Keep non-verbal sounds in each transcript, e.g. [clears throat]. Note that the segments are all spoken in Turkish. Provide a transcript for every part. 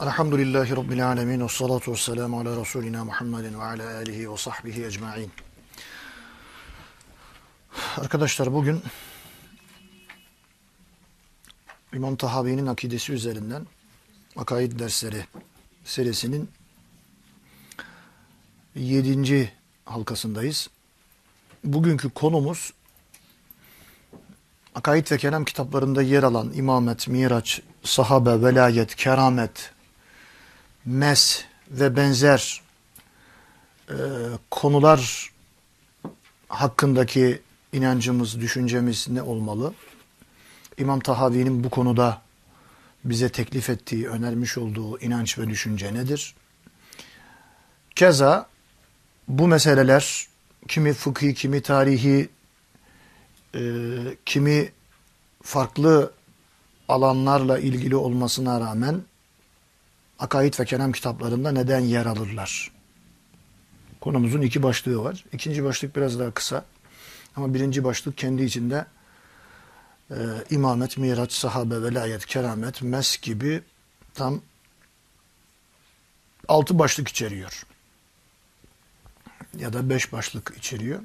Elhamdülillahi Rabbil alemin ve salatu ve selamu ala Resulina Muhammedin ve ala alihi ve sahbihi ecma'in. Arkadaşlar bugün İmam Tahavi'nin akidesi üzerinden Akaid dersleri serisinin yedinci halkasındayız. Bugünkü konumuz Akaid ve Kelam kitaplarında yer alan imamet, miraç, sahabe, velayet, keramet, mes ve benzer e, konular hakkındaki inancımız, düşüncemiz ne olmalı? İmam Tahavi'nin bu konuda bize teklif ettiği, önermiş olduğu inanç ve düşünce nedir? Keza bu meseleler kimi fıkhi, kimi tarihi, e, kimi farklı alanlarla ilgili olmasına rağmen akaid ve kelam kitaplarında neden yer alırlar? Konumuzun iki başlığı var. İkinci başlık biraz daha kısa. Ama birinci başlık kendi içinde e, imamet, miraç, sahabe, velayet, keramet, mes gibi tam altı başlık içeriyor. Ya da beş başlık içeriyor.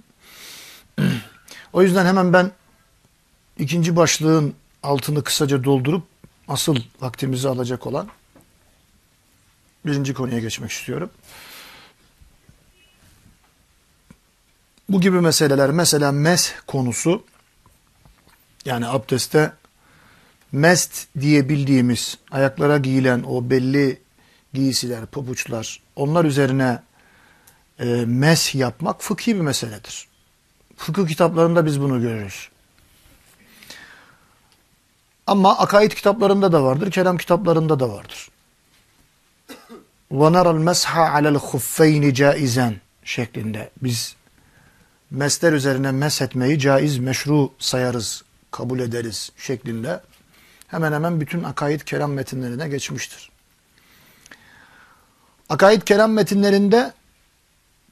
[clears throat] o yüzden hemen ben ikinci başlığın altını kısaca doldurup asıl vaktimizi alacak olan birinci konuya geçmek istiyorum. Bu gibi meseleler mesela mes konusu yani abdestte mest diye bildiğimiz ayaklara giyilen o belli giysiler, pabuçlar onlar üzerine e, mes yapmak fıkhi bir meseledir. Fıkıh kitaplarında biz bunu görürüz. Ama akaid kitaplarında da vardır, kelam kitaplarında da vardır. وَنَرَ الْمَسْحَ عَلَى الْخُفَّيْنِ جَائِزًا şeklinde biz mesler üzerine mes etmeyi caiz, meşru sayarız, kabul ederiz şeklinde hemen hemen bütün akaid kelam metinlerine geçmiştir. Akaid kelam metinlerinde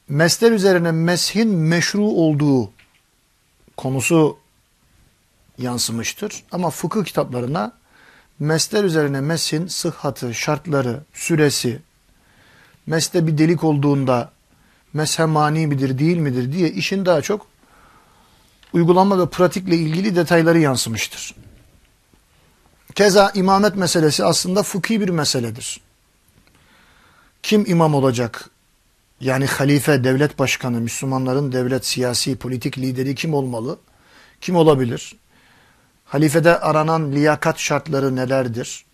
mesler üzerine meshin meşru olduğu konusu yansımıştır. Ama fıkıh kitaplarına mesler üzerine mesin sıhhatı, şartları, süresi, meste bir delik olduğunda meshe mani midir değil midir diye işin daha çok uygulama ve pratikle ilgili detayları yansımıştır. Keza imamet meselesi aslında fıkhi bir meseledir. Kim imam olacak? Yani halife, devlet başkanı, Müslümanların devlet, siyasi, politik lideri kim olmalı? Kim olabilir? halifede aranan liyakat şartları nelerdir?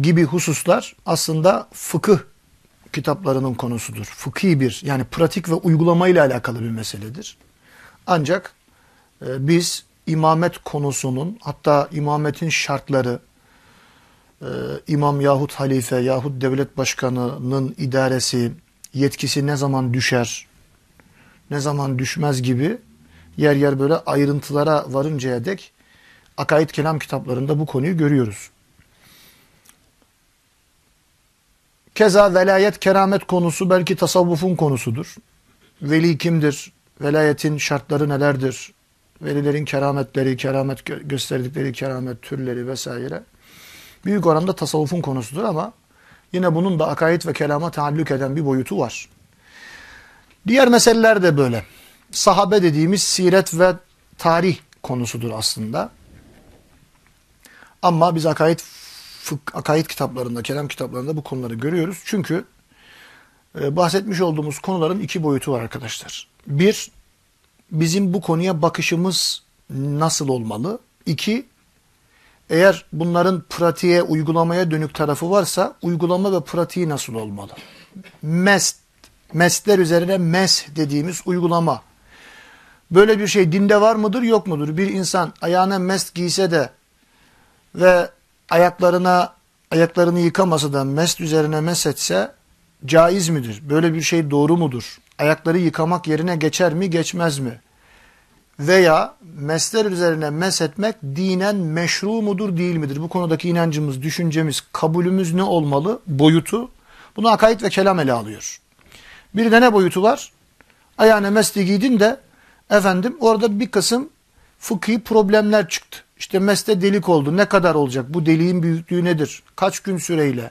Gibi hususlar aslında fıkıh kitaplarının konusudur. Fıkhi bir yani pratik ve uygulama ile alakalı bir meseledir. Ancak e, biz imamet konusunun hatta imametin şartları e, imam yahut halife yahut devlet başkanının idaresi yetkisi ne zaman düşer ne zaman düşmez gibi yer yer böyle ayrıntılara varıncaya dek akaid kelam kitaplarında bu konuyu görüyoruz. Keza velayet keramet konusu belki tasavvufun konusudur. Veli kimdir? Velayetin şartları nelerdir? Velilerin kerametleri, keramet gösterdikleri keramet türleri vesaire. Büyük oranda tasavvufun konusudur ama yine bunun da akaid ve kelama taalluk eden bir boyutu var. Diğer meseleler de böyle sahabe dediğimiz siret ve tarih konusudur aslında. Ama biz akaid, fık, akaid kitaplarında, kelam kitaplarında bu konuları görüyoruz. Çünkü e, bahsetmiş olduğumuz konuların iki boyutu var arkadaşlar. Bir, bizim bu konuya bakışımız nasıl olmalı? İki, eğer bunların pratiğe, uygulamaya dönük tarafı varsa uygulama ve pratiği nasıl olmalı? Mest, mesler üzerine mes dediğimiz uygulama Böyle bir şey dinde var mıdır yok mudur? Bir insan ayağına mest giyse de ve ayaklarına ayaklarını yıkamasa da mest üzerine mes etse caiz midir? Böyle bir şey doğru mudur? Ayakları yıkamak yerine geçer mi geçmez mi? Veya mesler üzerine mes etmek dinen meşru mudur değil midir? Bu konudaki inancımız, düşüncemiz, kabulümüz ne olmalı? Boyutu. Bunu akaid ve kelam ele alıyor. Bir de ne boyutu var? Ayağına mesti giydin de Efendim orada bir kısım fıkhi problemler çıktı. İşte meste delik oldu. Ne kadar olacak? Bu deliğin büyüklüğü nedir? Kaç gün süreyle?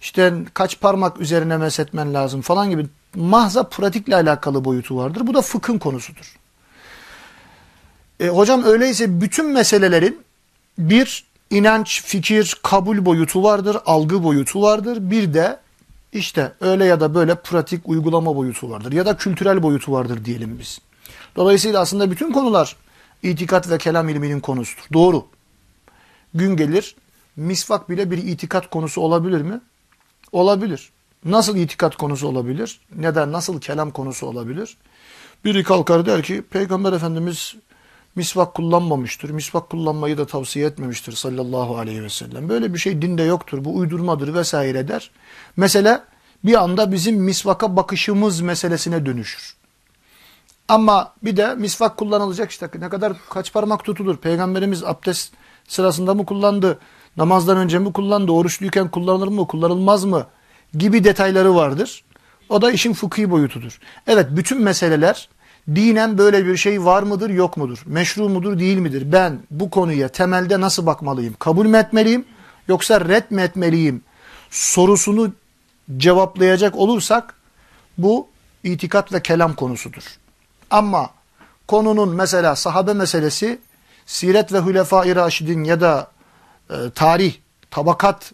İşte kaç parmak üzerine mesetmen lazım falan gibi mahza pratikle alakalı boyutu vardır. Bu da fıkhın konusudur. E, hocam öyleyse bütün meselelerin bir inanç, fikir, kabul boyutu vardır, algı boyutu vardır. Bir de işte öyle ya da böyle pratik uygulama boyutu vardır ya da kültürel boyutu vardır diyelim biz. Dolayısıyla aslında bütün konular itikat ve kelam ilminin konusudur. Doğru. Gün gelir misvak bile bir itikat konusu olabilir mi? Olabilir. Nasıl itikat konusu olabilir? Neden? Nasıl kelam konusu olabilir? Biri kalkar der ki Peygamber Efendimiz misvak kullanmamıştır. Misvak kullanmayı da tavsiye etmemiştir sallallahu aleyhi ve sellem. Böyle bir şey dinde yoktur. Bu uydurmadır vesaire der. Mesele bir anda bizim misvaka bakışımız meselesine dönüşür. Ama bir de misvak kullanılacak işte ne kadar kaç parmak tutulur? Peygamberimiz abdest sırasında mı kullandı? Namazdan önce mi kullandı? Oruçluyken kullanılır mı? Kullanılmaz mı? Gibi detayları vardır. O da işin fıkhi boyutudur. Evet bütün meseleler dinen böyle bir şey var mıdır yok mudur? Meşru mudur değil midir? Ben bu konuya temelde nasıl bakmalıyım? Kabul mü etmeliyim yoksa red mi etmeliyim? Sorusunu cevaplayacak olursak bu itikat ve kelam konusudur. Ama konunun mesela sahabe meselesi siret ve hülefai raşidin ya da e, tarih, tabakat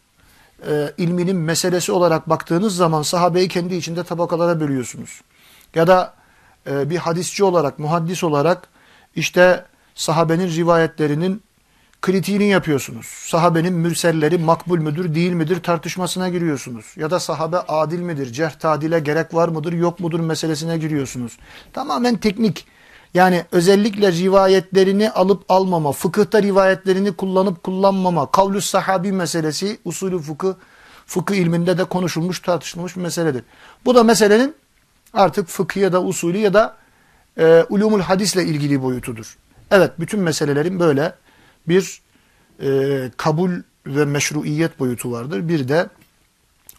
e, ilminin meselesi olarak baktığınız zaman sahabeyi kendi içinde tabakalara bölüyorsunuz. Ya da e, bir hadisçi olarak, muhaddis olarak işte sahabenin rivayetlerinin kritiğini yapıyorsunuz. Sahabenin mürselleri makbul müdür, değil midir tartışmasına giriyorsunuz. Ya da sahabe adil midir, cerh tadile gerek var mıdır, yok mudur meselesine giriyorsunuz. Tamamen teknik. Yani özellikle rivayetlerini alıp almama, fıkıhta rivayetlerini kullanıp kullanmama, kavlü sahabi meselesi usulü fıkıh, fıkıh ilminde de konuşulmuş, tartışılmış bir meseledir. Bu da meselenin artık fıkıh ya da usulü ya da e, ulumul hadisle ilgili boyutudur. Evet bütün meselelerin böyle bir e, kabul ve meşruiyet boyutu vardır. Bir de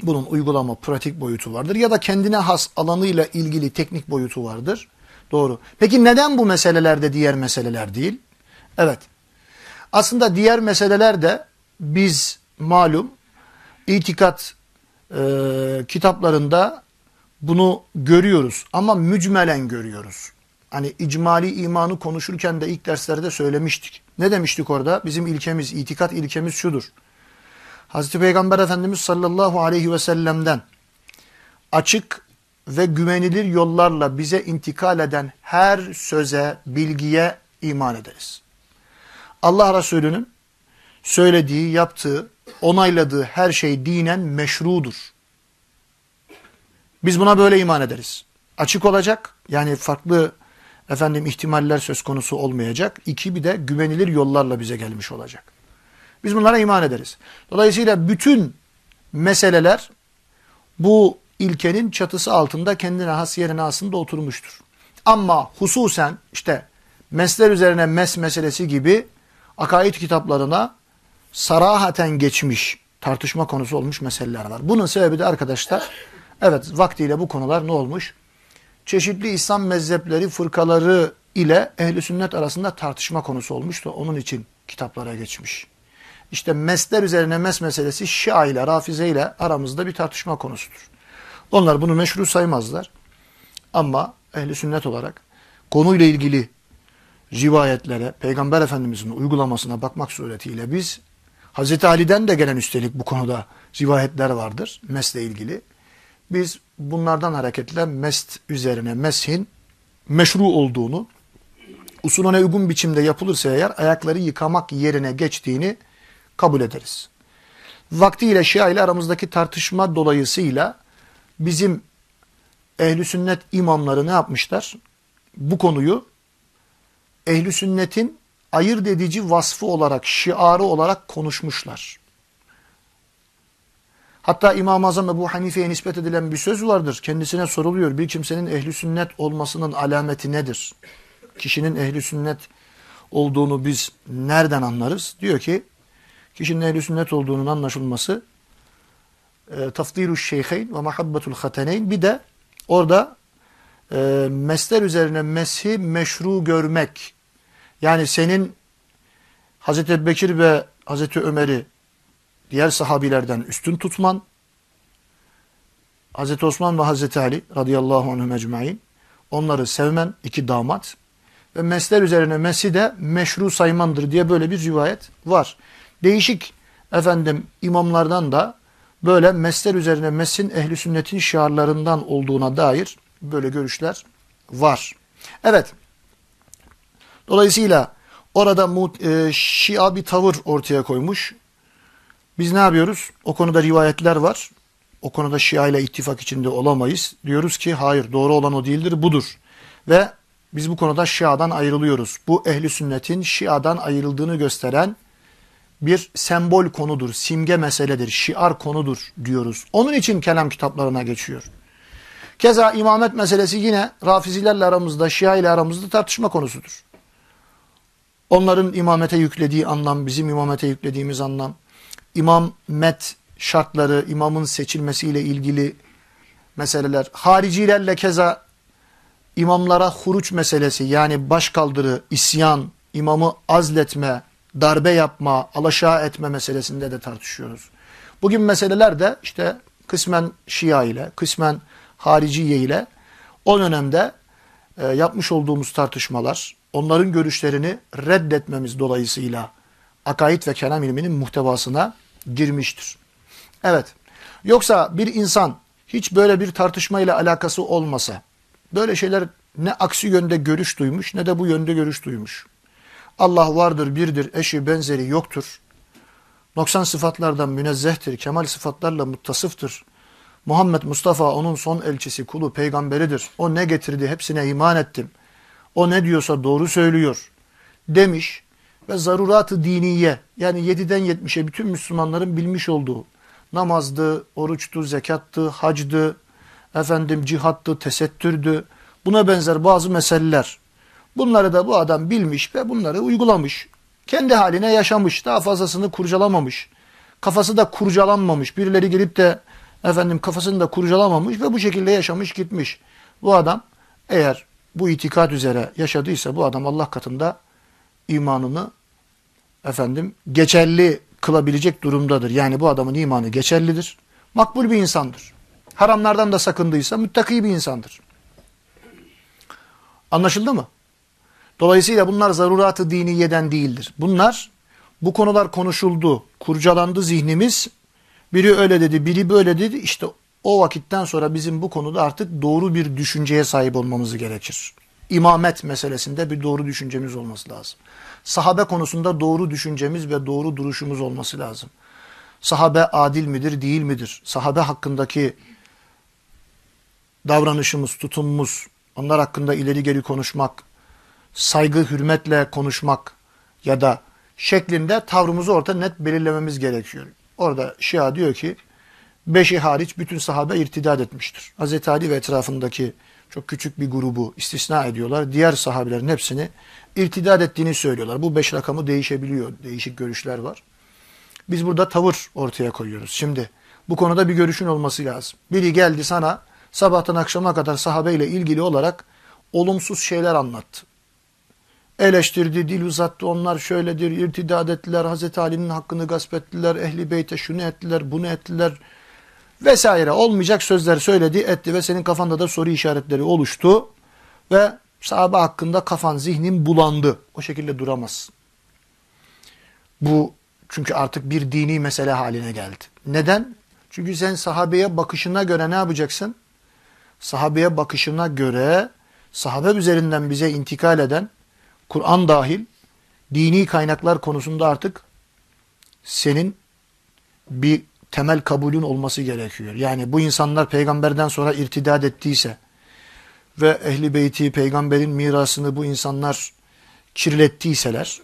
bunun uygulama, pratik boyutu vardır. Ya da kendine has alanıyla ilgili teknik boyutu vardır. Doğru. Peki neden bu meselelerde diğer meseleler değil? Evet. Aslında diğer meseleler de biz malum itikat e, kitaplarında bunu görüyoruz ama mücmelen görüyoruz. Hani icmali imanı konuşurken de ilk derslerde söylemiştik. Ne demiştik orada? Bizim ilkemiz, itikat ilkemiz şudur. Hazreti Peygamber Efendimiz sallallahu aleyhi ve sellem'den açık ve güvenilir yollarla bize intikal eden her söze, bilgiye iman ederiz. Allah Resulü'nün söylediği, yaptığı, onayladığı her şey dinen meşrudur. Biz buna böyle iman ederiz. Açık olacak, yani farklı efendim ihtimaller söz konusu olmayacak. İki bir de güvenilir yollarla bize gelmiş olacak. Biz bunlara iman ederiz. Dolayısıyla bütün meseleler bu ilkenin çatısı altında kendine has yerine aslında oturmuştur. Ama hususen işte mesler üzerine mes meselesi gibi akaid kitaplarına sarahaten geçmiş tartışma konusu olmuş meseleler var. Bunun sebebi de arkadaşlar evet vaktiyle bu konular ne olmuş? Çeşitli İslam mezhepleri, fırkaları ile ehli sünnet arasında tartışma konusu olmuştu. Onun için kitaplara geçmiş. İşte mesler üzerine mes meselesi Şia ile, Rafize ile aramızda bir tartışma konusudur. Onlar bunu meşru saymazlar. Ama ehli sünnet olarak konuyla ilgili rivayetlere, Peygamber Efendimiz'in uygulamasına bakmak suretiyle biz Hazreti Ali'den de gelen üstelik bu konuda rivayetler vardır mesle ilgili. Biz bunlardan hareketle mest üzerine meshin meşru olduğunu, usulüne uygun biçimde yapılırsa eğer ayakları yıkamak yerine geçtiğini kabul ederiz. Vaktiyle Şia ile aramızdaki tartışma dolayısıyla bizim ehli sünnet imamları ne yapmışlar? Bu konuyu ehli sünnetin ayırt edici vasfı olarak, şiarı olarak konuşmuşlar. Hatta İmam-ı Azam Ebu Hanife'ye nispet edilen bir söz vardır. Kendisine soruluyor bir kimsenin ehli sünnet olmasının alameti nedir? Kişinin ehli sünnet olduğunu biz nereden anlarız? Diyor ki kişinin ehli sünnet olduğunun anlaşılması e, şeyheyn ve mahabbetul hateneyn bir de orada e, mesler üzerine meshi meşru görmek yani senin Hazreti Bekir ve Hazreti Ömer'i diğer sahabilerden üstün tutman, Hazreti Osman ve Hazreti Ali radıyallahu anhum ecmain onları sevmen, iki damat ve mesler üzerine mesi de meşru saymandır diye böyle bir rivayet var. Değişik efendim imamlardan da böyle mesler üzerine mesin ehli sünnetin şiarlarından olduğuna dair böyle görüşler var. Evet. Dolayısıyla orada e, Şia bir tavır ortaya koymuş. Biz ne yapıyoruz? O konuda rivayetler var. O konuda Şia ile ittifak içinde olamayız. Diyoruz ki hayır doğru olan o değildir budur. Ve biz bu konuda Şia'dan ayrılıyoruz. Bu ehli sünnetin Şia'dan ayrıldığını gösteren bir sembol konudur, simge meseledir, şiar konudur diyoruz. Onun için kelam kitaplarına geçiyor. Keza imamet meselesi yine Rafizilerle aramızda, Şia ile aramızda tartışma konusudur. Onların imamete yüklediği anlam, bizim imamete yüklediğimiz anlam, imamet şartları, imamın seçilmesiyle ilgili meseleler, haricilerle keza imamlara huruç meselesi yani başkaldırı, isyan, imamı azletme, darbe yapma, alaşağı etme meselesinde de tartışıyoruz. Bugün meseleler de işte kısmen Şia ile, kısmen Hariciye ile o dönemde e, yapmış olduğumuz tartışmalar, onların görüşlerini reddetmemiz dolayısıyla akaid ve kelam ilminin muhtevasına girmiştir. Evet, yoksa bir insan hiç böyle bir tartışmayla alakası olmasa, böyle şeyler ne aksi yönde görüş duymuş ne de bu yönde görüş duymuş. Allah vardır, birdir, eşi, benzeri yoktur. Noksan sıfatlardan münezzehtir, kemal sıfatlarla muttasıftır. Muhammed Mustafa onun son elçisi, kulu, peygamberidir. O ne getirdi hepsine iman ettim. O ne diyorsa doğru söylüyor demiş ve zaruratı diniye yani 7'den 70'e bütün Müslümanların bilmiş olduğu namazdı, oruçtu, zekattı, hacdı, efendim cihattı, tesettürdü. Buna benzer bazı meseleler Bunları da bu adam bilmiş ve bunları uygulamış. Kendi haline yaşamış. Daha fazlasını kurcalamamış. Kafası da kurcalanmamış. Birileri gelip de efendim kafasını da kurcalamamış ve bu şekilde yaşamış gitmiş. Bu adam eğer bu itikat üzere yaşadıysa bu adam Allah katında imanını efendim geçerli kılabilecek durumdadır. Yani bu adamın imanı geçerlidir. Makbul bir insandır. Haramlardan da sakındıysa müttaki bir insandır. Anlaşıldı mı? Dolayısıyla bunlar zaruratı diniyeden değildir. Bunlar bu konular konuşuldu, kurcalandı zihnimiz. Biri öyle dedi, biri böyle dedi. İşte o vakitten sonra bizim bu konuda artık doğru bir düşünceye sahip olmamız gerekir. İmamet meselesinde bir doğru düşüncemiz olması lazım. Sahabe konusunda doğru düşüncemiz ve doğru duruşumuz olması lazım. Sahabe adil midir, değil midir? Sahabe hakkındaki davranışımız, tutumumuz, onlar hakkında ileri geri konuşmak, saygı, hürmetle konuşmak ya da şeklinde tavrımızı orta net belirlememiz gerekiyor. Orada Şia diyor ki, beşi hariç bütün sahabe irtidat etmiştir. Hz. Ali ve etrafındaki çok küçük bir grubu istisna ediyorlar. Diğer sahabelerin hepsini irtidat ettiğini söylüyorlar. Bu beş rakamı değişebiliyor. Değişik görüşler var. Biz burada tavır ortaya koyuyoruz. Şimdi bu konuda bir görüşün olması lazım. Biri geldi sana sabahtan akşama kadar sahabeyle ilgili olarak olumsuz şeyler anlattı eleştirdi, dil uzattı. Onlar şöyledir, irtidad ettiler, Hazreti Ali'nin hakkını gasp ettiler, Ehli Beyt'e şunu ettiler, bunu ettiler vesaire. Olmayacak sözler söyledi, etti ve senin kafanda da soru işaretleri oluştu ve sahabe hakkında kafan, zihnin bulandı. O şekilde duramaz. Bu çünkü artık bir dini mesele haline geldi. Neden? Çünkü sen sahabeye bakışına göre ne yapacaksın? Sahabeye bakışına göre sahabe üzerinden bize intikal eden Kur'an dahil dini kaynaklar konusunda artık senin bir temel kabulün olması gerekiyor. Yani bu insanlar peygamberden sonra irtidad ettiyse ve ehli beyti peygamberin mirasını bu insanlar kirlettiyseler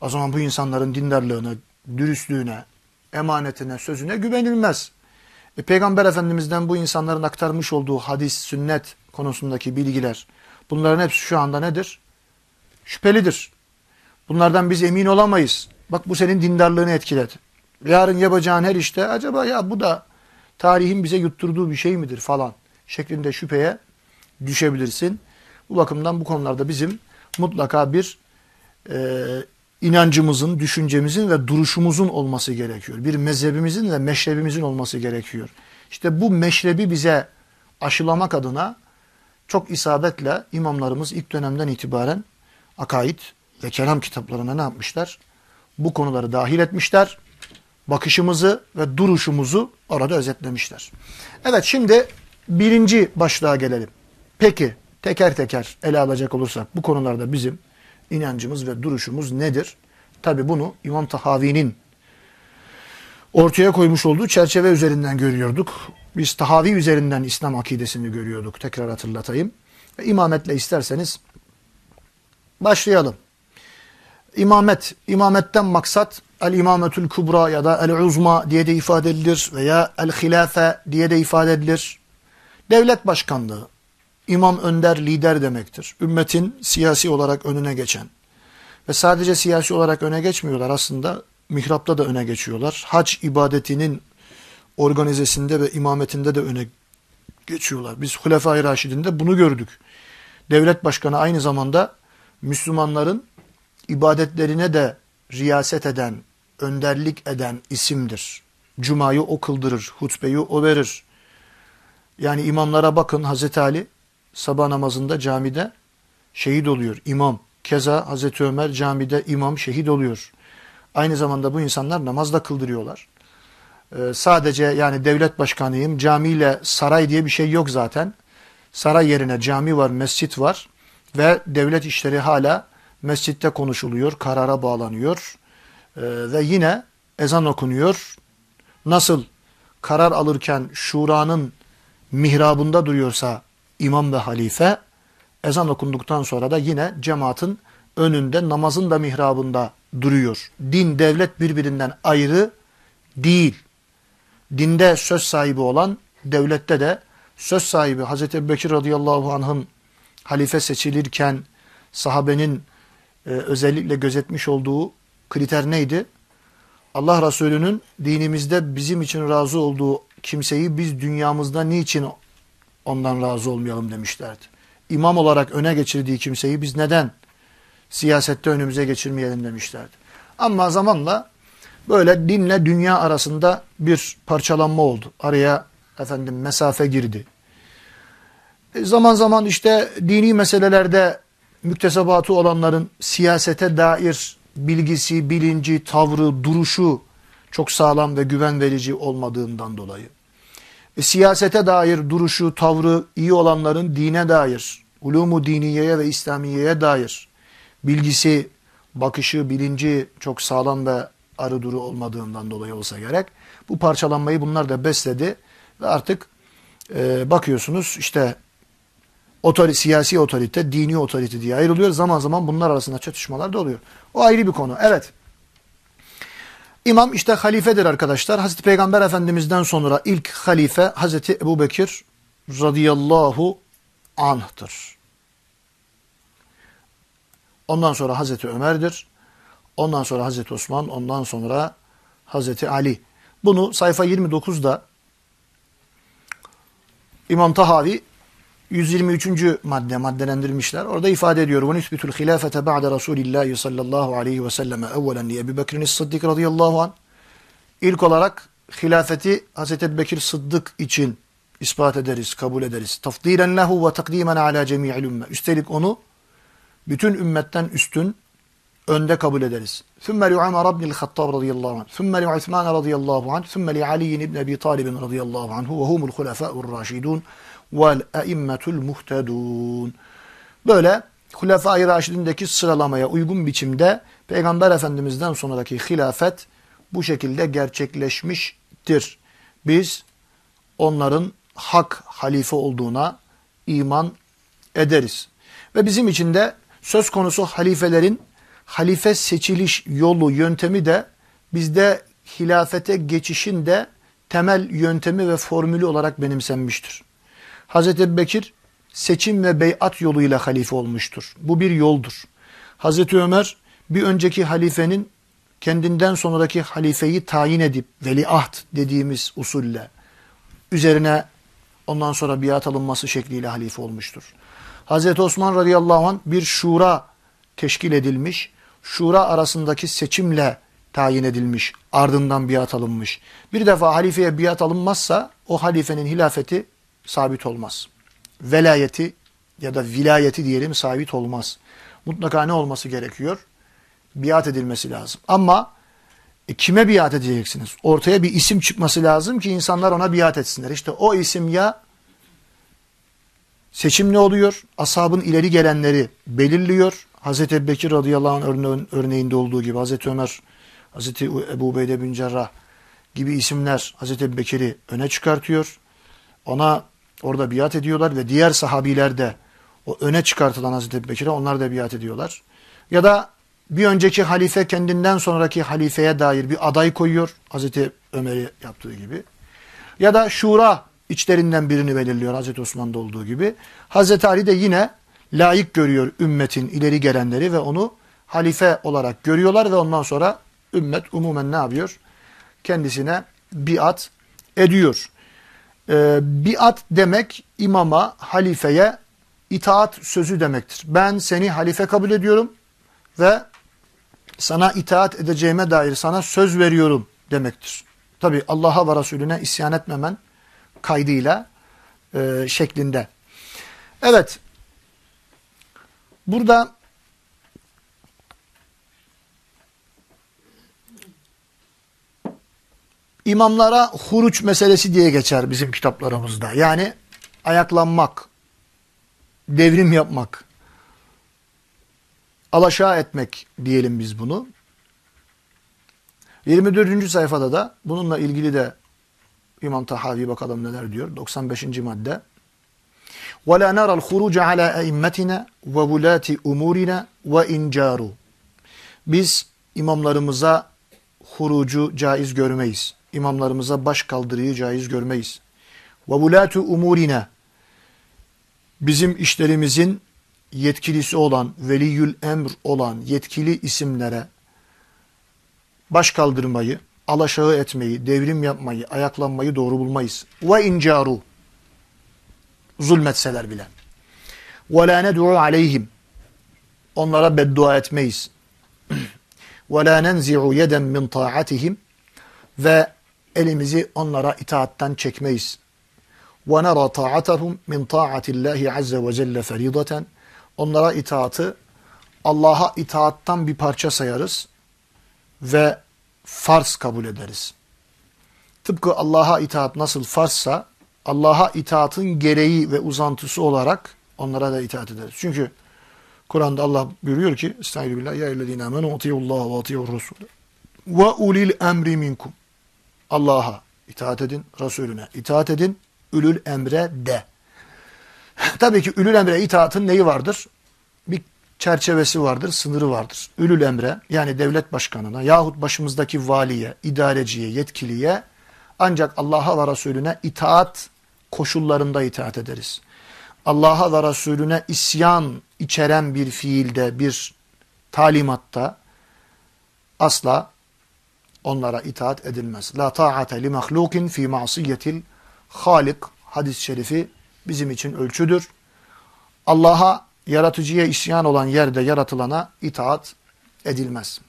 o zaman bu insanların dindarlığına, dürüstlüğüne, emanetine, sözüne güvenilmez. E, Peygamber Efendimiz'den bu insanların aktarmış olduğu hadis, sünnet konusundaki bilgiler bunların hepsi şu anda nedir? şüphelidir. Bunlardan biz emin olamayız. Bak bu senin dindarlığını etkiledi. Yarın yapacağın her işte acaba ya bu da tarihin bize yutturduğu bir şey midir falan şeklinde şüpheye düşebilirsin. Bu bakımdan bu konularda bizim mutlaka bir e, inancımızın, düşüncemizin ve duruşumuzun olması gerekiyor. Bir mezhebimizin ve meşrebimizin olması gerekiyor. İşte bu meşrebi bize aşılamak adına çok isabetle imamlarımız ilk dönemden itibaren akaid ve kelam kitaplarına ne yapmışlar? Bu konuları dahil etmişler. Bakışımızı ve duruşumuzu orada özetlemişler. Evet şimdi birinci başlığa gelelim. Peki teker teker ele alacak olursak bu konularda bizim inancımız ve duruşumuz nedir? Tabi bunu İmam Tahavi'nin ortaya koymuş olduğu çerçeve üzerinden görüyorduk. Biz Tahavi üzerinden İslam akidesini görüyorduk. Tekrar hatırlatayım. Ve imametle isterseniz başlayalım. İmamet, imametten maksat el-imametül kubra ya da el-uzma diye de ifade edilir veya el-hilafe diye de ifade edilir. Devlet başkanlığı, imam önder, lider demektir. Ümmetin siyasi olarak önüne geçen ve sadece siyasi olarak öne geçmiyorlar aslında mihrapta da öne geçiyorlar. Hac ibadetinin organizesinde ve imametinde de öne geçiyorlar. Biz Hulefai Raşidinde bunu gördük. Devlet başkanı aynı zamanda Müslümanların ibadetlerine de riyaset eden, önderlik eden isimdir. Cuma'yı o kıldırır, hutbeyi o verir. Yani imamlara bakın Hazreti Ali sabah namazında camide şehit oluyor imam. Keza Hazreti Ömer camide imam şehit oluyor. Aynı zamanda bu insanlar namaz da kıldırıyorlar. Ee, sadece yani devlet başkanıyım, camiyle saray diye bir şey yok zaten. Saray yerine cami var, mescit var ve devlet işleri hala mescitte konuşuluyor, karara bağlanıyor ee, ve yine ezan okunuyor. Nasıl karar alırken şuranın mihrabında duruyorsa imam ve halife, ezan okunduktan sonra da yine cemaatin önünde namazın da mihrabında duruyor. Din, devlet birbirinden ayrı değil. Dinde söz sahibi olan, devlette de söz sahibi Hazreti Bekir radıyallahu anh'ın halife seçilirken sahabenin e, özellikle gözetmiş olduğu kriter neydi? Allah Resulü'nün dinimizde bizim için razı olduğu kimseyi biz dünyamızda niçin ondan razı olmayalım demişlerdi. İmam olarak öne geçirdiği kimseyi biz neden siyasette önümüze geçirmeyelim demişlerdi. Ama zamanla böyle dinle dünya arasında bir parçalanma oldu. Araya efendim mesafe girdi. E zaman zaman işte dini meselelerde müktesebatı olanların siyasete dair bilgisi, bilinci, tavrı, duruşu çok sağlam ve güven verici olmadığından dolayı. E, siyasete dair duruşu, tavrı iyi olanların dine dair, ulumu diniyeye ve İslamiye'ye dair bilgisi, bakışı, bilinci çok sağlam ve arı duru olmadığından dolayı olsa gerek. Bu parçalanmayı bunlar da besledi ve artık e, bakıyorsunuz işte otori, siyasi otorite, dini otorite diye ayrılıyor. Zaman zaman bunlar arasında çatışmalar da oluyor. O ayrı bir konu. Evet. İmam işte halifedir arkadaşlar. Hazreti Peygamber Efendimiz'den sonra ilk halife Hazreti Ebu Bekir radıyallahu anh'tır. Ondan sonra Hazreti Ömer'dir. Ondan sonra Hazreti Osman, ondan sonra Hazreti Ali. Bunu sayfa 29'da İmam Tahavi 123. madde maddelendirmişler. Orada ifade ediyor. Ve nisbetül hilafete ba'de Resulillahi sallallahu aleyhi ve selleme evvelen li Ebu Bekir'in Sıddık radıyallahu anh. İlk olarak hilafeti Hazreti Ebu Bekir Sıddık için ispat ederiz, kabul ederiz. Tafdilen lehu ve takdimen ala cemi'il ümme. Üstelik onu bütün ümmetten üstün, önde kabul ederiz. Sümme li Ömer ibn-i Hattab radıyallahu anh, sümme li Osman radıyallahu anh, sümme li Ali ibn Ebi Talib radıyallahu anhu ve humul hulefâ'ur raşidûn vel eimmetul muhtedun. Böyle Hulefai Raşidindeki sıralamaya uygun biçimde Peygamber Efendimiz'den sonraki hilafet bu şekilde gerçekleşmiştir. Biz onların hak halife olduğuna iman ederiz. Ve bizim için de söz konusu halifelerin halife seçiliş yolu yöntemi de bizde hilafete geçişin de temel yöntemi ve formülü olarak benimsenmiştir. Hazreti Bekir seçim ve beyat yoluyla halife olmuştur. Bu bir yoldur. Hazreti Ömer bir önceki halifenin kendinden sonraki halifeyi tayin edip veliaht dediğimiz usulle üzerine ondan sonra biat alınması şekliyle halife olmuştur. Hazreti Osman radıyallahu anh bir şura teşkil edilmiş. şura arasındaki seçimle tayin edilmiş, ardından biat alınmış. Bir defa halifeye biat alınmazsa o halifenin hilafeti sabit olmaz. Velayeti ya da vilayeti diyelim sabit olmaz. Mutlaka ne olması gerekiyor? Biat edilmesi lazım. Ama e, kime biat edeceksiniz? Ortaya bir isim çıkması lazım ki insanlar ona biat etsinler. İşte o isim ya seçim ne oluyor? Ashabın ileri gelenleri belirliyor. Hazreti Bekir radıyallahu anh örneğinde olduğu gibi Hazreti Ömer, Hazreti Ebu Beyde bin Cerrah gibi isimler Hazreti Bekir'i öne çıkartıyor. Ona orada biat ediyorlar ve diğer sahabiler de o öne çıkartılan Hazreti Bekir'e onlar da biat ediyorlar. Ya da bir önceki halife kendinden sonraki halifeye dair bir aday koyuyor. Hazreti Ömer'i yaptığı gibi. Ya da şura içlerinden birini belirliyor Hazreti Osman'da olduğu gibi. Hazreti Ali de yine layık görüyor ümmetin ileri gelenleri ve onu halife olarak görüyorlar ve ondan sonra ümmet umumen ne yapıyor? Kendisine biat ediyor. Ee, biat demek imama, halifeye itaat sözü demektir. Ben seni halife kabul ediyorum ve sana itaat edeceğime dair sana söz veriyorum demektir. Tabi Allah'a ve Resulüne isyan etmemen kaydıyla e, şeklinde. Evet. Burada imamlara huruç meselesi diye geçer bizim kitaplarımızda. Yani ayaklanmak, devrim yapmak, alaşağı etmek diyelim biz bunu. 24. sayfada da bununla ilgili de İmam Tahavi bakalım neler diyor. 95. madde. وَلَا نَرَى الْخُرُوجَ عَلَى اَئِمَّتِنَا وَوُلَاتِ اُمُورِنَا وَاِنْجَارُ Biz imamlarımıza hurucu caiz görmeyiz. imamlarımıza baş kaldırıyı caiz görmeyiz. Ve vulatu umurina bizim işlerimizin yetkilisi olan, veliyül emr olan yetkili isimlere baş kaldırmayı, alaşağı etmeyi, devrim yapmayı, ayaklanmayı doğru bulmayız. Ve incaru zulmetseler bile. Ve la ned'u aleyhim onlara beddua etmeyiz. [clears throat] Ve la nenzi'u yeden min ta'atihim ve elimizi onlara itaatten çekmeyiz. Nara ta'atahum min ta'atillahi azze ve celle feridaten onlara itaatı Allah'a itaattan bir parça sayarız ve farz kabul ederiz. Tıpkı Allah'a itaat nasıl farzsa Allah'a itaatın gereği ve uzantısı olarak onlara da itaat ederiz. Çünkü Kur'an'da Allah buyuruyor ki Estağfirullah ya eyyühellezine amenu atiyullah ve ve ulil emri minkum. Allah'a itaat edin, Resulüne itaat edin, ülül emre de. [laughs] Tabii ki ülül emre itaatın neyi vardır? Bir çerçevesi vardır, sınırı vardır. Ülül emre yani devlet başkanına yahut başımızdaki valiye, idareciye, yetkiliye ancak Allah'a ve Resulüne itaat koşullarında itaat ederiz. Allah'a ve Resulüne isyan içeren bir fiilde, bir talimatta asla onlara itaat edilmez. La ta'ate li mahlukin fi ma'siyetil halik hadis-i şerifi bizim için ölçüdür. Allah'a yaratıcıya isyan olan yerde yaratılana itaat edilmez.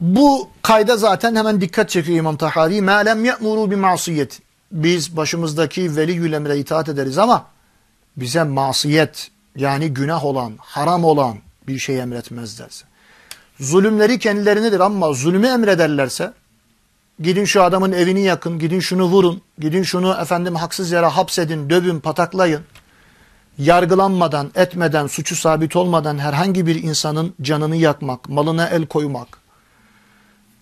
Bu kayda zaten hemen dikkat çekiyor İmam Tahavi. مَا لَمْ يَأْمُرُوا بِمَعْصِيَّةٍ Biz başımızdaki veli emre itaat ederiz ama bize masiyet yani günah olan, haram olan bir şey emretmezlerse. Zulümleri kendilerinedir ama zulmü emrederlerse gidin şu adamın evini yakın, gidin şunu vurun, gidin şunu efendim haksız yere hapsedin, dövün, pataklayın yargılanmadan, etmeden, suçu sabit olmadan herhangi bir insanın canını yakmak, malına el koymak,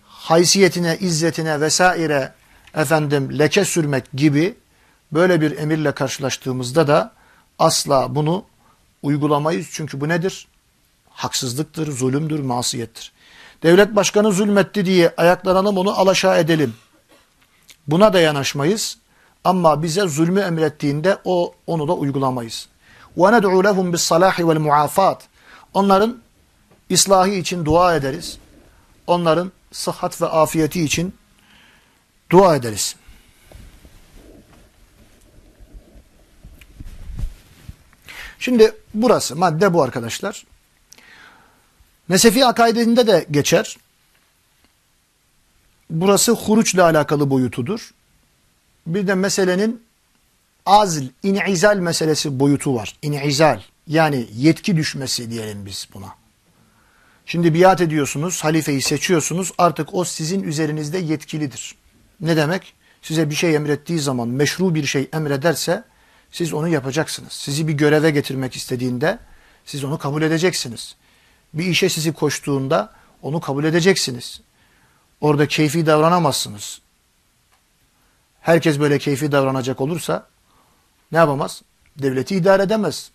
haysiyetine, izzetine vesaire efendim leke sürmek gibi böyle bir emirle karşılaştığımızda da asla bunu uygulamayız. Çünkü bu nedir? Haksızlıktır, zulümdür, masiyettir. Devlet başkanı zulmetti diye ayaklanalım onu alaşağı edelim. Buna da yanaşmayız. Ama bize zulmü emrettiğinde o onu da uygulamayız. وَنَدْعُوا لَهُمْ بِالصَّلَاحِ وَالْمُعَافَاتِ Onların ıslahı için dua ederiz. Onların sıhhat ve afiyeti için dua ederiz. Şimdi burası madde bu arkadaşlar. Nesefi akaidinde de geçer. Burası huruçla alakalı boyutudur. Bir de meselenin azl, inizal meselesi boyutu var. İnizal yani yetki düşmesi diyelim biz buna. Şimdi biat ediyorsunuz, halifeyi seçiyorsunuz. Artık o sizin üzerinizde yetkilidir. Ne demek? Size bir şey emrettiği zaman meşru bir şey emrederse siz onu yapacaksınız. Sizi bir göreve getirmek istediğinde siz onu kabul edeceksiniz. Bir işe sizi koştuğunda onu kabul edeceksiniz. Orada keyfi davranamazsınız. Herkes böyle keyfi davranacak olursa ne yapamaz? Devleti idare edemez.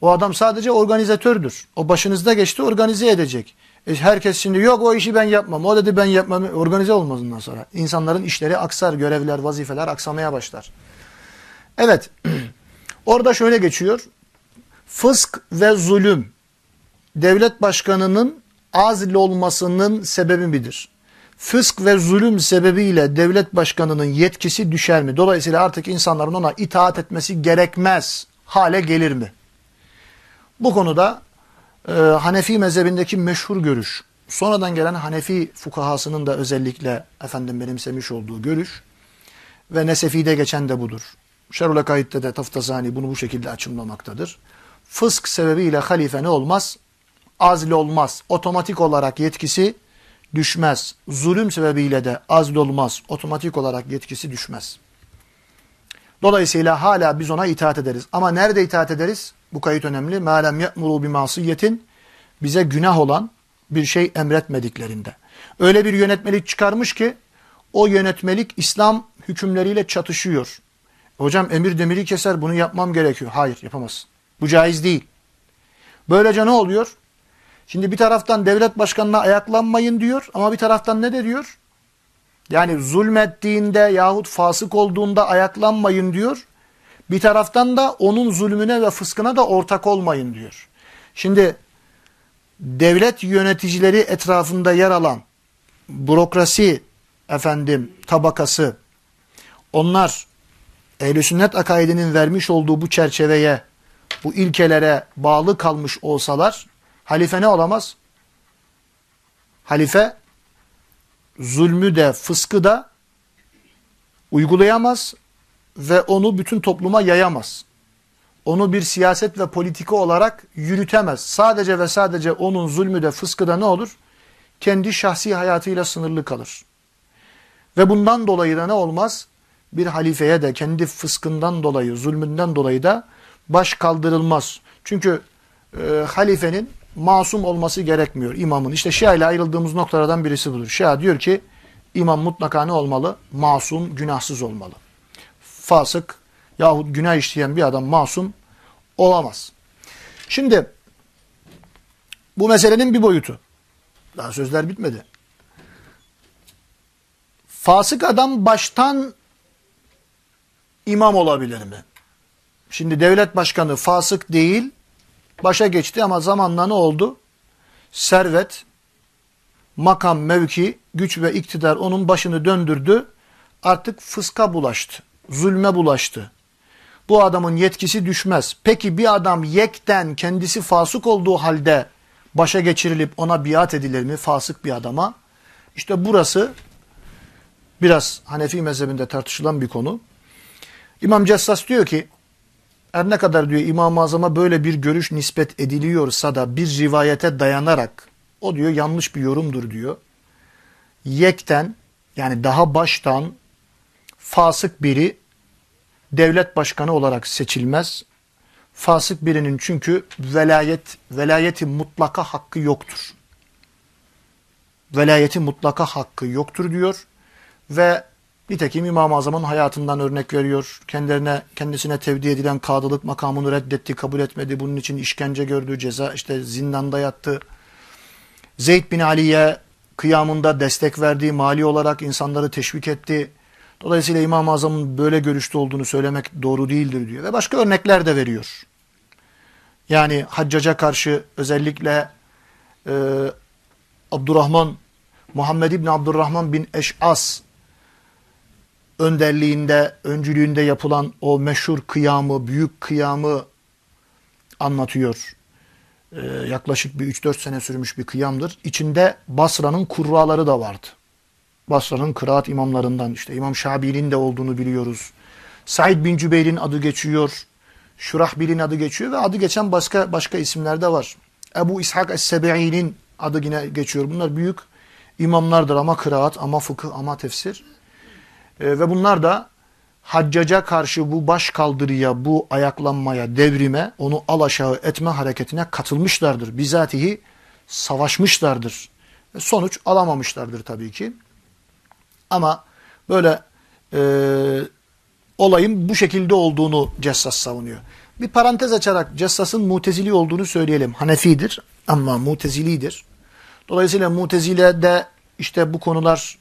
O adam sadece organizatördür. O başınızda geçti organize edecek. E herkes şimdi yok o işi ben yapmam. O dedi ben yapmam. Organize olmaz ondan sonra. İnsanların işleri aksar. Görevler, vazifeler aksamaya başlar. Evet. [clears throat] Orada şöyle geçiyor. Fısk ve zulüm devlet başkanının azil olmasının sebebi midir? Fısk ve zulüm sebebiyle devlet başkanının yetkisi düşer mi? Dolayısıyla artık insanların ona itaat etmesi gerekmez hale gelir mi? Bu konuda e, Hanefi mezhebindeki meşhur görüş, sonradan gelen Hanefi fukahasının da özellikle efendim benimsemiş olduğu görüş ve Nesefi'de geçen de budur. Şerul Akaid'de de Taftazani bunu bu şekilde açımlamaktadır. Fısk sebebiyle halife ne olmaz? Azli olmaz. Otomatik olarak yetkisi düşmez. Zulüm sebebiyle de azli olmaz. Otomatik olarak yetkisi düşmez. Dolayısıyla hala biz ona itaat ederiz. Ama nerede itaat ederiz? Bu kayıt önemli. مَا لَمْ يَأْمُرُوا بِمَاسِيَّةٍ Bize günah olan bir şey emretmediklerinde. Öyle bir yönetmelik çıkarmış ki o yönetmelik İslam hükümleriyle çatışıyor. Hocam emir demiri keser bunu yapmam gerekiyor. Hayır yapamazsın. Bu caiz değil. Böylece ne oluyor? Şimdi bir taraftan devlet başkanına ayaklanmayın diyor ama bir taraftan ne de diyor? Yani zulmettiğinde yahut fasık olduğunda ayaklanmayın diyor. Bir taraftan da onun zulmüne ve fıskına da ortak olmayın diyor. Şimdi devlet yöneticileri etrafında yer alan bürokrasi efendim tabakası onlar ehl sünnet akaidinin vermiş olduğu bu çerçeveye bu ilkelere bağlı kalmış olsalar halife ne olamaz? Halife zulmü de fıskı da uygulayamaz ve onu bütün topluma yayamaz. Onu bir siyaset ve politika olarak yürütemez. Sadece ve sadece onun zulmü de fıskı da ne olur? Kendi şahsi hayatıyla sınırlı kalır. Ve bundan dolayı da ne olmaz? Bir halifeye de kendi fıskından dolayı, zulmünden dolayı da baş kaldırılmaz. Çünkü e, halifenin masum olması gerekmiyor imamın. İşte Şia ile ayrıldığımız noktalardan birisi budur. Şia diyor ki imam mutlaka ne olmalı? Masum, günahsız olmalı. Fasık yahut günah işleyen bir adam masum olamaz. Şimdi bu meselenin bir boyutu. Daha sözler bitmedi. Fasık adam baştan imam olabilir mi? Şimdi devlet başkanı fasık değil, başa geçti ama zamanla ne oldu? Servet, makam, mevki, güç ve iktidar onun başını döndürdü. Artık fıska bulaştı, zulme bulaştı. Bu adamın yetkisi düşmez. Peki bir adam yekten kendisi fasık olduğu halde başa geçirilip ona biat edilir mi fasık bir adama? İşte burası biraz Hanefi mezhebinde tartışılan bir konu. İmam Cessas diyor ki her ne kadar diyor İmam-ı Azam'a böyle bir görüş nispet ediliyorsa da bir rivayete dayanarak o diyor yanlış bir yorumdur diyor. Yekten yani daha baştan fasık biri devlet başkanı olarak seçilmez. Fasık birinin çünkü velayet, velayeti mutlaka hakkı yoktur. Velayeti mutlaka hakkı yoktur diyor ve Nitekim İmam-ı Azam'ın hayatından örnek veriyor. Kendilerine, kendisine tevdi edilen kadılık makamını reddetti, kabul etmedi. Bunun için işkence gördü, ceza işte zindanda yattı. Zeyd bin Ali'ye kıyamında destek verdiği mali olarak insanları teşvik etti. Dolayısıyla İmam-ı Azam'ın böyle görüşte olduğunu söylemek doğru değildir diyor. Ve başka örnekler de veriyor. Yani haccaca karşı özellikle e, Abdurrahman, Muhammed İbni Abdurrahman bin Eş'as önderliğinde, öncülüğünde yapılan o meşhur kıyamı, büyük kıyamı anlatıyor. Ee, yaklaşık bir 3-4 sene sürmüş bir kıyamdır. İçinde Basra'nın kurraları da vardı. Basra'nın kıraat imamlarından işte İmam Şabi'nin de olduğunu biliyoruz. Said bin Cübeyr'in adı geçiyor. Şurahbil'in adı geçiyor ve adı geçen başka başka isimler de var. Ebu İshak Es-Sebe'i'nin adı yine geçiyor. Bunlar büyük imamlardır ama kıraat, ama fıkıh, ama tefsir. Ee, ve bunlar da haccaca karşı bu baş kaldırıya, bu ayaklanmaya, devrime, onu alaşağı etme hareketine katılmışlardır. Bizatihi savaşmışlardır. Sonuç alamamışlardır tabii ki. Ama böyle e, olayın bu şekilde olduğunu Cessas savunuyor. Bir parantez açarak Cessas'ın mutezili olduğunu söyleyelim. Hanefidir ama mutezilidir. Dolayısıyla mutezile de işte bu konular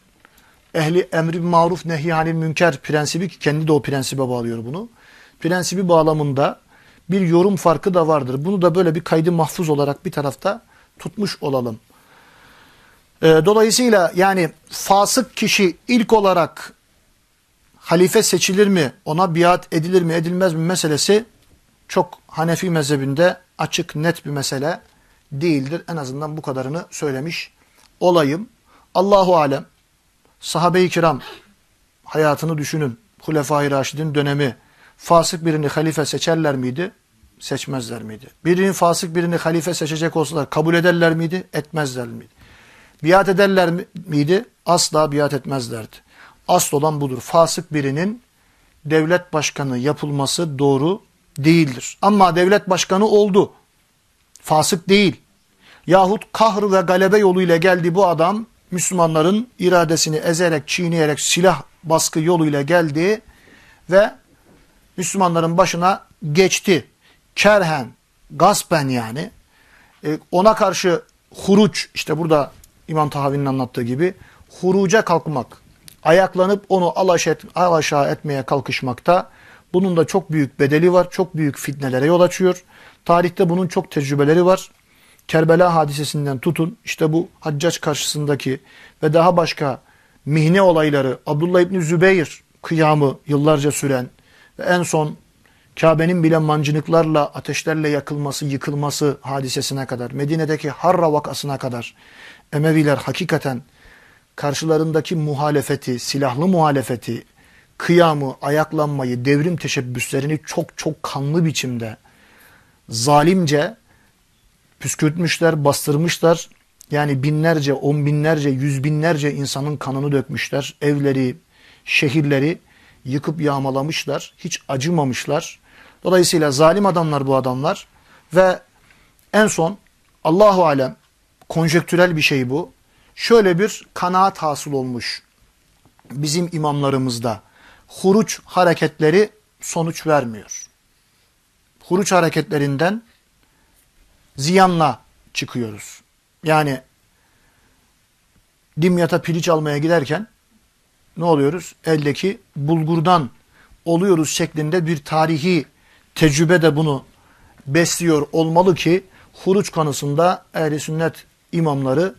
ehli emri maruf nehyanil münker prensibi ki kendi de o prensibe bağlıyor bunu. Prensibi bağlamında bir yorum farkı da vardır. Bunu da böyle bir kaydı mahfuz olarak bir tarafta tutmuş olalım. Ee, dolayısıyla yani fasık kişi ilk olarak halife seçilir mi, ona biat edilir mi, edilmez mi meselesi çok Hanefi mezhebinde açık, net bir mesele değildir. En azından bu kadarını söylemiş olayım. Allahu alem sahabe-i kiram hayatını düşünün. Hulefai Raşid'in dönemi fasık birini halife seçerler miydi? Seçmezler miydi? Birinin fasık birini halife seçecek olsalar kabul ederler miydi? Etmezler miydi? Biat ederler miydi? Asla biat etmezlerdi. Asıl olan budur. Fasık birinin devlet başkanı yapılması doğru değildir. Ama devlet başkanı oldu. Fasık değil. Yahut kahr ve galebe yoluyla geldi bu adam Müslümanların iradesini ezerek, çiğneyerek silah baskı yoluyla geldi ve Müslümanların başına geçti. Kerhen, gaspen yani. E, ona karşı huruç, işte burada İmam Tahavi'nin anlattığı gibi huruca kalkmak, ayaklanıp onu alaş et, alaşağı etmeye kalkışmakta bunun da çok büyük bedeli var, çok büyük fitnelere yol açıyor. Tarihte bunun çok tecrübeleri var. Kerbela hadisesinden tutun. İşte bu haccac karşısındaki ve daha başka mihne olayları Abdullah İbni Zübeyir kıyamı yıllarca süren ve en son Kabe'nin bile mancınıklarla ateşlerle yakılması, yıkılması hadisesine kadar, Medine'deki Harra vakasına kadar Emeviler hakikaten karşılarındaki muhalefeti, silahlı muhalefeti, kıyamı, ayaklanmayı, devrim teşebbüslerini çok çok kanlı biçimde zalimce püskürtmüşler, bastırmışlar. Yani binlerce, on binlerce, yüz binlerce insanın kanını dökmüşler. Evleri, şehirleri yıkıp yağmalamışlar. Hiç acımamışlar. Dolayısıyla zalim adamlar bu adamlar. Ve en son Allahu Alem konjektürel bir şey bu. Şöyle bir kanaat hasıl olmuş bizim imamlarımızda. Huruç hareketleri sonuç vermiyor. Huruç hareketlerinden ziyanla çıkıyoruz. Yani dimyata piliç almaya giderken ne oluyoruz? Eldeki bulgurdan oluyoruz şeklinde bir tarihi tecrübe de bunu besliyor olmalı ki huruç konusunda ehli sünnet imamları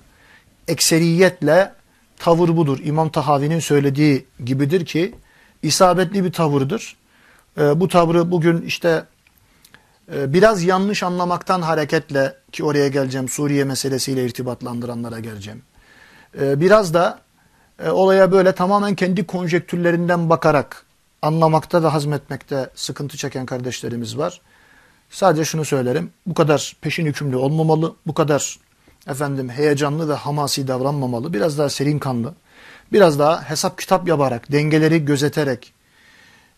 ekseriyetle tavır budur. İmam Tahavi'nin söylediği gibidir ki isabetli bir tavırdır. E, bu tavrı bugün işte biraz yanlış anlamaktan hareketle ki oraya geleceğim Suriye meselesiyle irtibatlandıranlara geleceğim. Ee, biraz da e, olaya böyle tamamen kendi konjektürlerinden bakarak anlamakta ve hazmetmekte sıkıntı çeken kardeşlerimiz var. Sadece şunu söylerim. Bu kadar peşin hükümlü olmamalı. Bu kadar efendim heyecanlı ve hamasi davranmamalı. Biraz daha serin kanlı. Biraz daha hesap kitap yaparak, dengeleri gözeterek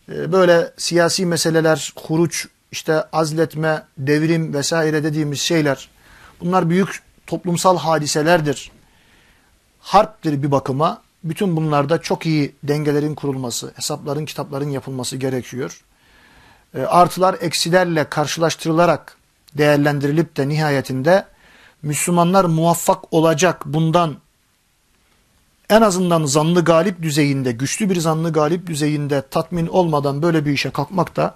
e, böyle siyasi meseleler, huruç işte azletme, devrim vesaire dediğimiz şeyler bunlar büyük toplumsal hadiselerdir. Harptir bir bakıma. Bütün bunlarda çok iyi dengelerin kurulması, hesapların, kitapların yapılması gerekiyor. E, artılar eksilerle karşılaştırılarak değerlendirilip de nihayetinde Müslümanlar muvaffak olacak bundan en azından zanlı galip düzeyinde, güçlü bir zanlı galip düzeyinde tatmin olmadan böyle bir işe kalkmak da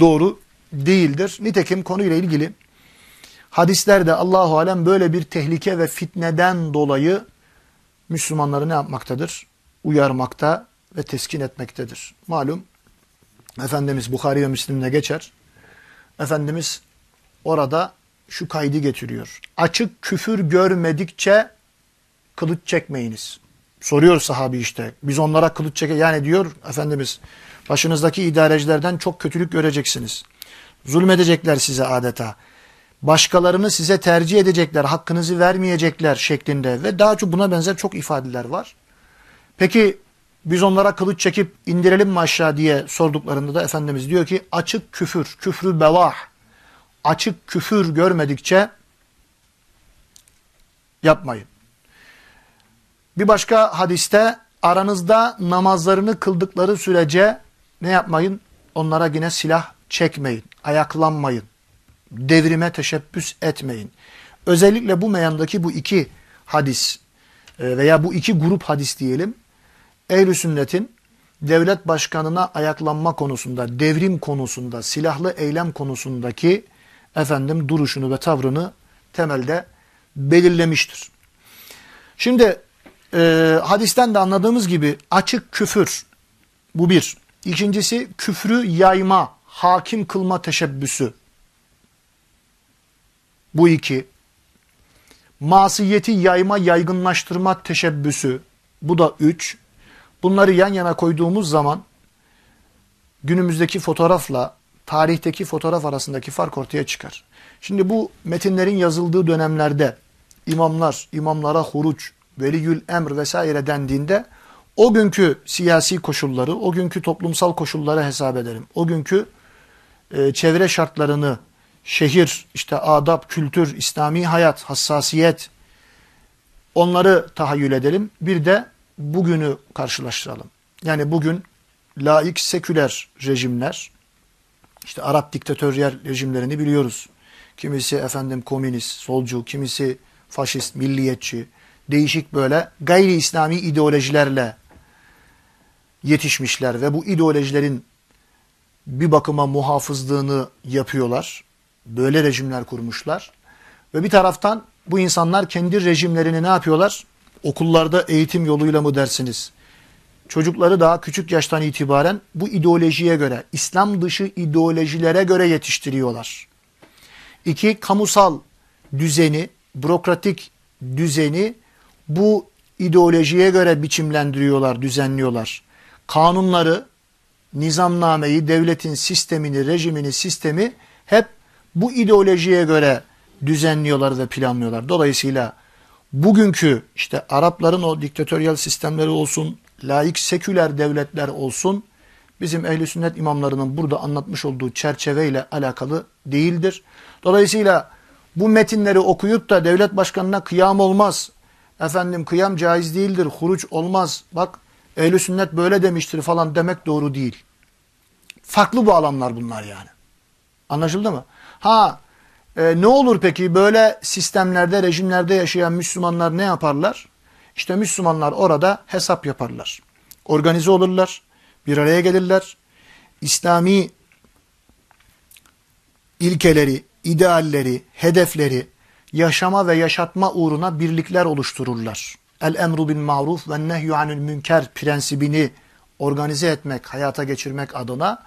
doğru değildir. Nitekim konuyla ilgili hadislerde Allahu alem böyle bir tehlike ve fitneden dolayı Müslümanları ne yapmaktadır? Uyarmakta ve teskin etmektedir. Malum Efendimiz Bukhari ve Müslim'de geçer. Efendimiz orada şu kaydı getiriyor. Açık küfür görmedikçe kılıç çekmeyiniz. Soruyor sahabi işte. Biz onlara kılıç çeke yani diyor Efendimiz başınızdaki idarecilerden çok kötülük göreceksiniz. Zulmedecekler size adeta. Başkalarını size tercih edecekler, hakkınızı vermeyecekler şeklinde ve daha çok buna benzer çok ifadeler var. Peki biz onlara kılıç çekip indirelim mi aşağı diye sorduklarında da Efendimiz diyor ki açık küfür, küfrü bevah, açık küfür görmedikçe yapmayın. Bir başka hadiste aranızda namazlarını kıldıkları sürece ne yapmayın? Onlara yine silah çekmeyin, ayaklanmayın, devrime teşebbüs etmeyin. Özellikle bu meyandaki bu iki hadis e, veya bu iki grup hadis diyelim, ehl sünnetin devlet başkanına ayaklanma konusunda, devrim konusunda, silahlı eylem konusundaki efendim duruşunu ve tavrını temelde belirlemiştir. Şimdi e, hadisten de anladığımız gibi açık küfür bu bir. İkincisi küfrü yayma, hakim kılma teşebbüsü. Bu iki. Masiyeti yayma, yaygınlaştırma teşebbüsü. Bu da üç. Bunları yan yana koyduğumuz zaman günümüzdeki fotoğrafla tarihteki fotoğraf arasındaki fark ortaya çıkar. Şimdi bu metinlerin yazıldığı dönemlerde imamlar, imamlara huruç, veliyül emr vesaire dendiğinde o günkü siyasi koşulları, o günkü toplumsal koşulları hesap edelim. O günkü e, çevre şartlarını, şehir, işte adab, kültür, İslami hayat, hassasiyet onları tahayyül edelim. Bir de bugünü karşılaştıralım. Yani bugün laik seküler rejimler, işte Arap diktatöryel rejimlerini biliyoruz. Kimisi efendim komünist, solcu, kimisi faşist, milliyetçi, değişik böyle gayri İslami ideolojilerle yetişmişler ve bu ideolojilerin bir bakıma muhafızlığını yapıyorlar. Böyle rejimler kurmuşlar. Ve bir taraftan bu insanlar kendi rejimlerini ne yapıyorlar? Okullarda eğitim yoluyla mı dersiniz? Çocukları daha küçük yaştan itibaren bu ideolojiye göre, İslam dışı ideolojilere göre yetiştiriyorlar. İki, kamusal düzeni, bürokratik düzeni bu ideolojiye göre biçimlendiriyorlar, düzenliyorlar. Kanunları, nizamnameyi, devletin sistemini, rejimini, sistemi hep bu ideolojiye göre düzenliyorlar ve planlıyorlar. Dolayısıyla bugünkü işte Arapların o diktatöryel sistemleri olsun, laik seküler devletler olsun, bizim ehli sünnet imamlarının burada anlatmış olduğu çerçeveyle alakalı değildir. Dolayısıyla bu metinleri okuyup da devlet başkanına kıyam olmaz, efendim kıyam caiz değildir, huruç olmaz, bak ehli sünnet böyle demiştir falan demek doğru değil. Farklı bağlamlar bunlar yani. Anlaşıldı mı? Ha e, ne olur peki böyle sistemlerde, rejimlerde yaşayan Müslümanlar ne yaparlar? İşte Müslümanlar orada hesap yaparlar. Organize olurlar, bir araya gelirler. İslami ilkeleri, idealleri, hedefleri yaşama ve yaşatma uğruna birlikler oluştururlar. El emru bin maruf ve nehyü anil münker prensibini organize etmek, hayata geçirmek adına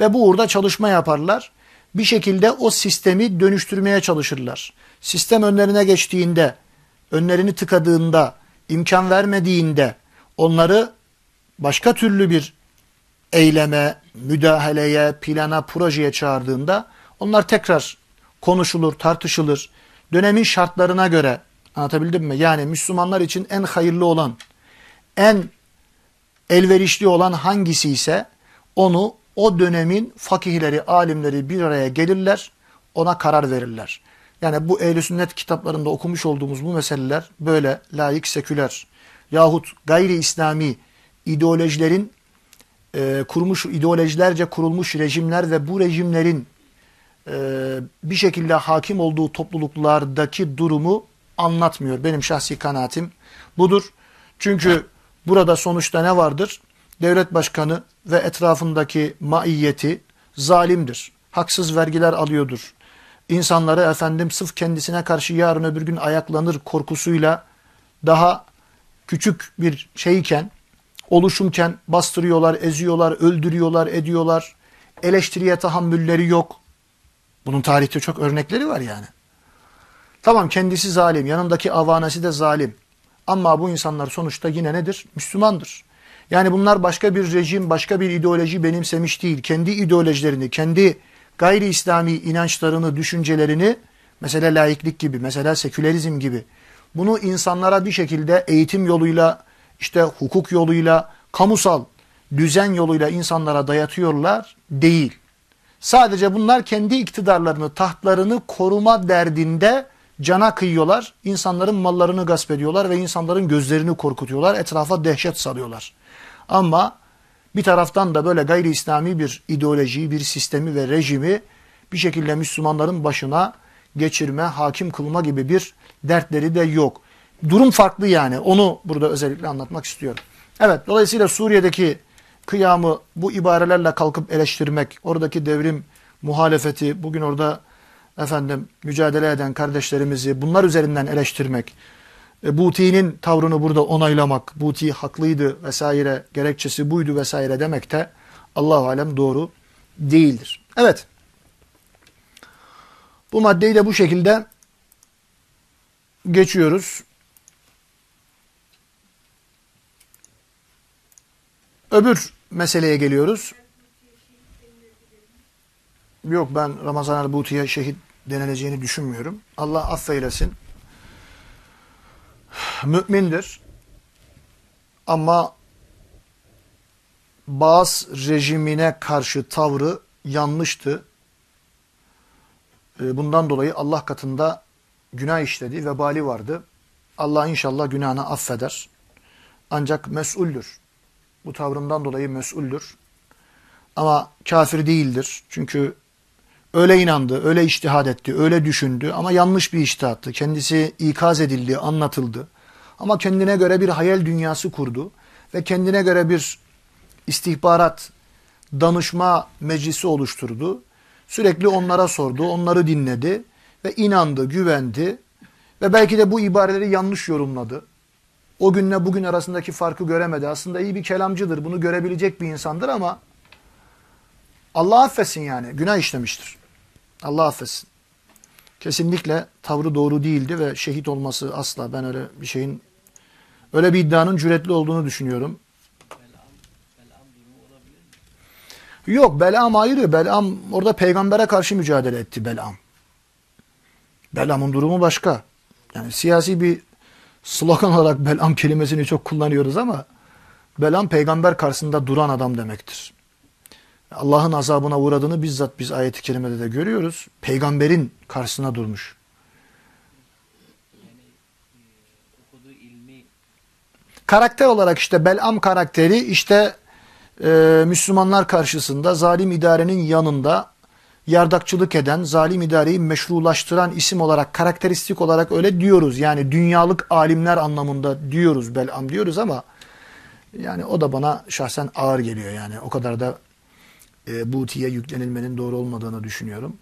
ve bu uğurda çalışma yaparlar. Bir şekilde o sistemi dönüştürmeye çalışırlar. Sistem önlerine geçtiğinde, önlerini tıkadığında, imkan vermediğinde onları başka türlü bir eyleme, müdahaleye, plana, projeye çağırdığında onlar tekrar konuşulur, tartışılır. Dönemin şartlarına göre anlatabildim mi? Yani Müslümanlar için en hayırlı olan, en elverişli olan hangisi ise onu o dönemin fakihleri, alimleri bir araya gelirler, ona karar verirler. Yani bu ehl sünnet kitaplarında okumuş olduğumuz bu meseleler böyle layık seküler yahut gayri İslami ideolojilerin e, kurmuş ideolojilerce kurulmuş rejimler ve bu rejimlerin e, bir şekilde hakim olduğu topluluklardaki durumu anlatmıyor. Benim şahsi kanaatim budur. Çünkü burada sonuçta ne vardır? Devlet başkanı ve etrafındaki maiyeti zalimdir. Haksız vergiler alıyordur insanları efendim sırf kendisine karşı yarın öbür gün ayaklanır korkusuyla daha küçük bir şeyken, oluşumken bastırıyorlar, eziyorlar, öldürüyorlar, ediyorlar. Eleştiriye tahammülleri yok. Bunun tarihte çok örnekleri var yani. Tamam kendisi zalim, yanındaki avanesi de zalim. Ama bu insanlar sonuçta yine nedir? Müslümandır. Yani bunlar başka bir rejim, başka bir ideoloji benimsemiş değil. Kendi ideolojilerini, kendi gayri İslami inançlarını, düşüncelerini mesela laiklik gibi, mesela sekülerizm gibi bunu insanlara bir şekilde eğitim yoluyla, işte hukuk yoluyla, kamusal düzen yoluyla insanlara dayatıyorlar değil. Sadece bunlar kendi iktidarlarını, tahtlarını koruma derdinde cana kıyıyorlar. İnsanların mallarını gasp ediyorlar ve insanların gözlerini korkutuyorlar. Etrafa dehşet salıyorlar. Ama bir taraftan da böyle gayri İslami bir ideolojiyi, bir sistemi ve rejimi bir şekilde Müslümanların başına geçirme, hakim kılma gibi bir dertleri de yok. Durum farklı yani. Onu burada özellikle anlatmak istiyorum. Evet, dolayısıyla Suriye'deki kıyamı bu ibarelerle kalkıp eleştirmek, oradaki devrim muhalefeti, bugün orada efendim mücadele eden kardeşlerimizi bunlar üzerinden eleştirmek, e, Buti'nin tavrını burada onaylamak, Buti haklıydı vesaire, gerekçesi buydu vesaire demek de Allahu alem doğru değildir. Evet. Bu maddeyi de bu şekilde geçiyoruz. Öbür meseleye geliyoruz. Yok ben Ramazan el-Buti'ye şehit denileceğini düşünmüyorum. Allah affeylesin. Mümindir. Ama Bağız rejimine karşı tavrı yanlıştı. Ee, bundan dolayı Allah katında günah işledi, vebali vardı. Allah inşallah günahını affeder. Ancak mesuldür. Bu tavrından dolayı mesuldür. Ama kafir değildir. Çünkü öyle inandı, öyle iştihad etti, öyle düşündü ama yanlış bir iştihattı. Kendisi ikaz edildi, anlatıldı. Ama kendine göre bir hayal dünyası kurdu ve kendine göre bir istihbarat, danışma meclisi oluşturdu. Sürekli onlara sordu, onları dinledi ve inandı, güvendi ve belki de bu ibareleri yanlış yorumladı. O günle bugün arasındaki farkı göremedi. Aslında iyi bir kelamcıdır, bunu görebilecek bir insandır ama Allah affetsin yani, günah işlemiştir. Allah affetsin. Kesinlikle tavrı doğru değildi ve şehit olması asla ben öyle bir şeyin öyle bir iddianın cüretli olduğunu düşünüyorum. Yok Belam ayrı. Belam orada peygambere karşı mücadele etti Belam. Belam'ın durumu başka. Yani siyasi bir slogan olarak Belam kelimesini çok kullanıyoruz ama Belam peygamber karşısında duran adam demektir. Allah'ın azabına uğradığını bizzat biz ayeti kerimede de görüyoruz. Peygamberin karşısına durmuş. Karakter olarak işte Belam karakteri işte e, Müslümanlar karşısında zalim idarenin yanında yardakçılık eden, zalim idareyi meşrulaştıran isim olarak, karakteristik olarak öyle diyoruz. Yani dünyalık alimler anlamında diyoruz Belam diyoruz ama yani o da bana şahsen ağır geliyor yani. O kadar da e, Buti'ye yüklenilmenin doğru olmadığını düşünüyorum.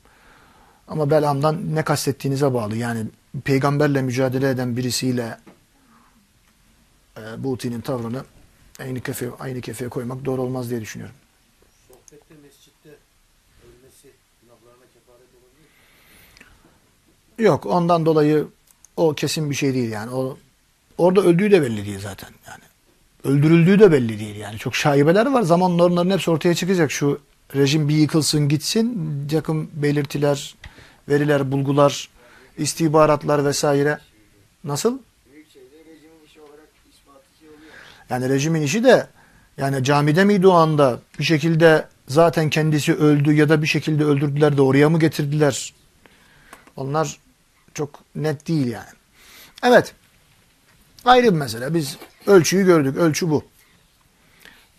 Ama Belam'dan ne kastettiğinize bağlı. Yani peygamberle mücadele eden birisiyle e, Buti'nin tavrını aynı kefeye, aynı kefeye koymak doğru olmaz diye düşünüyorum. Sohbette mescitte ölmesi günahlarına kefaret olabilir Yok ondan dolayı o kesin bir şey değil yani. O orada öldüğü de belli değil zaten yani. Öldürüldüğü de belli değil yani. Çok şaibeler var. Zamanla onların hepsi ortaya çıkacak. Şu rejim bir yıkılsın gitsin. Yakın belirtiler, veriler, bulgular, istihbaratlar vesaire. Nasıl? Yani rejimin işi de yani camide miydi o anda bir şekilde zaten kendisi öldü ya da bir şekilde öldürdüler de oraya mı getirdiler? Onlar çok net değil yani. Evet. Ayrı bir mesele. Biz ölçüyü gördük. Ölçü bu.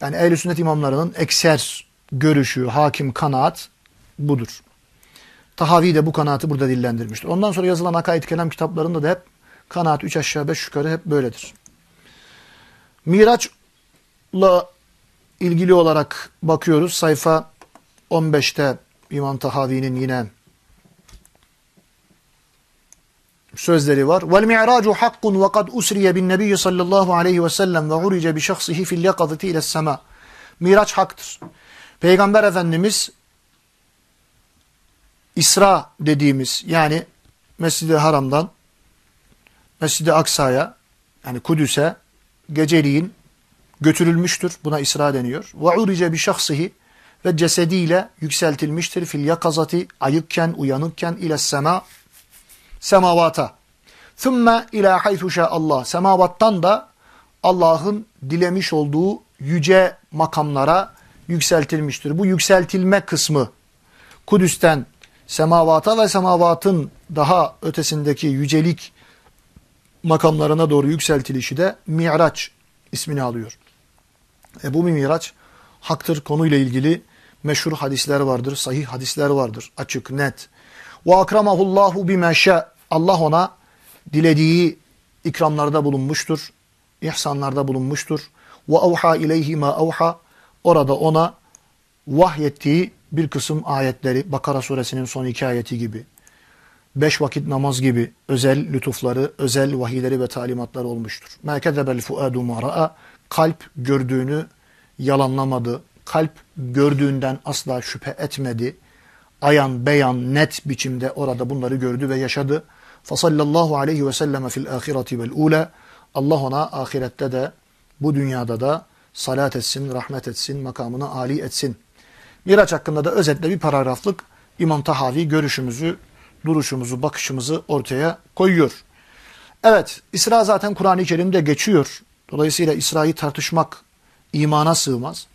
Yani ehl sünnet imamlarının ekser görüşü, hakim kanaat budur. Tahavi de bu kanaatı burada dillendirmiştir. Ondan sonra yazılan akaid kelam kitaplarında da hep kanaat 3 aşağı 5 yukarı hep böyledir. Miraç'la ilgili olarak bakıyoruz. Sayfa 15'te İmam Tahavi'nin yine sözleri var. Vel mi'racu hakkun ve kad usriye bin nebiyyi sallallahu aleyhi ve sellem ve urice bi şahsihi fil yakadati ile sema. Miraç haktır. Peygamber Efendimiz İsra dediğimiz yani Mescid-i Haram'dan Mescid-i Aksa'ya yani Kudüs'e geceliğin götürülmüştür. Buna İsra deniyor. Ve urice bi şahsihi ve cesediyle yükseltilmiştir. Fil yakazati ayıkken, uyanıkken ile sema semavata. Thumma ila haythu Allah. Semavattan da Allah'ın dilemiş olduğu yüce makamlara yükseltilmiştir. Bu yükseltilme kısmı Kudüs'ten semavata ve semavatın daha ötesindeki yücelik makamlarına doğru yükseltilişi de Miraç ismini alıyor. E bu bir miraç haktır konuyla ilgili meşhur hadisler vardır, sahih hadisler vardır. Açık, net. Ve akramahullahu bimeşe Allah ona dilediği ikramlarda bulunmuştur. ihsanlarda bulunmuştur. Ve avha ileyhi ma avha orada ona vahyettiği bir kısım ayetleri Bakara suresinin son iki ayeti gibi beş vakit namaz gibi özel lütufları, özel vahiyleri ve talimatları olmuştur. Merkezebel fuadu mara'a kalp gördüğünü yalanlamadı. Kalp gördüğünden asla şüphe etmedi. Ayan beyan net biçimde orada bunları gördü ve yaşadı. Fasallallahu aleyhi ve selleme fil ahireti vel ula. Allah ona ahirette de bu dünyada da salat etsin, rahmet etsin, makamını âli etsin. Miraç hakkında da özetle bir paragraflık İmam Tahavi görüşümüzü, duruşumuzu, bakışımızı ortaya koyuyor. Evet, İsra zaten Kur'an-ı Kerim'de geçiyor. Dolayısıyla İsra'yı tartışmak imana sığmaz.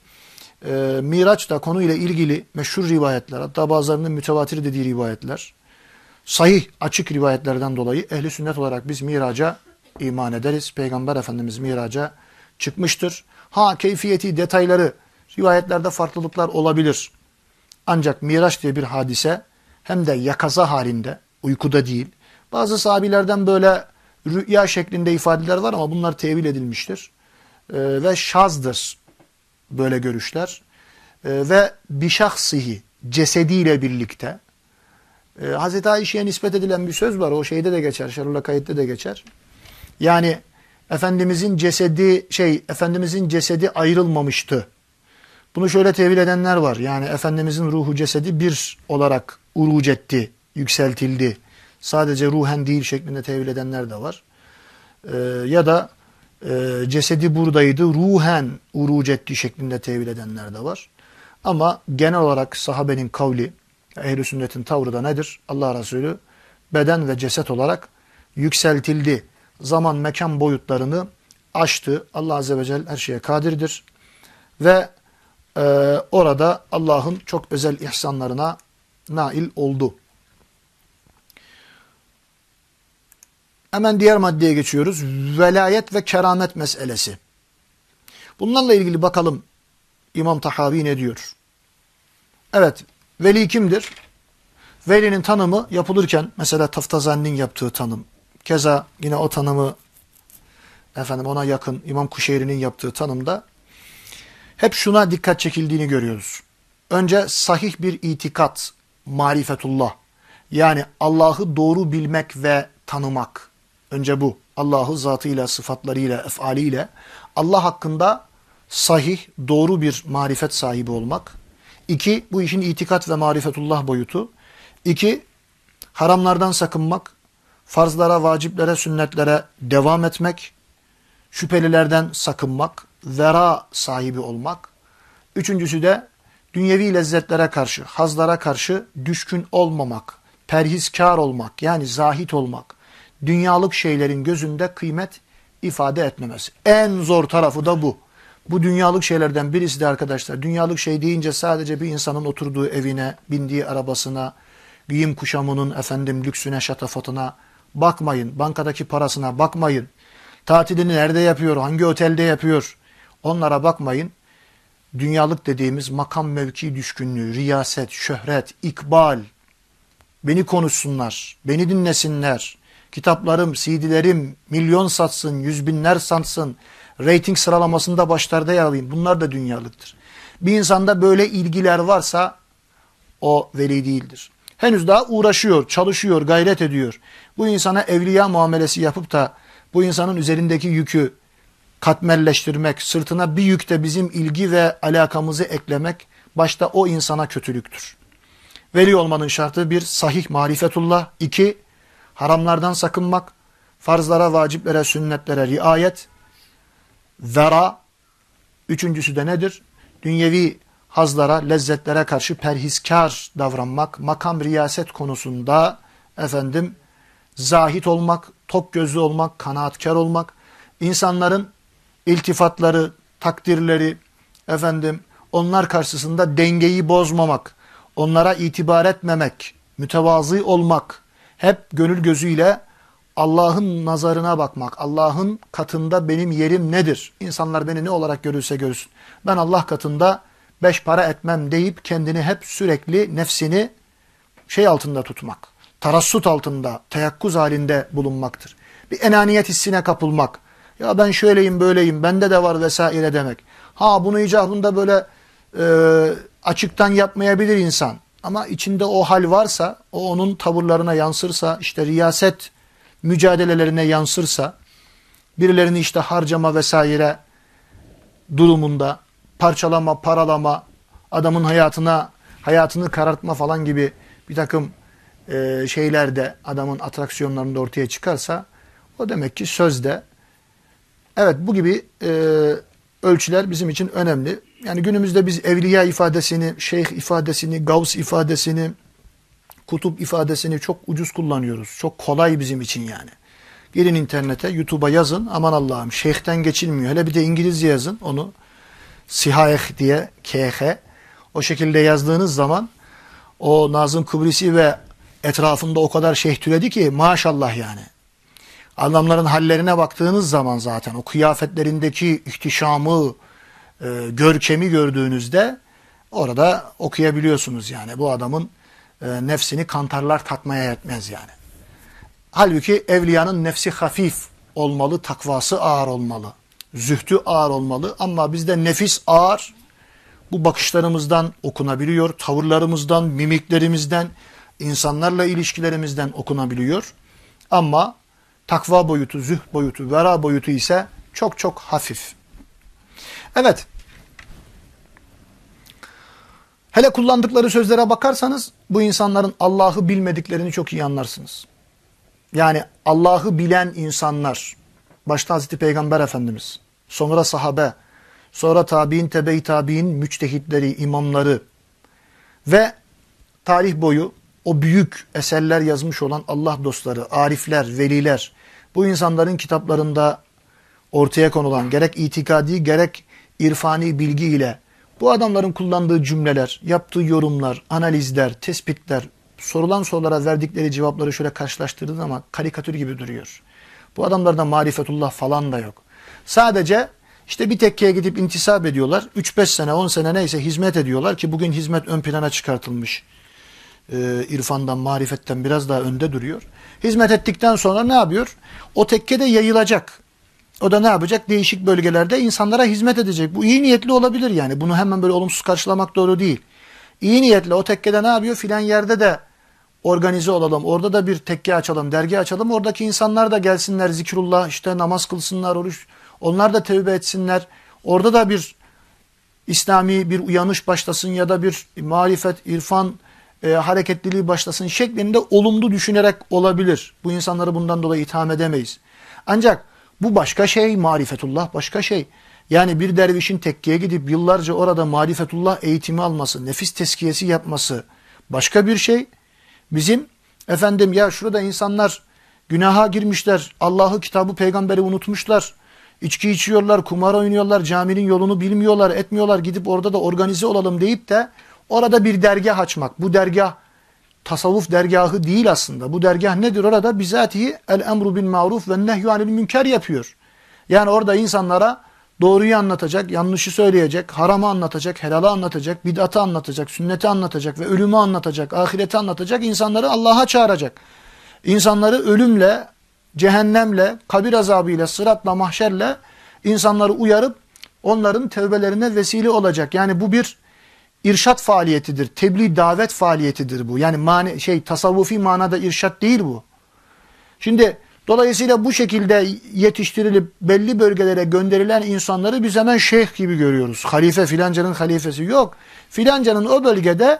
Ee, Miraç da konuyla ilgili meşhur rivayetler, hatta bazılarının mütevatir dediği rivayetler, sahih, açık rivayetlerden dolayı ehli sünnet olarak biz miraca iman ederiz. Peygamber Efendimiz miraca çıkmıştır. Ha keyfiyeti, detayları, rivayetlerde farklılıklar olabilir. Ancak miraç diye bir hadise hem de yakaza halinde, uykuda değil. Bazı sahabilerden böyle rüya şeklinde ifadeler var ama bunlar tevil edilmiştir. Ee, ve şazdır böyle görüşler. Ee, ve bişahsihi, cesediyle birlikte. Ee, Hazreti Ayşe'ye nispet edilen bir söz var. O şeyde de geçer, Şerullah Kayıt'ta da geçer. Yani Efendimizin cesedi şey Efendimizin cesedi ayrılmamıştı. Bunu şöyle tevil edenler var. Yani Efendimizin ruhu cesedi bir olarak uruc etti, yükseltildi. Sadece ruhen değil şeklinde tevil edenler de var. Ee, ya da e, cesedi buradaydı, ruhen uruc etti şeklinde tevil edenler de var. Ama genel olarak sahabenin kavli, ehl sünnetin tavrı da nedir? Allah Resulü beden ve ceset olarak yükseltildi. Zaman, mekan boyutlarını aştı. Allah Azze ve Celle her şeye kadirdir. Ve e, orada Allah'ın çok özel ihsanlarına nail oldu. Hemen diğer maddeye geçiyoruz. Velayet ve keramet meselesi. Bunlarla ilgili bakalım İmam Tahavi ne diyor? Evet, veli kimdir? Velinin tanımı yapılırken mesela Taftazani'nin yaptığı tanım. Keza yine o tanımı efendim ona yakın İmam Kuşeyri'nin yaptığı tanımda hep şuna dikkat çekildiğini görüyoruz. Önce sahih bir itikat, marifetullah. Yani Allah'ı doğru bilmek ve tanımak. Önce bu. Allah'ı zatıyla, sıfatlarıyla, efaliyle Allah hakkında sahih, doğru bir marifet sahibi olmak. İki, bu işin itikat ve marifetullah boyutu. İki, haramlardan sakınmak, farzlara, vaciplere, sünnetlere devam etmek, şüphelilerden sakınmak, vera sahibi olmak. Üçüncüsü de dünyevi lezzetlere karşı, hazlara karşı düşkün olmamak, perhizkar olmak yani zahit olmak, dünyalık şeylerin gözünde kıymet ifade etmemesi. En zor tarafı da bu. Bu dünyalık şeylerden birisi de arkadaşlar. Dünyalık şey deyince sadece bir insanın oturduğu evine, bindiği arabasına, giyim kuşamının efendim lüksüne, şatafatına bakmayın. Bankadaki parasına bakmayın. Tatilini nerede yapıyor, hangi otelde yapıyor onlara bakmayın. Dünyalık dediğimiz makam mevki düşkünlüğü, riyaset, şöhret, ikbal, beni konuşsunlar, beni dinlesinler, kitaplarım, CD'lerim milyon satsın, yüz binler satsın, rating sıralamasında başlarda yer alayım. Bunlar da dünyalıktır. Bir insanda böyle ilgiler varsa o veli değildir. Henüz daha uğraşıyor, çalışıyor, gayret ediyor. Bu insana evliya muamelesi yapıp da bu insanın üzerindeki yükü katmerleştirmek, sırtına bir yük de bizim ilgi ve alakamızı eklemek başta o insana kötülüktür. Veli olmanın şartı bir sahih marifetullah, iki haramlardan sakınmak, farzlara, vaciplere, sünnetlere riayet, vera, üçüncüsü de nedir? Dünyevi hazlara, lezzetlere karşı perhiskar davranmak, makam riyaset konusunda efendim zahit olmak, tok gözlü olmak, kanaatkar olmak, insanların iltifatları, takdirleri, efendim onlar karşısında dengeyi bozmamak, onlara itibar etmemek, mütevazı olmak, hep gönül gözüyle Allah'ın nazarına bakmak, Allah'ın katında benim yerim nedir? İnsanlar beni ne olarak görürse görsün. Ben Allah katında beş para etmem deyip kendini hep sürekli nefsini şey altında tutmak, tarassut altında, teyakkuz halinde bulunmaktır. Bir enaniyet hissine kapılmak, ya ben şöyleyim böyleyim, bende de var vesaire demek. Ha bunu icabında böyle e, açıktan yapmayabilir insan. Ama içinde o hal varsa, o onun tavırlarına yansırsa, işte riyaset mücadelelerine yansırsa, birilerini işte harcama vesaire durumunda, parçalama, paralama, adamın hayatına hayatını karartma falan gibi bir takım e, şeylerde adamın atraksiyonlarında ortaya çıkarsa, o demek ki sözde Evet bu gibi e, ölçüler bizim için önemli. Yani günümüzde biz evliya ifadesini, şeyh ifadesini, gavs ifadesini, kutup ifadesini çok ucuz kullanıyoruz. Çok kolay bizim için yani. Girin internete, YouTube'a yazın. Aman Allah'ım şeyhten geçilmiyor. Hele bir de İngilizce yazın onu. Sihayeh diye KH. O şekilde yazdığınız zaman o Nazım Kıbrisi ve etrafında o kadar şeyh türedi ki maşallah yani. Adamların hallerine baktığınız zaman zaten o kıyafetlerindeki ihtişamı, e, görkemi gördüğünüzde orada okuyabiliyorsunuz yani. Bu adamın e, nefsini kantarlar tatmaya yetmez yani. Halbuki evliyanın nefsi hafif olmalı, takvası ağır olmalı. Zühdü ağır olmalı ama bizde nefis ağır. Bu bakışlarımızdan okunabiliyor, tavırlarımızdan, mimiklerimizden, insanlarla ilişkilerimizden okunabiliyor. Ama Takva boyutu, züh boyutu, vera boyutu ise çok çok hafif. Evet. Hele kullandıkları sözlere bakarsanız bu insanların Allah'ı bilmediklerini çok iyi anlarsınız. Yani Allah'ı bilen insanlar, başta Hazreti Peygamber Efendimiz, sonra sahabe, sonra tabi'in, tebe-i tabi'in müçtehitleri, imamları ve tarih boyu o büyük eserler yazmış olan Allah dostları, arifler, veliler, bu insanların kitaplarında ortaya konulan gerek itikadi gerek irfani bilgi ile bu adamların kullandığı cümleler, yaptığı yorumlar, analizler, tespitler, sorulan sorulara verdikleri cevapları şöyle karşılaştırdığı zaman karikatür gibi duruyor. Bu adamlarda marifetullah falan da yok. Sadece işte bir tekkeye gidip intisap ediyorlar. 3-5 sene 10 sene neyse hizmet ediyorlar ki bugün hizmet ön plana çıkartılmış e, irfandan, marifetten biraz daha önde duruyor. Hizmet ettikten sonra ne yapıyor? O tekke de yayılacak. O da ne yapacak? Değişik bölgelerde insanlara hizmet edecek. Bu iyi niyetli olabilir yani. Bunu hemen böyle olumsuz karşılamak doğru değil. İyi niyetle o tekkede ne yapıyor? Filan yerde de organize olalım. Orada da bir tekke açalım, dergi açalım. Oradaki insanlar da gelsinler zikrullah, işte namaz kılsınlar, oruç. Onlar da tevbe etsinler. Orada da bir İslami bir uyanış başlasın ya da bir marifet, irfan, e, hareketliliği başlasın şeklinde olumlu düşünerek olabilir. Bu insanları bundan dolayı itham edemeyiz. Ancak bu başka şey, marifetullah başka şey. Yani bir dervişin tekkeye gidip yıllarca orada marifetullah eğitimi alması, nefis teskiyesi yapması başka bir şey. Bizim efendim ya şurada insanlar günaha girmişler, Allah'ı, kitabı, peygamberi unutmuşlar. İçki içiyorlar, kumar oynuyorlar, caminin yolunu bilmiyorlar, etmiyorlar. Gidip orada da organize olalım deyip de Orada bir dergah açmak. Bu dergah tasavvuf dergahı değil aslında. Bu dergah nedir? Orada bizatihi el emru bin maruf ve nehyü anil münker yapıyor. Yani orada insanlara doğruyu anlatacak, yanlışı söyleyecek, haramı anlatacak, helalı anlatacak, bid'atı anlatacak, sünneti anlatacak ve ölümü anlatacak, ahireti anlatacak, insanları Allah'a çağıracak. İnsanları ölümle, cehennemle, kabir azabıyla, sıratla, mahşerle insanları uyarıp onların tevbelerine vesile olacak. Yani bu bir irşat faaliyetidir. Tebliğ davet faaliyetidir bu. Yani mani, şey tasavvufi manada irşat değil bu. Şimdi dolayısıyla bu şekilde yetiştirilip belli bölgelere gönderilen insanları biz hemen şeyh gibi görüyoruz. Halife filancanın halifesi yok. Filancanın o bölgede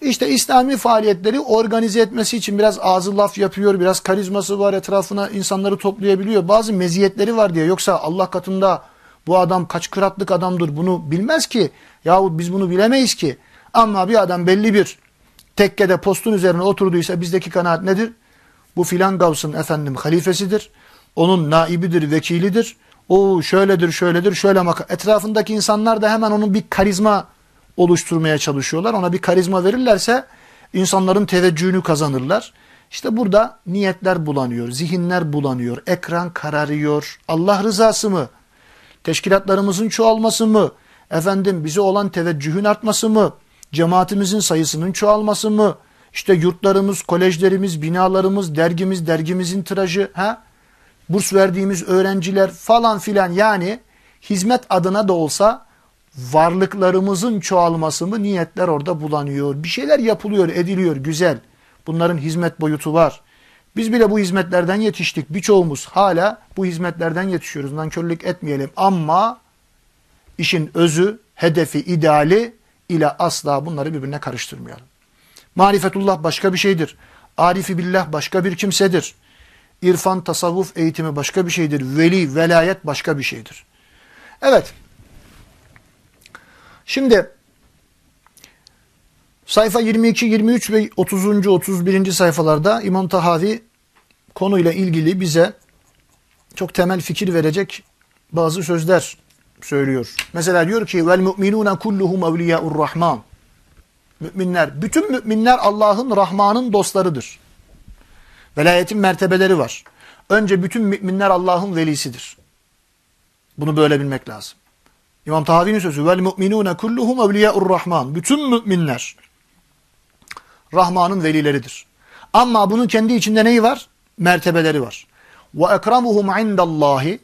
İşte İslami faaliyetleri organize etmesi için biraz ağzı laf yapıyor, biraz karizması var, etrafına insanları toplayabiliyor. Bazı meziyetleri var diye. Yoksa Allah katında bu adam kaç kıratlık adamdır bunu bilmez ki. Yahut biz bunu bilemeyiz ki. Ama bir adam belli bir tekkede postun üzerine oturduysa bizdeki kanaat nedir? Bu filan gavsın efendim halifesidir. Onun naibidir, vekilidir. O şöyledir, şöyledir, şöyle maka. Etrafındaki insanlar da hemen onun bir karizma oluşturmaya çalışıyorlar. Ona bir karizma verirlerse insanların teveccühünü kazanırlar. İşte burada niyetler bulanıyor, zihinler bulanıyor, ekran kararıyor. Allah rızası mı? Teşkilatlarımızın çoğalması mı? Efendim bize olan teveccühün artması mı? Cemaatimizin sayısının çoğalması mı? İşte yurtlarımız, kolejlerimiz, binalarımız, dergimiz, dergimizin tirajı, ha? burs verdiğimiz öğrenciler falan filan yani hizmet adına da olsa varlıklarımızın çoğalması mı niyetler orada bulanıyor. Bir şeyler yapılıyor, ediliyor, güzel. Bunların hizmet boyutu var. Biz bile bu hizmetlerden yetiştik. Birçoğumuz hala bu hizmetlerden yetişiyoruz. Nankörlük etmeyelim ama işin özü, hedefi, ideali ile asla bunları birbirine karıştırmayalım. Marifetullah başka bir şeydir. Arifi billah başka bir kimsedir. İrfan, tasavvuf eğitimi başka bir şeydir. Veli, velayet başka bir şeydir. Evet. Şimdi sayfa 22, 23 ve 30. 31. sayfalarda İmam Tahavi konuyla ilgili bize çok temel fikir verecek bazı sözler söylüyor. Mesela diyor ki vel mu'minuna kulluhum evliyaur rahman. Müminler, bütün müminler Allah'ın, Rahman'ın dostlarıdır. Velayetin mertebeleri var. Önce bütün müminler Allah'ın velisidir. Bunu böyle bilmek lazım. İmam Tahavi'nin sözü vel mu'minune kulluhum evliyaur rahman. Bütün müminler Rahman'ın velileridir. Ama bunun kendi içinde neyi var? Mertebeleri var. Ve ekramuhum indallahi.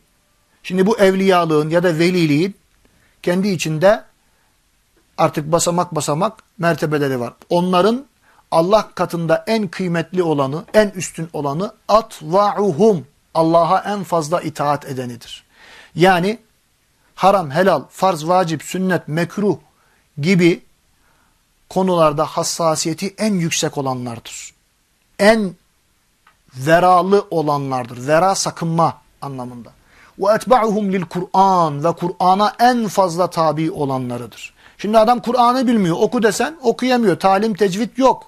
Şimdi bu evliyalığın ya da veliliğin kendi içinde artık basamak basamak mertebeleri var. Onların Allah katında en kıymetli olanı, en üstün olanı atva'uhum. Allah'a en fazla itaat edenidir. Yani haram, helal, farz, vacip, sünnet, mekruh gibi konularda hassasiyeti en yüksek olanlardır. En veralı olanlardır. Vera sakınma anlamında. Ve etba'uhum lil Kur'an ve Kur'an'a en fazla tabi olanlarıdır. Şimdi adam Kur'an'ı bilmiyor. Oku desen okuyamıyor. Talim, tecvid yok.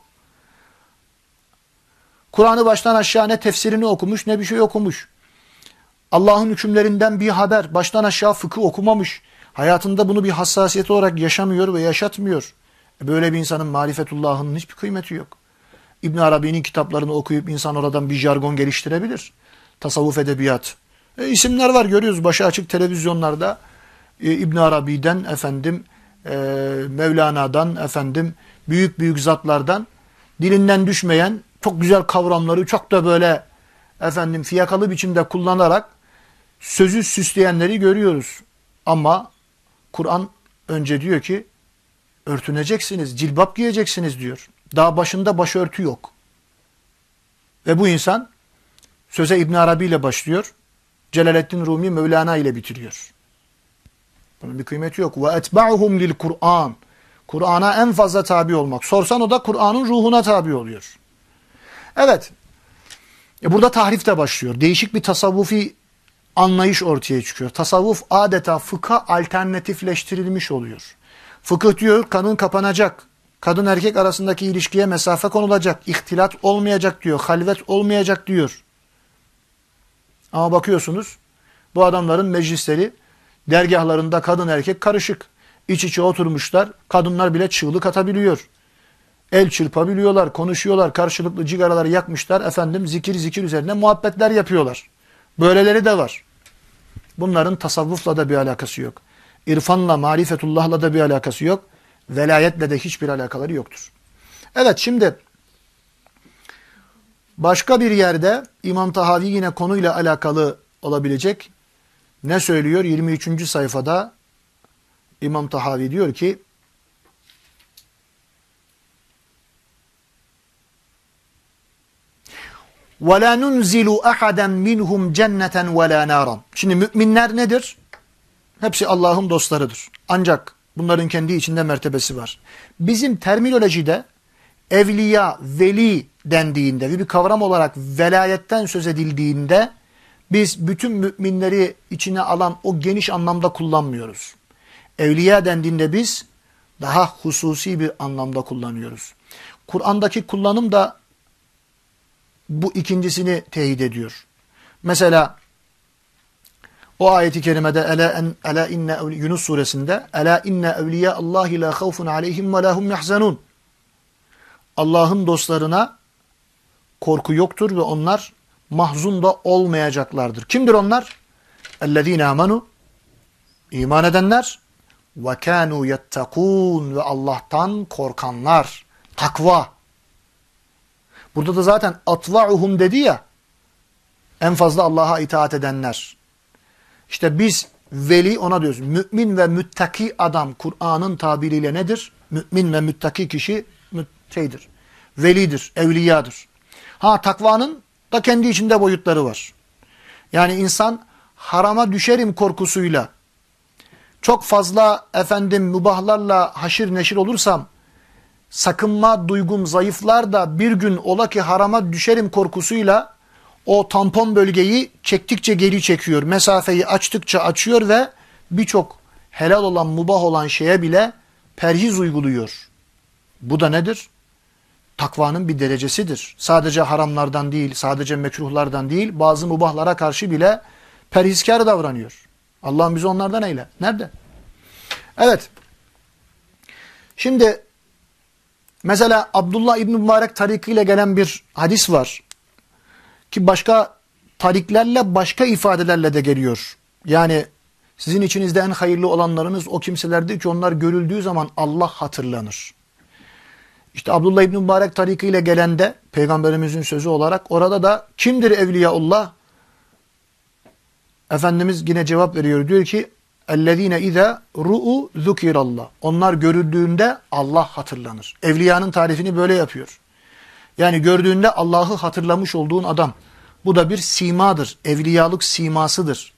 Kur'an'ı baştan aşağı ne tefsirini okumuş ne bir şey okumuş. Allah'ın hükümlerinden bir haber. Baştan aşağı fıkıh okumamış. Hayatında bunu bir hassasiyet olarak yaşamıyor ve yaşatmıyor. E böyle bir insanın marifetullahının hiçbir kıymeti yok. İbn Arabi'nin kitaplarını okuyup insan oradan bir jargon geliştirebilir. Tasavvuf edebiyat. E, isimler var görüyoruz başı açık televizyonlarda. E, İbn Arabi'den efendim e, Mevlana'dan efendim büyük büyük zatlardan dilinden düşmeyen çok güzel kavramları çok da böyle efendim fiyakalı biçimde kullanarak sözü süsleyenleri görüyoruz. Ama Kur'an önce diyor ki örtüneceksiniz, cilbap giyeceksiniz diyor. Daha başında başörtü yok. Ve bu insan söze İbn Arabi ile başlıyor. Celaleddin Rumi Mevlana ile bitiriyor. Bunun bir kıymeti yok. Ve etba'uhum lil Kur'an. Kur'an'a en fazla tabi olmak. Sorsan o da Kur'an'ın ruhuna tabi oluyor. Evet. E burada tahrif de başlıyor. Değişik bir tasavvufi anlayış ortaya çıkıyor. Tasavvuf adeta fıkha alternatifleştirilmiş oluyor. Fıkıh diyor kanın kapanacak. Kadın erkek arasındaki ilişkiye mesafe konulacak. İhtilat olmayacak diyor. Halvet olmayacak diyor. Ama bakıyorsunuz bu adamların meclisleri dergahlarında kadın erkek karışık. İç içe oturmuşlar. Kadınlar bile çığlık atabiliyor. El çırpabiliyorlar, konuşuyorlar, karşılıklı cigaraları yakmışlar. Efendim zikir zikir üzerine muhabbetler yapıyorlar. Böyleleri de var. Bunların tasavvufla da bir alakası yok. İrfanla, marifetullahla da bir alakası yok. Velayetle de hiçbir alakaları yoktur. Evet şimdi başka bir yerde İmam Tahavi yine konuyla alakalı olabilecek ne söylüyor? 23. sayfada İmam Tahavi diyor ki وَلَا نُنْزِلُ أَحَدًا مِنْهُمْ جَنَّةً وَلَا نَارًا Şimdi müminler nedir? Hepsi Allah'ın dostlarıdır. Ancak bunların kendi içinde mertebesi var. Bizim terminolojide evliya, veli dendiğinde ve bir kavram olarak velayetten söz edildiğinde biz bütün müminleri içine alan o geniş anlamda kullanmıyoruz. Evliya dendiğinde biz daha hususi bir anlamda kullanıyoruz. Kur'an'daki kullanım da bu ikincisini teyit ediyor. Mesela o ayeti kerimede ela en ela inne Yunus suresinde ela inne evliya Allah la havfun aleyhim ve lahum yahzanun. Allah'ın dostlarına korku yoktur ve onlar mahzun da olmayacaklardır. Kimdir onlar? Ellezine amenu iman edenler ve kanu yettekun ve Allah'tan korkanlar. Takva. Burada da zaten atva'uhum dedi ya en fazla Allah'a itaat edenler. İşte biz veli ona diyoruz. Mümin ve müttaki adam Kur'an'ın tabiriyle nedir? Mümin ve müttaki kişi şeydir. Velidir, evliyadır. Ha takvanın da kendi içinde boyutları var. Yani insan harama düşerim korkusuyla çok fazla efendim mübahlarla haşir neşir olursam sakınma duygum zayıflar da bir gün ola ki harama düşerim korkusuyla o tampon bölgeyi çektikçe geri çekiyor. Mesafeyi açtıkça açıyor ve birçok helal olan, mubah olan şeye bile perhiz uyguluyor. Bu da nedir? Takvanın bir derecesidir. Sadece haramlardan değil, sadece mekruhlardan değil, bazı mubahlara karşı bile perhizkar davranıyor. Allah'ım bizi onlardan eyle. Nerede? Evet. Şimdi mesela Abdullah İbn Mübarek tarikiyle gelen bir hadis var. Ki başka tariklerle başka ifadelerle de geliyor. Yani sizin içinizde en hayırlı olanlarınız o kimselerdir ki onlar görüldüğü zaman Allah hatırlanır. İşte Abdullah İbn Mübarek tarikiyle gelende peygamberimizin sözü olarak orada da kimdir evliyaullah? Efendimiz yine cevap veriyor. Diyor ki اَلَّذ۪ينَ اِذَا ru'u zukirallah. Onlar görüldüğünde Allah hatırlanır. Evliyanın tarifini böyle yapıyor. Yani gördüğünde Allah'ı hatırlamış olduğun adam. Bu da bir simadır. Evliyalık simasıdır.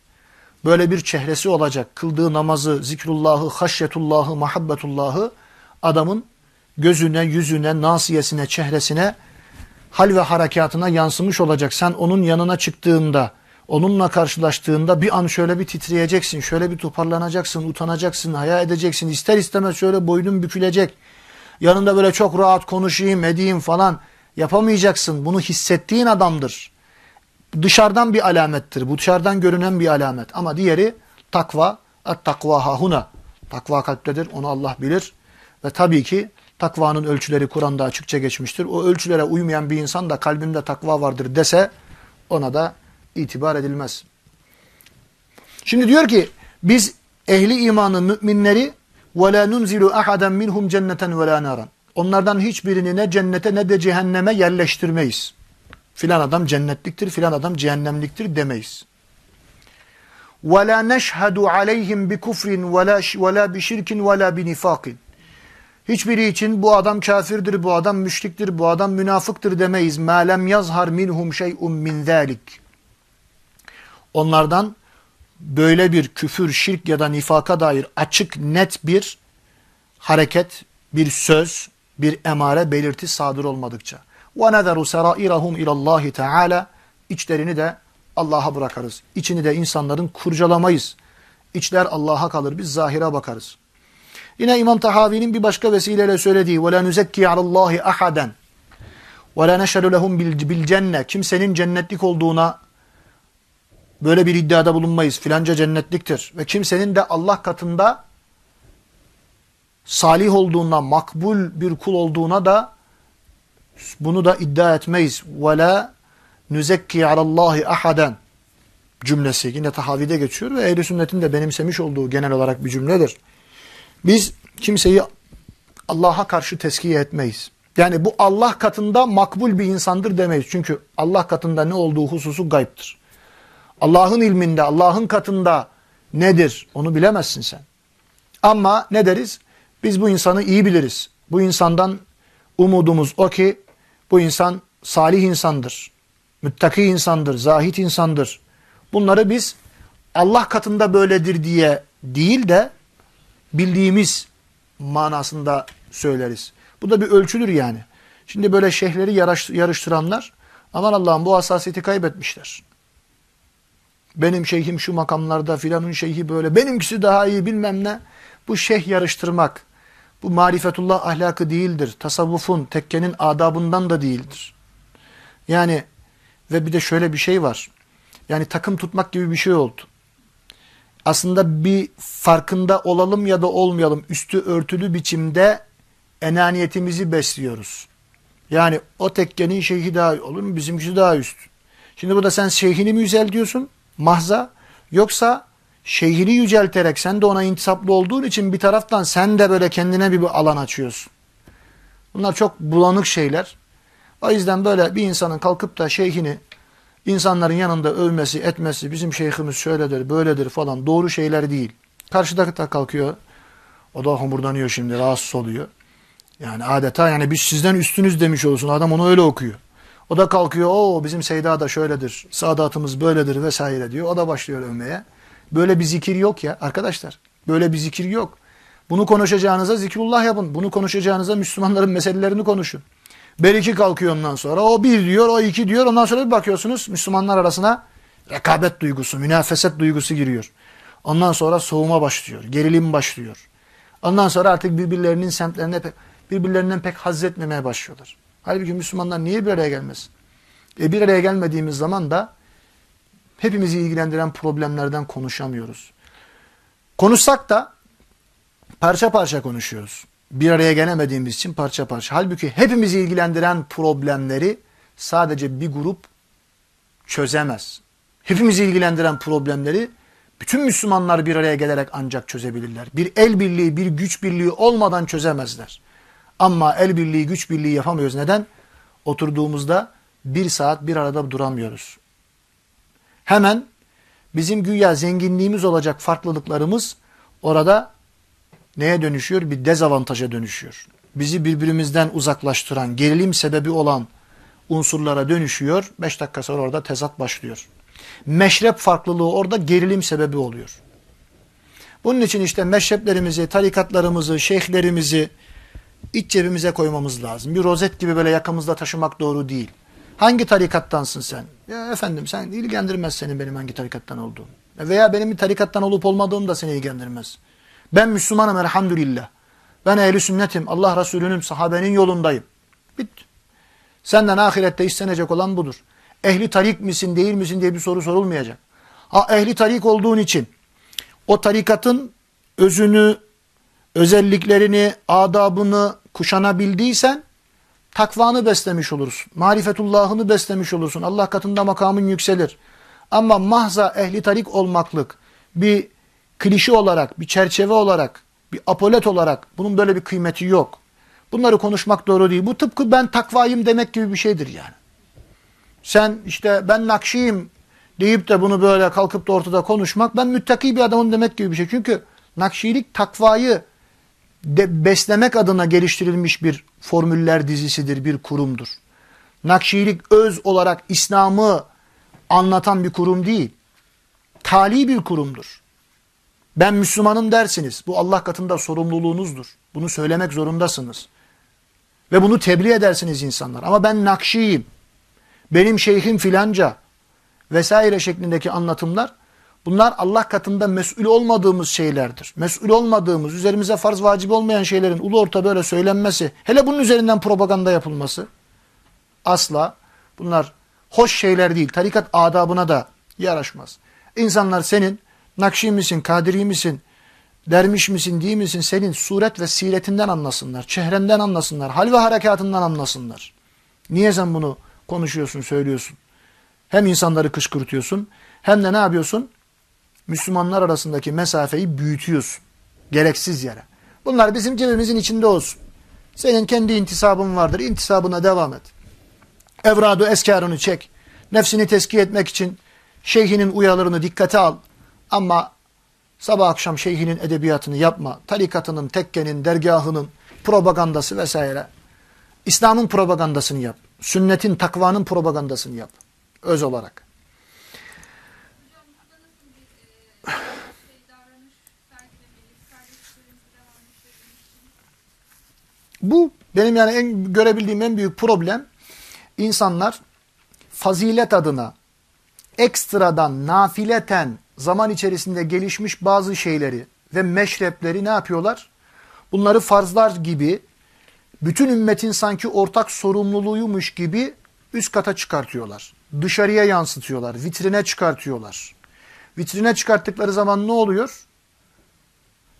Böyle bir çehresi olacak. Kıldığı namazı, zikrullahı, haşyetullahı, muhabbetullahı adamın gözüne, yüzüne, nasiyesine, çehresine, hal ve harekatına yansımış olacak. Sen onun yanına çıktığında, onunla karşılaştığında bir an şöyle bir titreyeceksin, şöyle bir toparlanacaksın, utanacaksın, haya edeceksin. İster istemez şöyle boynun bükülecek. Yanında böyle çok rahat konuşayım, edeyim falan yapamayacaksın. Bunu hissettiğin adamdır. Dışarıdan bir alamettir. Bu dışarıdan görünen bir alamet. Ama diğeri takva. Et-takva hahuna. Takva kalptedir. Onu Allah bilir. Ve tabii ki takvanın ölçüleri Kur'an'da açıkça geçmiştir. O ölçülere uymayan bir insan da kalbimde takva vardır dese ona da itibar edilmez. Şimdi diyor ki biz ehli imanın müminleri وَلَا نُنْزِلُ أَحَدًا مِنْهُمْ جَنَّةً وَلَا نَارًا Onlardan hiçbirini ne cennete ne de cehenneme yerleştirmeyiz. Filan adam cennetliktir, filan adam cehennemliktir demeyiz. وَلَا نَشْهَدُ عَلَيْهِمْ بِكُفْرٍ وَلَا بِشِرْكٍ وَلَا بِنِفَاقٍ Hiçbiri için bu adam kafirdir, bu adam müşriktir, bu adam münafıktır demeyiz. مَا لَمْ يَظْهَرْ مِنْهُمْ شَيْءٌ مِنْ ذَٰلِكِ Onlardan böyle bir küfür, şirk ya da nifaka dair açık, net bir hareket, bir söz, bir emare, belirti sadır olmadıkça. وَنَذَرُ سَرَائِرَهُمْ اِلَى اللّٰهِ تَعَالَى İçlerini de Allah'a bırakarız. İçini de insanların kurcalamayız. İçler Allah'a kalır. Biz zahire bakarız. Yine İmam Tahavi'nin bir başka vesileyle söylediği وَلَا نُزَكِّي عَلَى اللّٰهِ أَحَدًا وَلَا نَشَرُ لَهُمْ بِالْجَنَّةِ Kimsenin cennetlik olduğuna böyle bir iddiada bulunmayız. Filanca cennetliktir. Ve kimsenin de Allah katında salih olduğuna, makbul bir kul olduğuna da bunu da iddia etmeyiz. Ve la nüzekki alallahi ahaden cümlesi yine tahavide geçiyor ve ehl sünnetin de benimsemiş olduğu genel olarak bir cümledir. Biz kimseyi Allah'a karşı teskiye etmeyiz. Yani bu Allah katında makbul bir insandır demeyiz. Çünkü Allah katında ne olduğu hususu gayiptir. Allah'ın ilminde, Allah'ın katında nedir onu bilemezsin sen. Ama ne deriz? Biz bu insanı iyi biliriz. Bu insandan umudumuz o ki bu insan salih insandır. Müttaki insandır, zahit insandır. Bunları biz Allah katında böyledir diye değil de bildiğimiz manasında söyleriz. Bu da bir ölçüdür yani. Şimdi böyle şeyhleri yarış- yarıştıranlar aman Allah'ım bu hassasiyeti kaybetmişler. Benim şeyhim şu makamlarda filanın şeyhi böyle benimkisi daha iyi bilmem ne. Bu şeyh yarıştırmak. Bu marifetullah ahlakı değildir. Tasavvufun, tekkenin adabından da değildir. Yani ve bir de şöyle bir şey var. Yani takım tutmak gibi bir şey oldu. Aslında bir farkında olalım ya da olmayalım üstü örtülü biçimde enaniyetimizi besliyoruz. Yani o tekkenin şeyhi daha olur mu bizimkisi daha üst. Şimdi burada sen şeyhini mi yüceltiyorsun mahza yoksa şeyhini yücelterek sen de ona intisaplı olduğun için bir taraftan sen de böyle kendine bir alan açıyorsun. Bunlar çok bulanık şeyler. O yüzden böyle bir insanın kalkıp da şeyhini insanların yanında övmesi, etmesi, bizim şeyhimiz şöyledir, böyledir falan doğru şeyler değil. Karşıdaki da kalkıyor. O da homurdanıyor şimdi, rahatsız oluyor. Yani adeta yani biz sizden üstünüz demiş olsun. Adam onu öyle okuyor. O da kalkıyor, o bizim Seyda da şöyledir, Sadatımız böyledir vesaire diyor. O da başlıyor övmeye. Böyle bir zikir yok ya arkadaşlar. Böyle bir zikir yok. Bunu konuşacağınıza zikrullah yapın. Bunu konuşacağınıza Müslümanların meselelerini konuşun. Belki kalkıyor ondan sonra. O bir diyor, o iki diyor. Ondan sonra bir bakıyorsunuz Müslümanlar arasına rekabet duygusu, münafeset duygusu giriyor. Ondan sonra soğuma başlıyor, gerilim başlıyor. Ondan sonra artık birbirlerinin semtlerine pek, birbirlerinden pek haz etmemeye başlıyorlar. Halbuki Müslümanlar niye bir araya gelmez? E bir araya gelmediğimiz zaman da hepimizi ilgilendiren problemlerden konuşamıyoruz. Konuşsak da parça parça konuşuyoruz. Bir araya gelemediğimiz için parça parça. Halbuki hepimizi ilgilendiren problemleri sadece bir grup çözemez. Hepimizi ilgilendiren problemleri bütün Müslümanlar bir araya gelerek ancak çözebilirler. Bir el birliği, bir güç birliği olmadan çözemezler. Ama el birliği, güç birliği yapamıyoruz. Neden? Oturduğumuzda bir saat bir arada duramıyoruz. Hemen bizim güya zenginliğimiz olacak farklılıklarımız orada neye dönüşüyor? Bir dezavantaja dönüşüyor. Bizi birbirimizden uzaklaştıran, gerilim sebebi olan unsurlara dönüşüyor. Beş dakika sonra orada tezat başlıyor. Meşrep farklılığı orada gerilim sebebi oluyor. Bunun için işte meşreplerimizi, tarikatlarımızı, şeyhlerimizi iç cebimize koymamız lazım. Bir rozet gibi böyle yakamızda taşımak doğru değil. Hangi tarikattansın sen? Ya efendim sen ilgilendirmez senin benim hangi tarikattan olduğum. Veya benim bir tarikattan olup olmadığım da seni ilgilendirmez. Ben Müslümanım elhamdülillah. Ben ehli sünnetim. Allah Resulü'nün, sahabenin yolundayım. Bitti. Senden ahirette istenecek olan budur. Ehli tarik misin değil misin diye bir soru sorulmayacak. Ha ehli tarik olduğun için o tarikatın özünü, özelliklerini, adabını kuşanabildiysen takvanı beslemiş olursun. Marifetullahını beslemiş olursun. Allah katında makamın yükselir. Ama mahza ehli tarik olmaklık bir klişe olarak, bir çerçeve olarak, bir apolet olarak bunun böyle bir kıymeti yok. Bunları konuşmak doğru değil. Bu tıpkı ben takvayım demek gibi bir şeydir yani. Sen işte ben nakşiyim deyip de bunu böyle kalkıp da ortada konuşmak ben müttaki bir adamım demek gibi bir şey. Çünkü nakşilik takvayı de beslemek adına geliştirilmiş bir formüller dizisidir, bir kurumdur. Nakşilik öz olarak İslam'ı anlatan bir kurum değil. Tali bir kurumdur. Ben Müslümanım dersiniz. Bu Allah katında sorumluluğunuzdur. Bunu söylemek zorundasınız. Ve bunu tebliğ edersiniz insanlar. Ama ben Nakşiyim, benim şeyhim filanca vesaire şeklindeki anlatımlar bunlar Allah katında mesul olmadığımız şeylerdir. Mesul olmadığımız, üzerimize farz vacip olmayan şeylerin ulu orta böyle söylenmesi, hele bunun üzerinden propaganda yapılması asla bunlar hoş şeyler değil. Tarikat adabına da yaraşmaz. İnsanlar senin Nakşi misin, Kadiri misin, dermiş misin, değil misin senin suret ve siretinden anlasınlar, çehrenden anlasınlar, hal ve harekatından anlasınlar. Niye sen bunu konuşuyorsun, söylüyorsun? Hem insanları kışkırtıyorsun hem de ne yapıyorsun? Müslümanlar arasındaki mesafeyi büyütüyorsun. Gereksiz yere. Bunlar bizim cebimizin içinde olsun. Senin kendi intisabın vardır. İntisabına devam et. Evradu eskarını çek. Nefsini teskiye etmek için şeyhinin uyarılarını dikkate al. Ama sabah akşam şeyhinin edebiyatını yapma. Tarikatının, tekkenin, dergahının propagandası vesaire. İslam'ın propagandasını yap. Sünnetin, takvanın propagandasını yap. Öz olarak. Hocam burada nasıl bir e, şey davranış sergilemeliyiz? Kardeşlerimize devam ettirmek için. Bu Benim yani en görebildiğim en büyük problem insanlar fazilet adına ekstradan nafileten zaman içerisinde gelişmiş bazı şeyleri ve meşrepleri ne yapıyorlar? Bunları farzlar gibi bütün ümmetin sanki ortak sorumluluğuymuş gibi üst kata çıkartıyorlar. Dışarıya yansıtıyorlar, vitrine çıkartıyorlar. Vitrine çıkarttıkları zaman ne oluyor?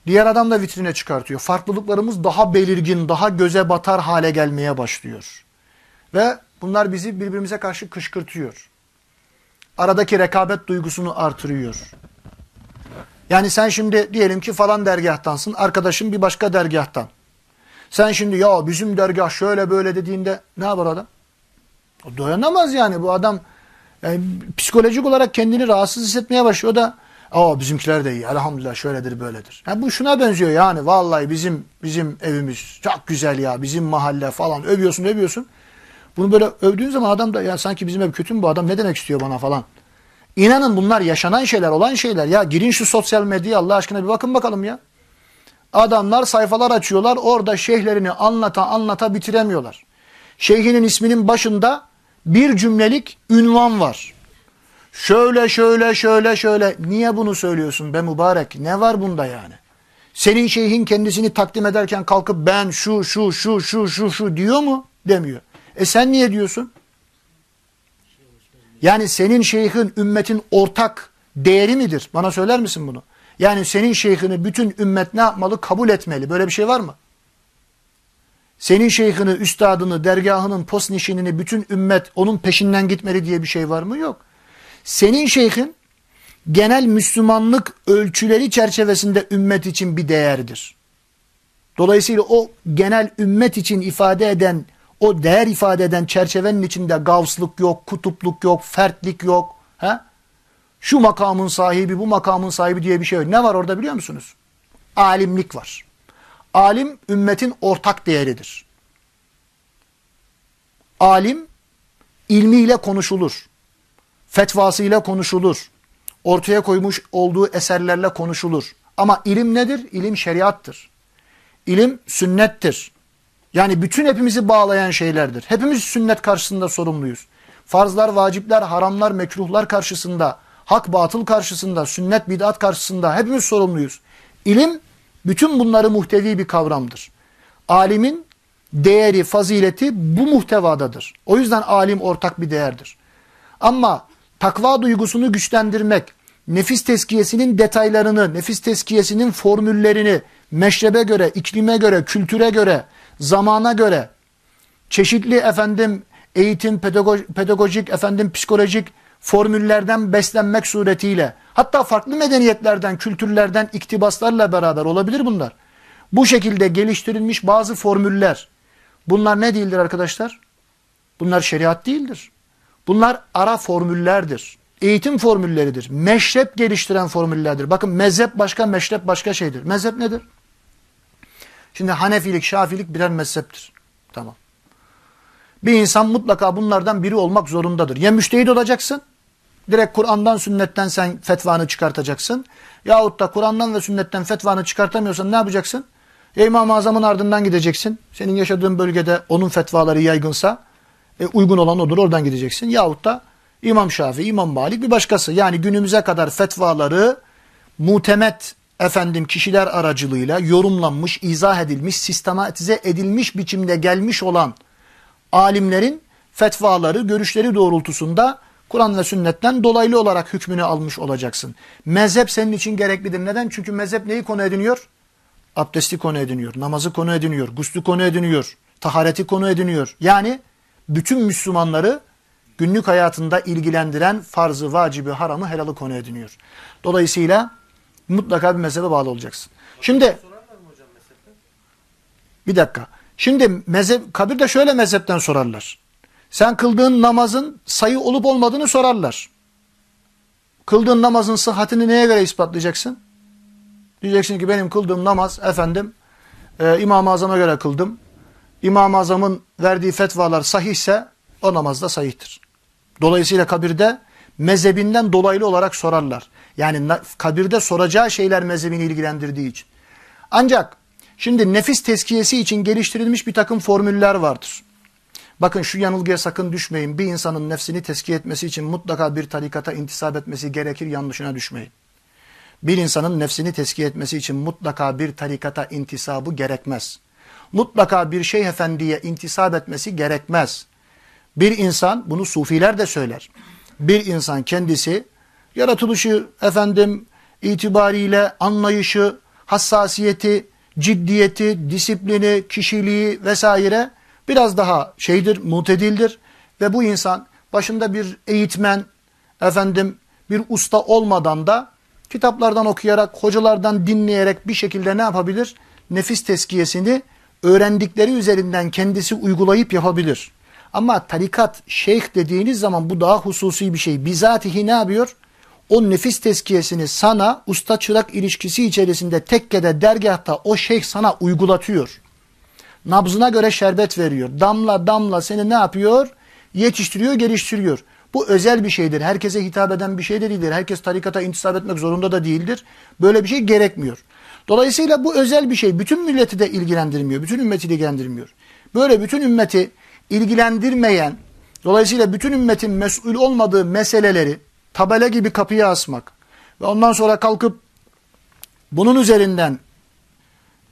Diğer adam da vitrine çıkartıyor. Farklılıklarımız daha belirgin, daha göze batar hale gelmeye başlıyor. Ve bunlar bizi birbirimize karşı kışkırtıyor. Aradaki rekabet duygusunu artırıyor. Yani sen şimdi diyelim ki falan dergahtansın, arkadaşın bir başka dergahtan. Sen şimdi ya bizim dergah şöyle böyle dediğinde ne yapar adam? O dayanamaz yani bu adam yani psikolojik olarak kendini rahatsız hissetmeye başlıyor da Aa bizimkiler de iyi elhamdülillah şöyledir böyledir. Yani bu şuna benziyor yani vallahi bizim bizim evimiz çok güzel ya bizim mahalle falan övüyorsun övüyorsun. Bunu böyle övdüğün zaman adam da ya sanki bizim ev kötü mü bu adam ne demek istiyor bana falan. İnanın bunlar yaşanan şeyler olan şeyler ya girin şu sosyal medyaya Allah aşkına bir bakın bakalım ya. Adamlar sayfalar açıyorlar orada şeyhlerini anlata anlata bitiremiyorlar. Şeyhinin isminin başında bir cümlelik ünvan var. Şöyle şöyle şöyle şöyle. Niye bunu söylüyorsun be mübarek? Ne var bunda yani? Senin şeyhin kendisini takdim ederken kalkıp ben şu şu şu şu şu şu diyor mu? Demiyor. E sen niye diyorsun? Yani senin şeyhin ümmetin ortak değeri midir? Bana söyler misin bunu? Yani senin şeyhini bütün ümmet ne yapmalı? Kabul etmeli. Böyle bir şey var mı? Senin şeyhini, üstadını, dergahının post nişinini bütün ümmet onun peşinden gitmeli diye bir şey var mı? Yok. Senin şeyhin genel Müslümanlık ölçüleri çerçevesinde ümmet için bir değerdir. Dolayısıyla o genel ümmet için ifade eden, o değer ifade eden çerçevenin içinde gavslık yok, kutupluk yok, fertlik yok. He? Şu makamın sahibi, bu makamın sahibi diye bir şey yok. Ne var orada biliyor musunuz? Alimlik var. Alim ümmetin ortak değeridir. Alim ilmiyle konuşulur. Fetvasıyla konuşulur. Ortaya koymuş olduğu eserlerle konuşulur. Ama ilim nedir? İlim şeriattır. İlim sünnettir. Yani bütün hepimizi bağlayan şeylerdir. Hepimiz sünnet karşısında sorumluyuz. Farzlar, vacipler, haramlar, mekruhlar karşısında, hak batıl karşısında, sünnet bid'at karşısında hepimiz sorumluyuz. İlim bütün bunları muhtevi bir kavramdır. Alimin değeri, fazileti bu muhtevadadır. O yüzden alim ortak bir değerdir. Ama takva duygusunu güçlendirmek, nefis teskiyesinin detaylarını, nefis teskiyesinin formüllerini meşrebe göre, iklime göre, kültüre göre, zamana göre, çeşitli efendim eğitim, pedagojik, efendim psikolojik formüllerden beslenmek suretiyle, hatta farklı medeniyetlerden, kültürlerden iktibaslarla beraber olabilir bunlar. Bu şekilde geliştirilmiş bazı formüller, bunlar ne değildir arkadaşlar? Bunlar şeriat değildir. Bunlar ara formüllerdir. Eğitim formülleridir. Meşrep geliştiren formüllerdir. Bakın mezhep başka, meşrep başka şeydir. Mezhep nedir? Şimdi Hanefilik, Şafilik birer mezheptir. Tamam. Bir insan mutlaka bunlardan biri olmak zorundadır. Ya müştehit olacaksın, direkt Kur'an'dan, sünnetten sen fetvanı çıkartacaksın. Yahut da Kur'an'dan ve sünnetten fetvanı çıkartamıyorsan ne yapacaksın? Ya İmam-ı Azam'ın ardından gideceksin. Senin yaşadığın bölgede onun fetvaları yaygınsa, e, uygun olan odur oradan gideceksin. Yahut da İmam Şafii, İmam Malik bir başkası. Yani günümüze kadar fetvaları mutemet efendim kişiler aracılığıyla yorumlanmış, izah edilmiş, sistematize edilmiş biçimde gelmiş olan alimlerin fetvaları, görüşleri doğrultusunda Kur'an ve sünnetten dolaylı olarak hükmünü almış olacaksın. Mezhep senin için gereklidir. Neden? Çünkü mezhep neyi konu ediniyor? Abdesti konu ediniyor, namazı konu ediniyor, guslü konu ediniyor, tahareti konu ediniyor. Yani bütün Müslümanları günlük hayatında ilgilendiren farzı, vacibi, haramı, helalı konu ediniyor. Dolayısıyla mutlaka bir mezhebe bağlı olacaksın. Şimdi bir dakika. Şimdi mezhep, kabirde şöyle mezhepten sorarlar. Sen kıldığın namazın sayı olup olmadığını sorarlar. Kıldığın namazın sıhhatini neye göre ispatlayacaksın? Diyeceksin ki benim kıldığım namaz efendim e, İmam-ı Azam'a göre kıldım. İmam-ı Azam'ın verdiği fetvalar sahihse o namaz da sahihtir. Dolayısıyla kabirde mezhebinden dolaylı olarak sorarlar. Yani kabirde soracağı şeyler mezhebini ilgilendirdiği için. Ancak Şimdi nefis teskiyesi için geliştirilmiş bir takım formüller vardır. Bakın şu yanılgıya sakın düşmeyin. Bir insanın nefsini teskiye etmesi için mutlaka bir tarikata intisap etmesi gerekir yanlışına düşmeyin. Bir insanın nefsini teskiye etmesi için mutlaka bir tarikata intisabı gerekmez. Mutlaka bir şeyh efendiye intisap etmesi gerekmez. Bir insan, bunu sufiler de söyler. Bir insan kendisi yaratılışı efendim itibariyle anlayışı, hassasiyeti, ciddiyeti, disiplini, kişiliği vesaire biraz daha şeydir, mutedildir ve bu insan başında bir eğitmen, efendim bir usta olmadan da kitaplardan okuyarak, hocalardan dinleyerek bir şekilde ne yapabilir? Nefis teskiyesini öğrendikleri üzerinden kendisi uygulayıp yapabilir. Ama tarikat, şeyh dediğiniz zaman bu daha hususi bir şey. Bizatihi ne yapıyor? O nefis teskiyesini sana usta çırak ilişkisi içerisinde tekkede, dergahta o şeyh sana uygulatıyor. Nabzına göre şerbet veriyor. Damla damla seni ne yapıyor? Yetiştiriyor, geliştiriyor. Bu özel bir şeydir. Herkese hitap eden bir şey de değildir. Herkes tarikata intisap etmek zorunda da değildir. Böyle bir şey gerekmiyor. Dolayısıyla bu özel bir şey. Bütün milleti de ilgilendirmiyor. Bütün ümmeti ilgilendirmiyor. Böyle bütün ümmeti ilgilendirmeyen, dolayısıyla bütün ümmetin mesul olmadığı meseleleri tabela gibi kapıya asmak ve ondan sonra kalkıp bunun üzerinden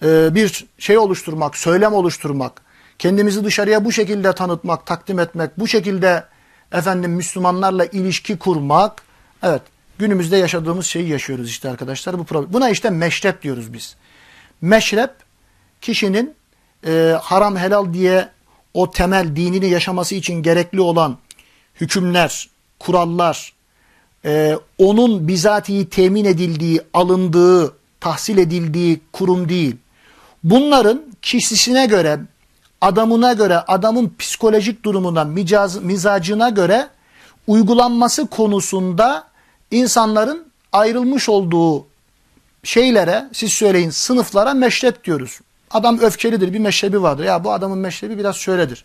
e, bir şey oluşturmak, söylem oluşturmak, kendimizi dışarıya bu şekilde tanıtmak, takdim etmek, bu şekilde efendim Müslümanlarla ilişki kurmak, evet günümüzde yaşadığımız şeyi yaşıyoruz işte arkadaşlar. Bu problem. Buna işte meşrep diyoruz biz. Meşrep kişinin e, haram helal diye o temel dinini yaşaması için gerekli olan hükümler, kurallar, e, onun bizatihi temin edildiği, alındığı, tahsil edildiği kurum değil. Bunların kişisine göre, adamına göre, adamın psikolojik durumuna, micaz, mizacına göre uygulanması konusunda insanların ayrılmış olduğu şeylere, siz söyleyin sınıflara meşrep diyoruz. Adam öfkelidir, bir meşrebi vardır. Ya bu adamın meşrebi biraz şöyledir.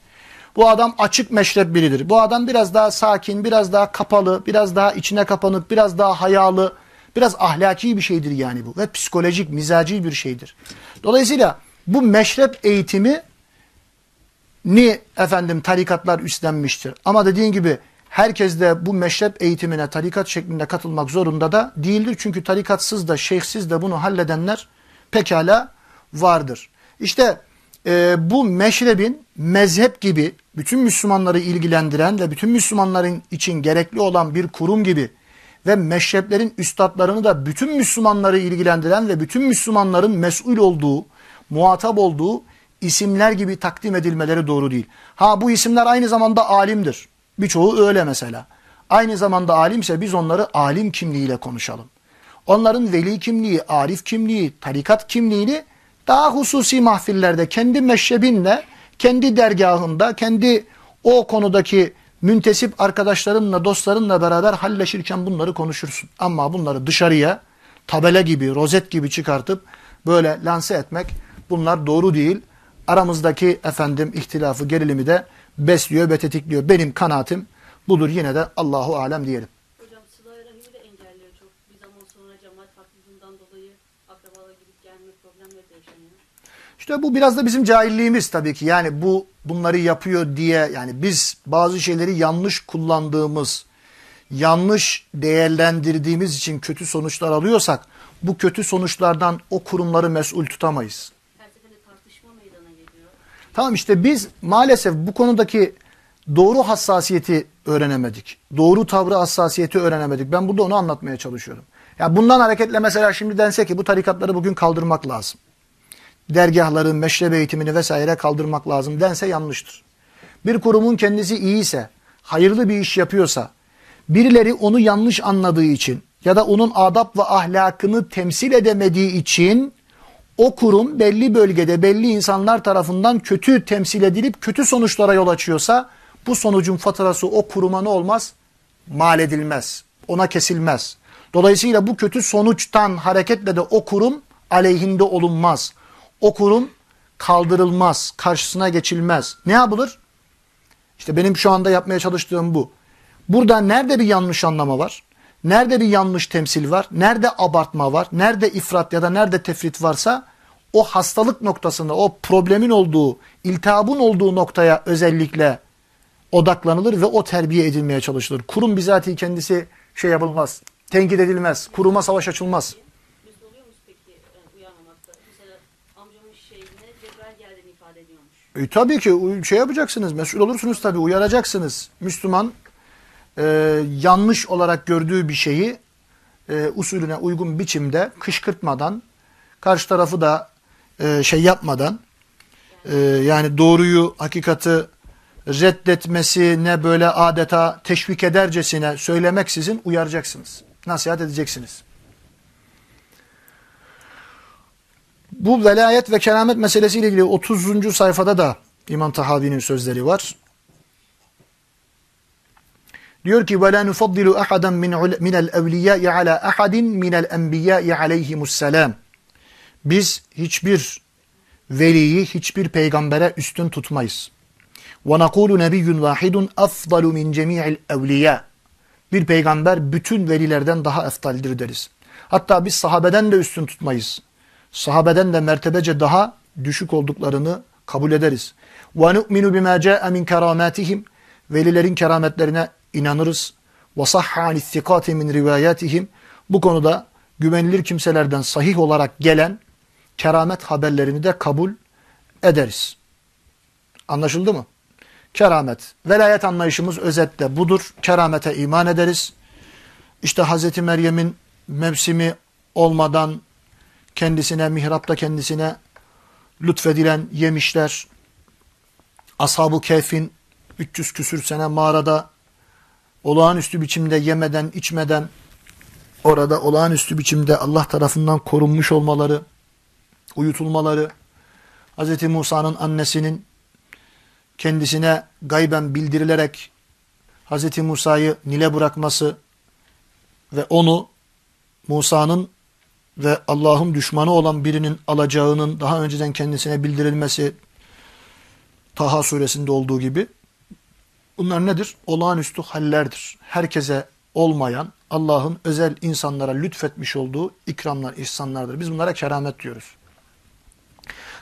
Bu adam açık meşrep biridir. Bu adam biraz daha sakin, biraz daha kapalı, biraz daha içine kapanık, biraz daha hayalı, biraz ahlaki bir şeydir yani bu. Ve psikolojik, mizaci bir şeydir. Dolayısıyla bu meşrep eğitimi ni efendim tarikatlar üstlenmiştir. Ama dediğin gibi herkes de bu meşrep eğitimine tarikat şeklinde katılmak zorunda da değildir. Çünkü tarikatsız da şeyhsiz de bunu halledenler pekala vardır. İşte e, bu meşrebin mezhep gibi bütün Müslümanları ilgilendiren ve bütün Müslümanların için gerekli olan bir kurum gibi ve meşreplerin üstadlarını da bütün Müslümanları ilgilendiren ve bütün Müslümanların mesul olduğu, muhatap olduğu isimler gibi takdim edilmeleri doğru değil. Ha bu isimler aynı zamanda alimdir. Birçoğu öyle mesela. Aynı zamanda alimse biz onları alim kimliğiyle konuşalım. Onların veli kimliği, arif kimliği, tarikat kimliğini daha hususi mahfillerde kendi meşrebinle, kendi dergahında, kendi o konudaki müntesip arkadaşlarınla, dostlarınla beraber halleşirken bunları konuşursun. Ama bunları dışarıya tabela gibi, rozet gibi çıkartıp böyle lanse etmek bunlar doğru değil. Aramızdaki efendim ihtilafı, gerilimi de besliyor ve tetikliyor. Benim kanaatim budur yine de Allahu alem diyelim. Hocam sıla-i rahimi de engelliyor çok. Bir zaman sonra cemaat haklılığından dolayı akrabalara gidip gelme problemleri de yaşanıyor. İşte bu biraz da bizim cahilliğimiz tabii ki. Yani bu bunları yapıyor diye yani biz bazı şeyleri yanlış kullandığımız, yanlış değerlendirdiğimiz için kötü sonuçlar alıyorsak bu kötü sonuçlardan o kurumları mesul tutamayız. Tamam işte biz maalesef bu konudaki doğru hassasiyeti öğrenemedik. Doğru tavrı hassasiyeti öğrenemedik. Ben burada onu anlatmaya çalışıyorum. Ya bundan hareketle mesela şimdi dense ki bu tarikatları bugün kaldırmak lazım. Dergahları, meşrebe eğitimini vesaire kaldırmak lazım dense yanlıştır. Bir kurumun kendisi iyiyse, hayırlı bir iş yapıyorsa, birileri onu yanlış anladığı için ya da onun adab ve ahlakını temsil edemediği için o kurum belli bölgede belli insanlar tarafından kötü temsil edilip kötü sonuçlara yol açıyorsa bu sonucun faturası o kuruma ne olmaz? Mal edilmez. Ona kesilmez. Dolayısıyla bu kötü sonuçtan hareketle de o kurum aleyhinde olunmaz. O kurum kaldırılmaz, karşısına geçilmez. Ne yapılır? İşte benim şu anda yapmaya çalıştığım bu. Burada nerede bir yanlış anlama var? Nerede bir yanlış temsil var? Nerede abartma var? Nerede ifrat ya da nerede tefrit varsa o hastalık noktasında, o problemin olduğu, iltihabın olduğu noktaya özellikle odaklanılır ve o terbiye edilmeye çalışılır. Kurum bizatihi kendisi şey yapılmaz, tenkit edilmez, kuruma savaş açılmaz. Biz oluyor muyuz peki e, uyanmamakta? Mesela amcamın şeyine cebel geldiğini ifade ediyormuş. E, tabii ki şey yapacaksınız, mesul olursunuz tabii, uyaracaksınız. Müslüman e, yanlış olarak gördüğü bir şeyi e, usulüne uygun biçimde kışkırtmadan, karşı tarafı da e, şey yapmadan, e, yani doğruyu, hakikati reddetmesi ne böyle adeta teşvik edercesine söylemeksizin uyaracaksınız. Nasihat edeceksiniz. Bu velayet ve keramet meselesiyle ilgili 30. sayfada da İmam Tahavi'nin sözleri var. Diyor ki وَلَا نُفَضِّلُ أَحَدًا مِنَ الْاَوْلِيَاءِ عَلَى أَحَدٍ مِنَ الْاَنْبِيَاءِ عَلَيْهِمُ السَّلَامِ Biz hiçbir veliyi, hiçbir peygambere üstün tutmayız. وَنَقُولُ نَبِيٌّ وَاحِدٌ أَفْضَلُ مِنْ جَمِيعِ الْاَوْلِيَاءِ Bir peygamber bütün velilerden daha eftaldir deriz. Hatta biz sahabeden de üstün tutmayız. Sahabeden de mertebece daha düşük olduklarını kabul ederiz. وَنُؤْمِنُ بِمَا جَاءَ مِنْ كَرَامَاتِهِمْ Velilerin kerametlerine inanırız. وَصَحَّ عَنِ الثِّقَاتِ مِنْ رِوَايَاتِهِمْ Bu konuda güvenilir kimselerden sahih olarak gelen keramet haberlerini de kabul ederiz. Anlaşıldı mı? Keramet. Velayet anlayışımız özetle budur. Keramete iman ederiz. İşte Hazreti Meryem'in mevsimi olmadan kendisine, mihrapta kendisine lütfedilen yemişler. Ashab-ı Kehf'in 300 küsür sene mağarada olağanüstü biçimde yemeden, içmeden orada olağanüstü biçimde Allah tarafından korunmuş olmaları, uyutulmaları, Hz. Musa'nın annesinin kendisine gayben bildirilerek Hz. Musa'yı Nil'e bırakması ve onu Musa'nın ve Allah'ın düşmanı olan birinin alacağının daha önceden kendisine bildirilmesi Taha suresinde olduğu gibi bunlar nedir? Olağanüstü hallerdir. Herkese olmayan Allah'ın özel insanlara lütfetmiş olduğu ikramlar, ihsanlardır. Biz bunlara keramet diyoruz.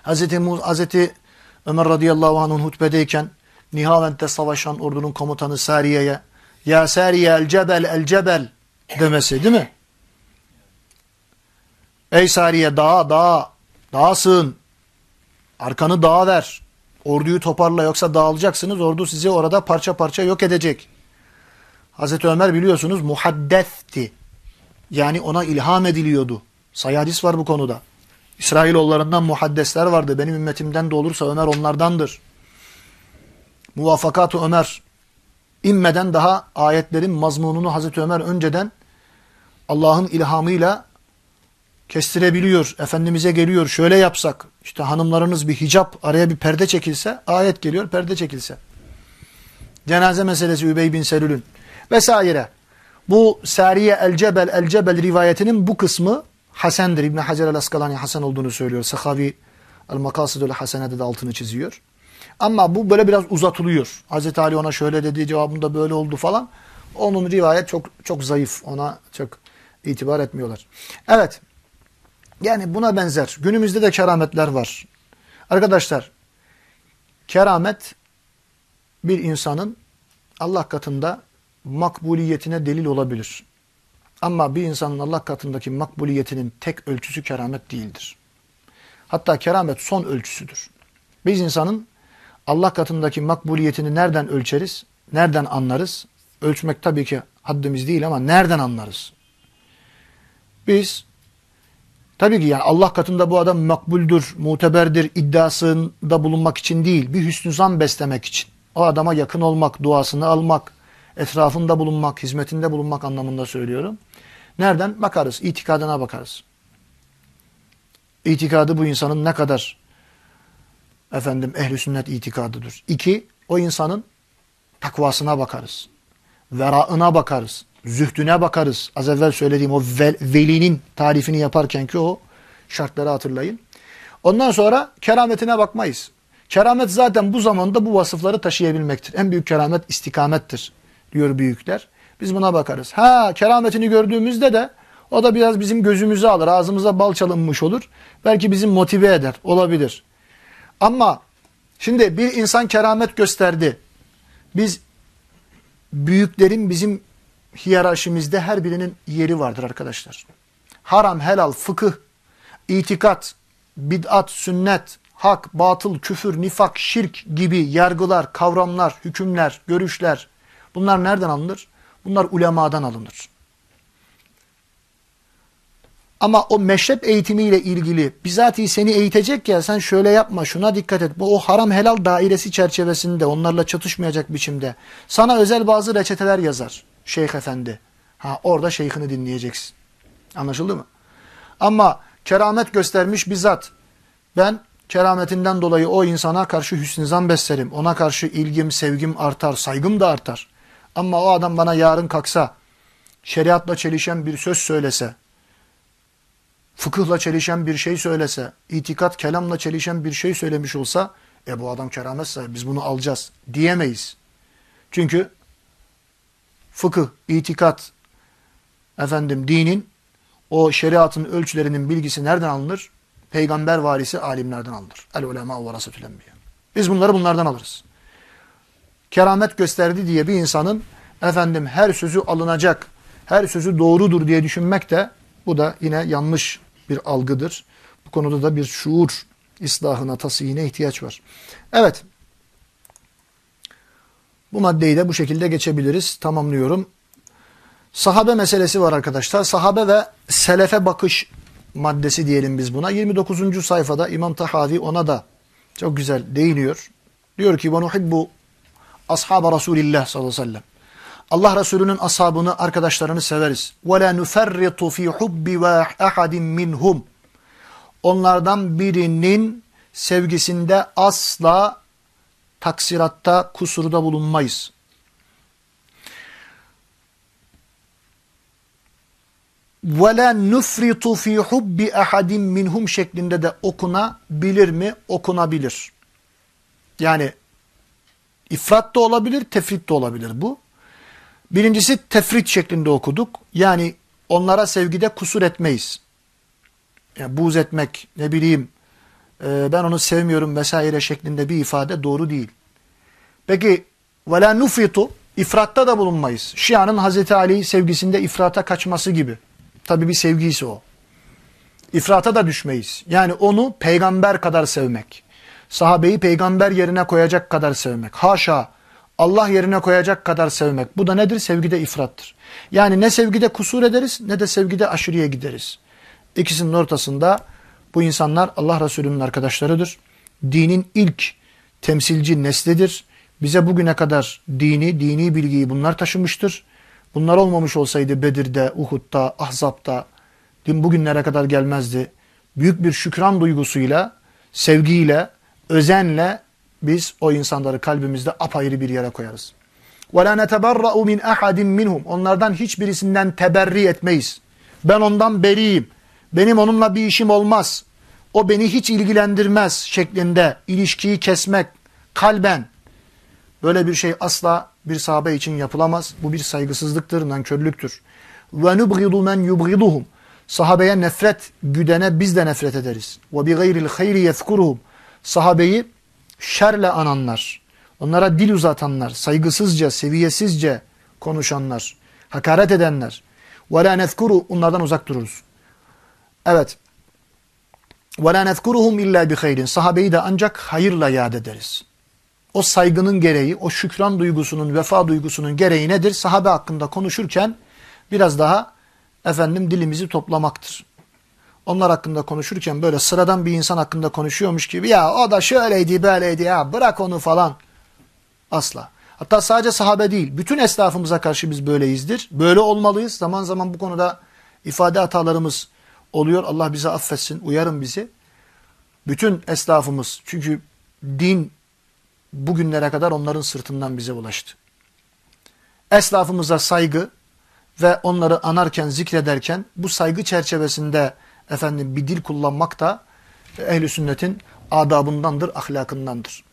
Hz. Mu Hz. Ömer radıyallahu anh'ın hutbedeyken Nihavent'te savaşan ordunun komutanı Sariye'ye Ya Sariye el cebel el cebel demesi değil mi? Ey Sariye dağa dağa dağa sığın. Arkanı dağa ver. Orduyu toparla yoksa dağılacaksınız. Ordu sizi orada parça parça yok edecek. Hazreti Ömer biliyorsunuz muhaddesti. Yani ona ilham ediliyordu. Sayı hadis var bu konuda. İsrailoğullarından muhaddesler vardı. Benim ümmetimden de olursa Ömer onlardandır. Muvaffakat-ı Ömer inmeden daha ayetlerin mazmununu Hazreti Ömer önceden Allah'ın ilhamıyla kestirebiliyor. Efendimiz'e geliyor. Şöyle yapsak işte hanımlarınız bir hicap araya bir perde çekilse ayet geliyor perde çekilse. Cenaze meselesi Übey bin Selül'ün vesaire. Bu Sariye El Cebel El Cebel rivayetinin bu kısmı Hasen'dir. İbn Hacer el Askalani Hasan olduğunu söylüyor. Sahavi El Makasidul Hasene'de de altını çiziyor. Ama bu böyle biraz uzatılıyor. Hazreti Ali ona şöyle dedi cevabında böyle oldu falan. Onun rivayet çok çok zayıf. Ona çok itibar etmiyorlar. Evet. Yani buna benzer. Günümüzde de kerametler var. Arkadaşlar keramet bir insanın Allah katında makbuliyetine delil olabilir. Ama bir insanın Allah katındaki makbuliyetinin tek ölçüsü keramet değildir. Hatta keramet son ölçüsüdür. Biz insanın Allah katındaki makbuliyetini nereden ölçeriz? Nereden anlarız? Ölçmek tabii ki haddimiz değil ama nereden anlarız? Biz tabii ki yani Allah katında bu adam makbuldür, muteberdir iddiasında bulunmak için değil, bir hüsnü zan beslemek için. O adama yakın olmak, duasını almak, etrafında bulunmak, hizmetinde bulunmak anlamında söylüyorum. Nereden? Bakarız, itikadına bakarız. İtikadı bu insanın ne kadar efendim ehli sünnet itikadıdır. İki, o insanın takvasına bakarız. Veraına bakarız. Zühdüne bakarız. Az evvel söylediğim o vel, velinin tarifini yaparken ki o şartları hatırlayın. Ondan sonra kerametine bakmayız. Keramet zaten bu zamanda bu vasıfları taşıyabilmektir. En büyük keramet istikamettir diyor büyükler. Biz buna bakarız. Ha kerametini gördüğümüzde de O da biraz bizim gözümüzü alır, ağzımıza bal çalınmış olur. Belki bizi motive eder, olabilir. Ama şimdi bir insan keramet gösterdi. Biz büyüklerin bizim hiyerarşimizde her birinin yeri vardır arkadaşlar. Haram, helal, fıkıh, itikat, bid'at, sünnet, hak, batıl, küfür, nifak, şirk gibi yargılar, kavramlar, hükümler, görüşler bunlar nereden alınır? Bunlar ulemadan alınır. Ama o meşrep eğitimiyle ilgili bizatihi seni eğitecek ya sen şöyle yapma şuna dikkat et. Bu o haram helal dairesi çerçevesinde onlarla çatışmayacak biçimde sana özel bazı reçeteler yazar şeyh efendi. Ha orada şeyhini dinleyeceksin. Anlaşıldı mı? Ama keramet göstermiş bizzat ben kerametinden dolayı o insana karşı hüsnü beslerim. Ona karşı ilgim, sevgim artar, saygım da artar. Ama o adam bana yarın kalksa, şeriatla çelişen bir söz söylese, fıkıhla çelişen bir şey söylese, itikat, kelamla çelişen bir şey söylemiş olsa, e bu adam keramet biz bunu alacağız diyemeyiz. Çünkü fıkıh, itikat, efendim dinin, o şeriatın ölçülerinin bilgisi nereden alınır? Peygamber varisi alimlerden alınır. El ulema varasetül enbiya. Biz bunları bunlardan alırız. Keramet gösterdi diye bir insanın efendim her sözü alınacak, her sözü doğrudur diye düşünmek de bu da yine yanlış bir algıdır. Bu konuda da bir şuur ıslahına, tasihine ihtiyaç var. Evet. Bu maddeyi de bu şekilde geçebiliriz. Tamamlıyorum. Sahabe meselesi var arkadaşlar. Sahabe ve selefe bakış maddesi diyelim biz buna. 29. sayfada İmam Tahavi ona da çok güzel değiniyor. Diyor ki وَنُحِبُّ ashab Resulillah sallallahu aleyhi ve sellem. Allah Resulü'nün ashabını, arkadaşlarını severiz. وَلَا نُفَرِّطُ ف۪ي حُبِّ وَاَحَدٍ مِّنْهُمْ Onlardan birinin sevgisinde asla taksiratta, kusurda bulunmayız. وَلَا نُفْرِطُ ف۪ي حُبِّ اَحَدٍ minhum şeklinde de okunabilir mi? Okunabilir. Yani ifrat da olabilir, tefrit de olabilir bu. Birincisi tefrit şeklinde okuduk. Yani onlara sevgide kusur etmeyiz. Yani buz etmek, ne bileyim, e, ben onu sevmiyorum vesaire şeklinde bir ifade doğru değil. Peki, وَلَا نُفْرِطُ ifratta da bulunmayız. Şia'nın Hazreti Ali sevgisinde ifrata kaçması gibi. Tabi bir sevgisi o. İfrata da düşmeyiz. Yani onu peygamber kadar sevmek. Sahabeyi peygamber yerine koyacak kadar sevmek. Haşa Allah yerine koyacak kadar sevmek. Bu da nedir? Sevgide ifrattır. Yani ne sevgide kusur ederiz ne de sevgide aşırıya gideriz. İkisinin ortasında bu insanlar Allah Resulü'nün arkadaşlarıdır. Dinin ilk temsilci neslidir. Bize bugüne kadar dini, dini bilgiyi bunlar taşımıştır. Bunlar olmamış olsaydı Bedir'de, Uhud'da, Ahzab'da din bugünlere kadar gelmezdi. Büyük bir şükran duygusuyla, sevgiyle, özenle biz o insanları kalbimizde apayrı bir yere koyarız. وَلَا نَتَبَرَّأُ مِنْ اَحَدٍ minhum. Onlardan hiçbirisinden teberri etmeyiz. Ben ondan beriyim. Benim onunla bir işim olmaz. O beni hiç ilgilendirmez şeklinde ilişkiyi kesmek kalben böyle bir şey asla bir sahabe için yapılamaz. Bu bir saygısızlıktır, nankörlüktür. Ve nubghidu men yubghiduhum. Sahabeye nefret güdene biz de nefret ederiz. Ve bi gayril hayri yezkuruhum. Sahabeyi şerle ananlar, onlara dil uzatanlar, saygısızca, seviyesizce konuşanlar, hakaret edenler. Ve la nezkuru onlardan uzak dururuz. Evet. Ve la nezkuruhum illa bi hayrin. Sahabeyi de ancak hayırla yad ederiz o saygının gereği, o şükran duygusunun, vefa duygusunun gereği nedir? Sahabe hakkında konuşurken biraz daha efendim dilimizi toplamaktır. Onlar hakkında konuşurken böyle sıradan bir insan hakkında konuşuyormuş gibi ya o da şöyleydi böyleydi ya bırak onu falan. Asla. Hatta sadece sahabe değil, bütün esnafımıza karşı biz böyleyizdir. Böyle olmalıyız. Zaman zaman bu konuda ifade hatalarımız oluyor. Allah bize affetsin, uyarın bizi. Bütün esnafımız çünkü din bugünlere kadar onların sırtından bize ulaştı. Eslafımıza saygı ve onları anarken, zikrederken bu saygı çerçevesinde efendim bir dil kullanmak da ehli sünnetin adabındandır, ahlakındandır.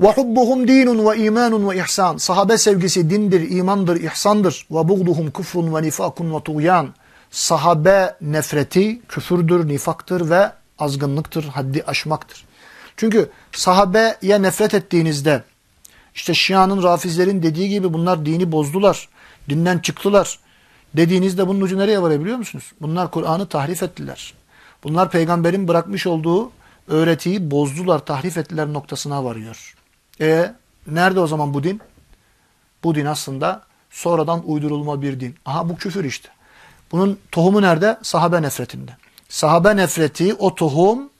Ve hubbuhum dinun ve imanun ve ihsan. Sahabe sevgisi dindir, imandır, ihsandır. Ve buğduhum kufrun ve nifakun ve tuğyan. Sahabe nefreti küfürdür, nifaktır ve azgınlıktır, haddi aşmaktır. Çünkü sahabeye nefret ettiğinizde işte Şia'nın, Rafizlerin dediği gibi bunlar dini bozdular, dinden çıktılar dediğinizde bunun ucu nereye varabiliyor musunuz? Bunlar Kur'an'ı tahrif ettiler. Bunlar peygamberin bırakmış olduğu öğretiyi bozdular, tahrif ettiler noktasına varıyor. E nerede o zaman bu din? Bu din aslında sonradan uydurulma bir din. Aha bu küfür işte. Bunun tohumu nerede? Sahabe nefretinde. Sahabe nefreti o tohum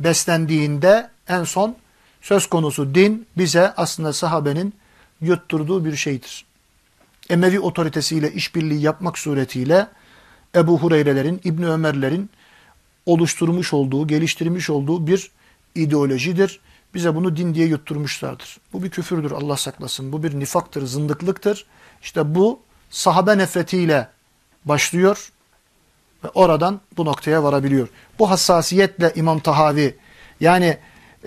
beslendiğinde en son söz konusu din bize aslında sahabenin yutturduğu bir şeydir. Emevi otoritesiyle işbirliği yapmak suretiyle Ebu Hureyre'lerin, İbni Ömer'lerin oluşturmuş olduğu, geliştirmiş olduğu bir ideolojidir. Bize bunu din diye yutturmuşlardır. Bu bir küfürdür Allah saklasın. Bu bir nifaktır, zındıklıktır. İşte bu sahabe nefretiyle başlıyor ve oradan bu noktaya varabiliyor. Bu hassasiyetle İmam Tahavi yani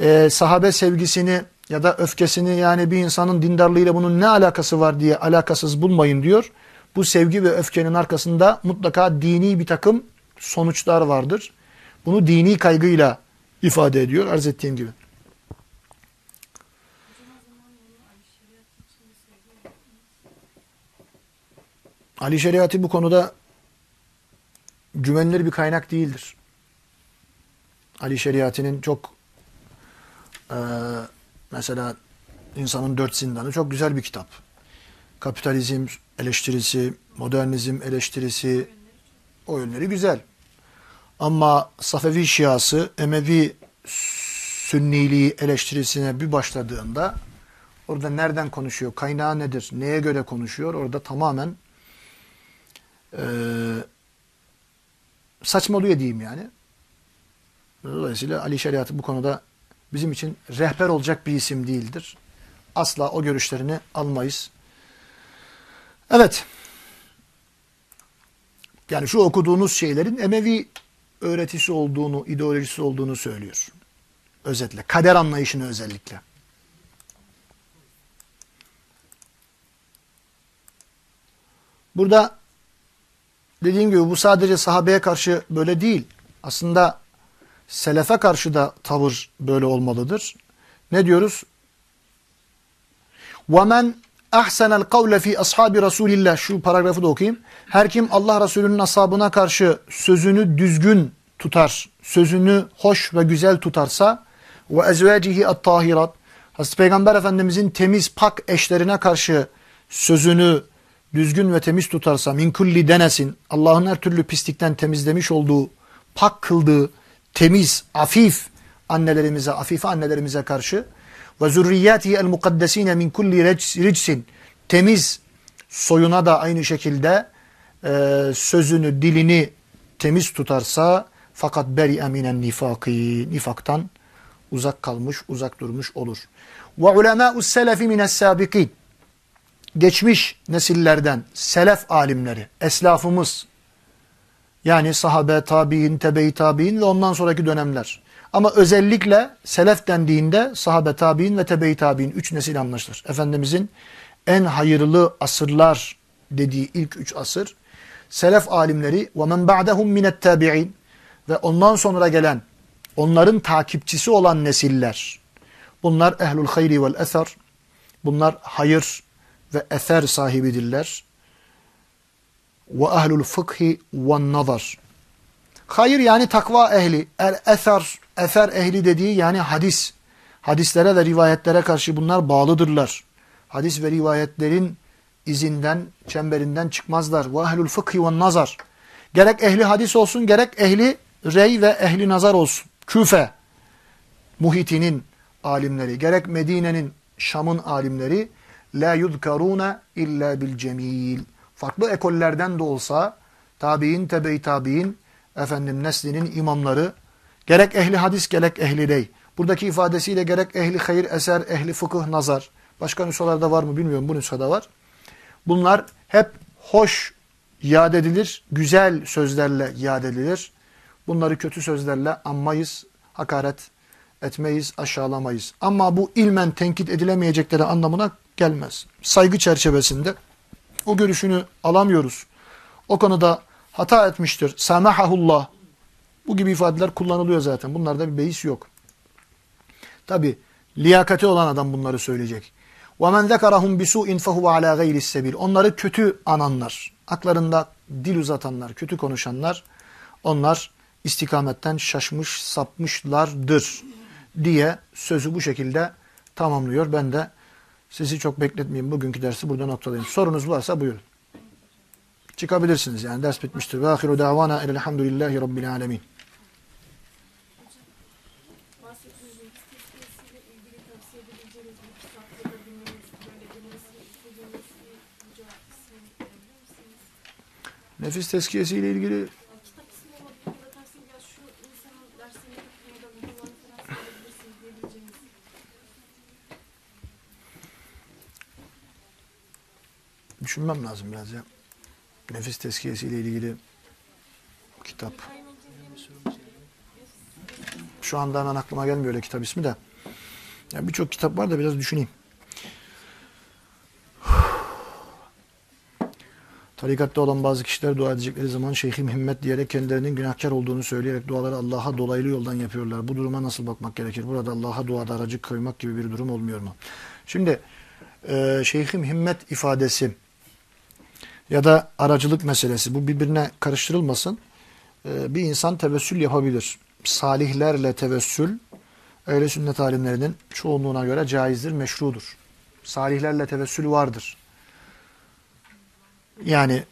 e, sahabe sevgisini ya da öfkesini yani bir insanın dindarlığıyla bunun ne alakası var diye alakasız bulmayın diyor. Bu sevgi ve öfkenin arkasında mutlaka dini bir takım sonuçlar vardır. Bunu dini kaygıyla ifade ediyor arz ettiğim gibi. Ali Şeriatı bu konuda güvenilir bir kaynak değildir. Ali Şeriatı'nın çok e, mesela insanın dört zindanı çok güzel bir kitap. Kapitalizm eleştirisi, modernizm eleştirisi o yönleri güzel. Ama Safevi Şiası, Emevi Sünniliği eleştirisine bir başladığında orada nereden konuşuyor, kaynağı nedir, neye göre konuşuyor orada tamamen e, saçmalıyor diyeyim yani. Dolayısıyla Ali Şeriatı bu konuda bizim için rehber olacak bir isim değildir. Asla o görüşlerini almayız. Evet. Yani şu okuduğunuz şeylerin Emevi öğretisi olduğunu, ideolojisi olduğunu söylüyor. Özetle. Kader anlayışını özellikle. Burada dediğim gibi bu sadece sahabeye karşı böyle değil. Aslında selefe karşı da tavır böyle olmalıdır. Ne diyoruz? وَمَنْ اَحْسَنَ الْقَوْلَ ف۪ي أَصْحَابِ رَسُولِ اللّٰهِ Şu paragrafı da okuyayım. Her kim Allah Resulü'nün ashabına karşı sözünü düzgün tutar, sözünü hoş ve güzel tutarsa ve ezvacihi at-tahirat Hazreti Peygamber Efendimizin temiz pak eşlerine karşı sözünü düzgün ve temiz tutarsa min kulli denesin Allah'ın her türlü pislikten temizlemiş olduğu, pak kıldığı, temiz, afif annelerimize, afife annelerimize karşı ve zürriyatihi el mukaddesine min kulli ricsin temiz soyuna da aynı şekilde e, sözünü, dilini temiz tutarsa fakat beri eminen nifaki nifaktan uzak kalmış, uzak durmuş olur. Ve ulemâ'us selefi mines sabikin geçmiş nesillerden selef alimleri, eslafımız yani sahabe, tabi'in, tebe-i tabi'in ve ondan sonraki dönemler. Ama özellikle selef dendiğinde sahabe, tabi'in ve tebe-i tabi'in üç nesil anlaşılır. Efendimizin en hayırlı asırlar dediği ilk üç asır selef alimleri ve men ba'dehum minet ve ondan sonra gelen onların takipçisi olan nesiller. Bunlar ehlul hayri vel eser. Bunlar hayır ve eser sahibidirler. Ve ehlul fıkhi ve nazar. Hayır yani takva ehli. El eser, eser ehli dediği yani hadis. Hadislere ve rivayetlere karşı bunlar bağlıdırlar. Hadis ve rivayetlerin izinden, çemberinden çıkmazlar. Ve ehlul fıkhi ve nazar. Gerek ehli hadis olsun, gerek ehli rey ve ehli nazar olsun. Küfe muhitinin alimleri, gerek Medine'nin, Şam'ın alimleri la yudkaruna illa bil cemil. Farklı ekollerden de olsa tabi'in, tebe-i tabi'in, efendim neslinin imamları gerek ehli hadis gerek ehli rey. Buradaki ifadesiyle gerek ehli hayır eser, ehli fıkıh nazar. Başka nüshalarda var mı bilmiyorum bu nüshada var. Bunlar hep hoş yad edilir, güzel sözlerle yad edilir. Bunları kötü sözlerle anmayız, hakaret etmeyiz, aşağılamayız. Ama bu ilmen tenkit edilemeyecekleri anlamına gelmez. Saygı çerçevesinde o görüşünü alamıyoruz. O konuda hata etmiştir. Samahahullah. Bu gibi ifadeler kullanılıyor zaten. Bunlarda bir beis yok. Tabi liyakati olan adam bunları söyleyecek. وَمَنْ ذَكَرَهُمْ بِسُوءٍ فَهُوَ عَلَى غَيْرِ السَّبِيلِ Onları kötü ananlar, aklarında dil uzatanlar, kötü konuşanlar, onlar istikametten şaşmış, sapmışlardır diye sözü bu şekilde tamamlıyor. Ben de sizi çok bekletmeyeyim. Bugünkü dersi burada noktalayayım. Sorunuz varsa buyurun. Çıkabilirsiniz yani ders bitmiştir. Ve ahiru davana elhamdülillahi rabbil alemin. nefis tezkiyesiyle ilgili tavsiye edebileceğiniz bir kitap ya da dinlemesi, böyle dinlemesi istediğiniz bir hoca ismi verebilir misiniz? Nefis tezkiyesi ile ilgili Yani kitap ismi olabilir ya da tavsiye ya şu insanın dersini ya da videolarını falan söyleyebilirsiniz diyebileceğiniz. Düşünmem lazım biraz ya. Nefis tezkiyesi ile ilgili kitap. Şu anda hemen aklıma gelmiyor öyle kitap ismi de. Ya birçok kitap var da biraz düşüneyim. Tarikatta olan bazı kişiler dua edecekleri zaman Şeyhim Himmet diyerek kendilerinin günahkar olduğunu söyleyerek duaları Allah'a dolaylı yoldan yapıyorlar. Bu duruma nasıl bakmak gerekir? Burada Allah'a duada aracı koymak gibi bir durum olmuyor mu? Şimdi e, Şeyhim Himmet ifadesi ya da aracılık meselesi bu birbirine karıştırılmasın. E, bir insan tevessül yapabilir. Salihlerle tevessül öyle sünnet alimlerinin çoğunluğuna göre caizdir, meşrudur. Salihlerle tevessül vardır. Yani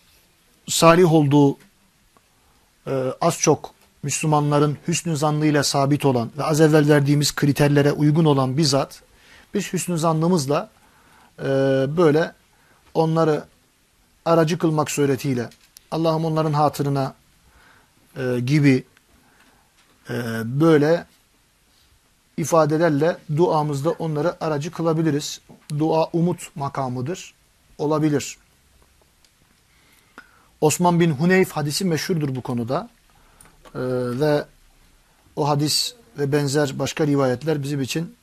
salih olduğu e, az çok Müslümanların hüsnü zannıyla sabit olan ve az evvel verdiğimiz kriterlere uygun olan bir zat, biz hüsnü zannımızla e, böyle onları aracı kılmak suretiyle Allah'ım onların hatırına e, gibi e, böyle ifadelerle duamızda onları aracı kılabiliriz. Dua umut makamıdır. Olabilir. Osman bin Huneyf hadisi meşhurdur bu konuda. Ee, ve o hadis ve benzer başka rivayetler bizim için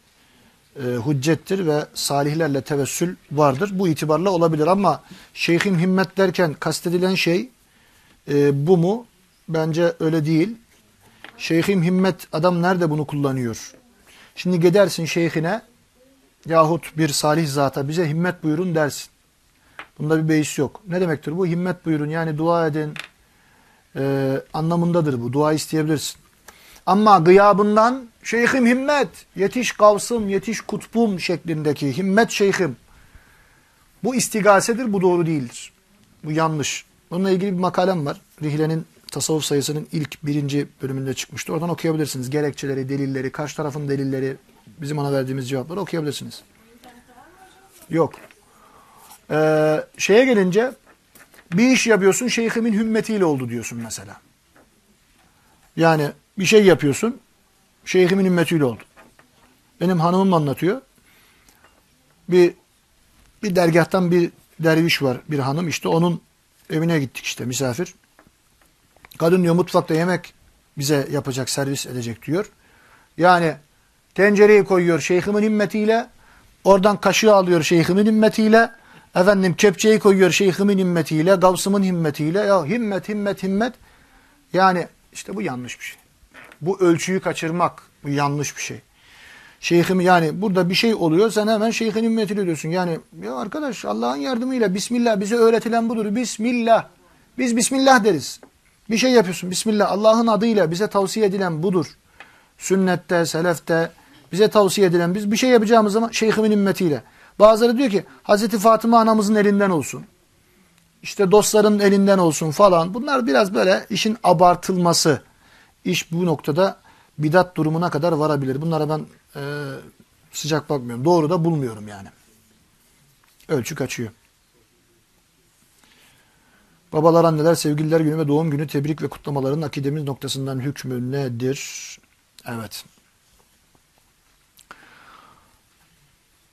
e, hüccettir ve salihlerle tevessül vardır. Bu itibarla olabilir ama şeyhim himmet derken kastedilen şey e, bu mu? Bence öyle değil. Şeyhim himmet adam nerede bunu kullanıyor? Şimdi gidersin şeyhine yahut bir salih zata bize himmet buyurun dersin. Bunda bir beis yok. Ne demektir bu? Himmet buyurun yani dua edin e, anlamındadır bu. Dua isteyebilirsin. Ama gıyabından şeyhim himmet, yetiş kavsım, yetiş kutbum şeklindeki himmet şeyhim. Bu istigasedir, bu doğru değildir. Bu yanlış. Bununla ilgili bir makalem var. Rihle'nin tasavvuf sayısının ilk birinci bölümünde çıkmıştı. Oradan okuyabilirsiniz. Gerekçeleri, delilleri, karşı tarafın delilleri, bizim ona verdiğimiz cevapları okuyabilirsiniz. Yok. Ee, şeye gelince bir iş yapıyorsun şeyhimin hümmetiyle oldu diyorsun mesela. Yani bir şey yapıyorsun şeyhimin ümmetiyle oldu. Benim hanımım anlatıyor. Bir bir dergahtan bir derviş var bir hanım işte onun evine gittik işte misafir. Kadın diyor mutfakta yemek bize yapacak servis edecek diyor. Yani tencereyi koyuyor şeyhimin himmetiyle oradan kaşığı alıyor şeyhimin himmetiyle efendim kepçeyi koyuyor şeyhimin himmetiyle gavsımın himmetiyle ya himmet himmet himmet yani işte bu yanlış bir şey. Bu ölçüyü kaçırmak bu yanlış bir şey. Şeyhim yani burada bir şey oluyor sen hemen şeyhin ümmetiyle diyorsun. Yani ya arkadaş Allah'ın yardımıyla Bismillah bize öğretilen budur. Bismillah. Biz Bismillah deriz. Bir şey yapıyorsun Bismillah. Allah'ın adıyla bize tavsiye edilen budur. Sünnette, selefte bize tavsiye edilen biz bir şey yapacağımız zaman şeyhimin ümmetiyle. Bazıları diyor ki Hazreti Fatıma anamızın elinden olsun. İşte dostların elinden olsun falan. Bunlar biraz böyle işin abartılması. İş bu noktada bidat durumuna kadar varabilir. Bunlara ben e, sıcak bakmıyorum. Doğru da bulmuyorum yani. Ölçü kaçıyor. Babalar, anneler, sevgililer günü ve doğum günü tebrik ve kutlamaların akidemiz noktasından hükmü nedir? Evet.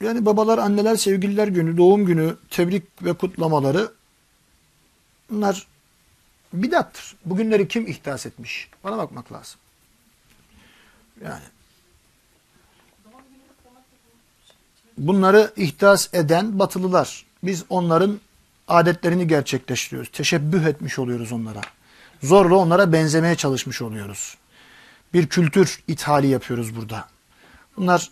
Yani babalar, anneler, sevgililer günü, doğum günü, tebrik ve kutlamaları bunlar bidattır. Bugünleri kim ihdas etmiş? Bana bakmak lazım. Yani bunları ihdas eden batılılar. Biz onların adetlerini gerçekleştiriyoruz. Teşebbüh etmiş oluyoruz onlara. Zorla onlara benzemeye çalışmış oluyoruz. Bir kültür ithali yapıyoruz burada. Bunlar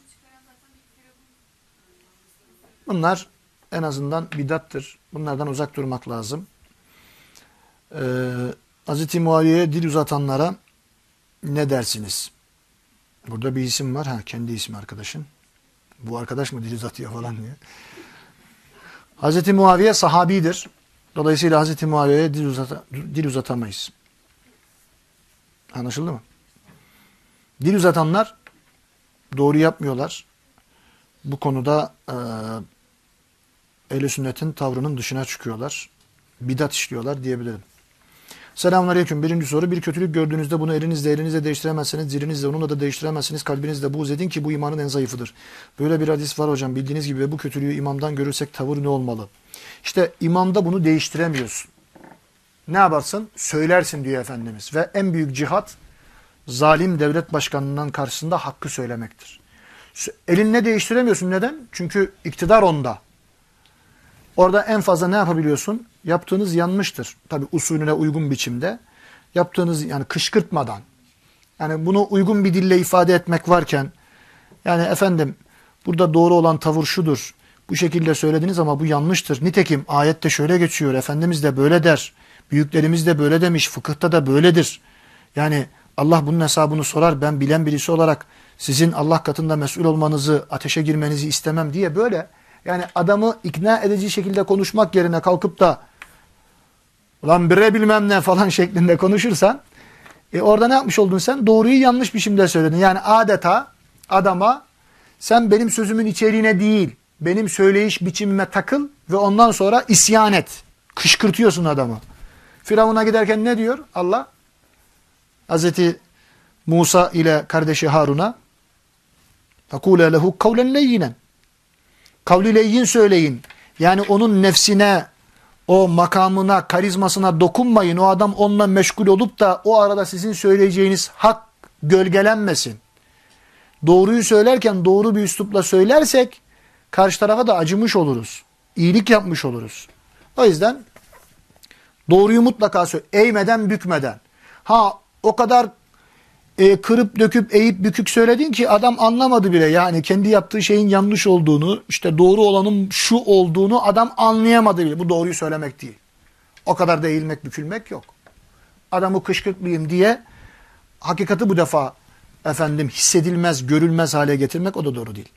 bunlar en azından bidattır. Bunlardan uzak durmak lazım. Ee, Hz. Muaviye'ye dil uzatanlara ne dersiniz? Burada bir isim var. Ha, kendi ismi arkadaşın. Bu arkadaş mı dil uzatıyor falan diye. Hz. Muaviye sahabidir. Dolayısıyla Hz. Muaviye'ye dil, uzata, dil uzatamayız. Anlaşıldı mı? Dil uzatanlar doğru yapmıyorlar. Bu konuda e, ehl sünnetin tavrının dışına çıkıyorlar. Bidat işliyorlar diyebilirim. Selamünaleyküm. Birinci soru. Bir kötülük gördüğünüzde bunu elinizle elinizle değiştiremezseniz, dilinizle onunla da değiştiremezsiniz. Kalbinizle buğz edin ki bu imanın en zayıfıdır. Böyle bir hadis var hocam. Bildiğiniz gibi bu kötülüğü imamdan görürsek tavır ne olmalı? İşte imamda bunu değiştiremiyorsun. Ne yaparsın? Söylersin diyor Efendimiz. Ve en büyük cihat zalim devlet başkanının karşısında hakkı söylemektir. Elinle değiştiremiyorsun. Neden? Çünkü iktidar onda. Orada en fazla ne yapabiliyorsun? Yaptığınız yanlıştır. Tabi usulüne uygun biçimde. Yaptığınız yani kışkırtmadan. Yani bunu uygun bir dille ifade etmek varken yani efendim burada doğru olan tavır şudur. Bu şekilde söylediniz ama bu yanlıştır. Nitekim ayette şöyle geçiyor. Efendimiz de böyle der. Büyüklerimiz de böyle demiş. Fıkıhta da böyledir. Yani Allah bunun hesabını sorar. Ben bilen birisi olarak sizin Allah katında mesul olmanızı, ateşe girmenizi istemem diye böyle yani adamı ikna edici şekilde konuşmak yerine kalkıp da ulan bire bilmem ne falan şeklinde [laughs] konuşursan e orada ne yapmış oldun sen? Doğruyu yanlış biçimde söyledin. Yani adeta adama sen benim sözümün içeriğine değil benim söyleyiş biçimime takıl ve ondan sonra isyan et. Kışkırtıyorsun adamı. Firavun'a giderken ne diyor Allah? Hazreti Musa ile kardeşi Harun'a فَقُولَ لَهُ قَوْلًا لَيِّنًا Kavli leyyin söyleyin. Yani onun nefsine, o makamına, karizmasına dokunmayın. O adam onunla meşgul olup da o arada sizin söyleyeceğiniz hak gölgelenmesin. Doğruyu söylerken doğru bir üslupla söylersek karşı tarafa da acımış oluruz. İyilik yapmış oluruz. O yüzden doğruyu mutlaka söyle. Eğmeden bükmeden. Ha o kadar e, kırıp döküp eğip bükük söyledin ki adam anlamadı bile. Yani kendi yaptığı şeyin yanlış olduğunu, işte doğru olanın şu olduğunu adam anlayamadı bile. Bu doğruyu söylemek değil. O kadar da eğilmek bükülmek yok. Adamı kışkırtmayayım diye hakikati bu defa efendim hissedilmez, görülmez hale getirmek o da doğru değil.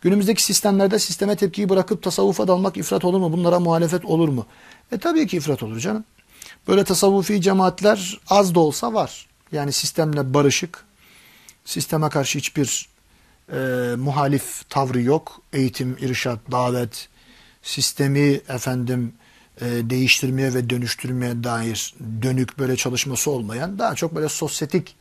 Günümüzdeki sistemlerde sisteme tepkiyi bırakıp tasavvufa dalmak ifrat olur mu? Bunlara muhalefet olur mu? E tabii ki ifrat olur canım. Böyle tasavvufi cemaatler az da olsa var. Yani sistemle barışık, sisteme karşı hiçbir e, muhalif tavrı yok. Eğitim, irşat, davet, sistemi efendim e, değiştirmeye ve dönüştürmeye dair dönük böyle çalışması olmayan daha çok böyle sosyetik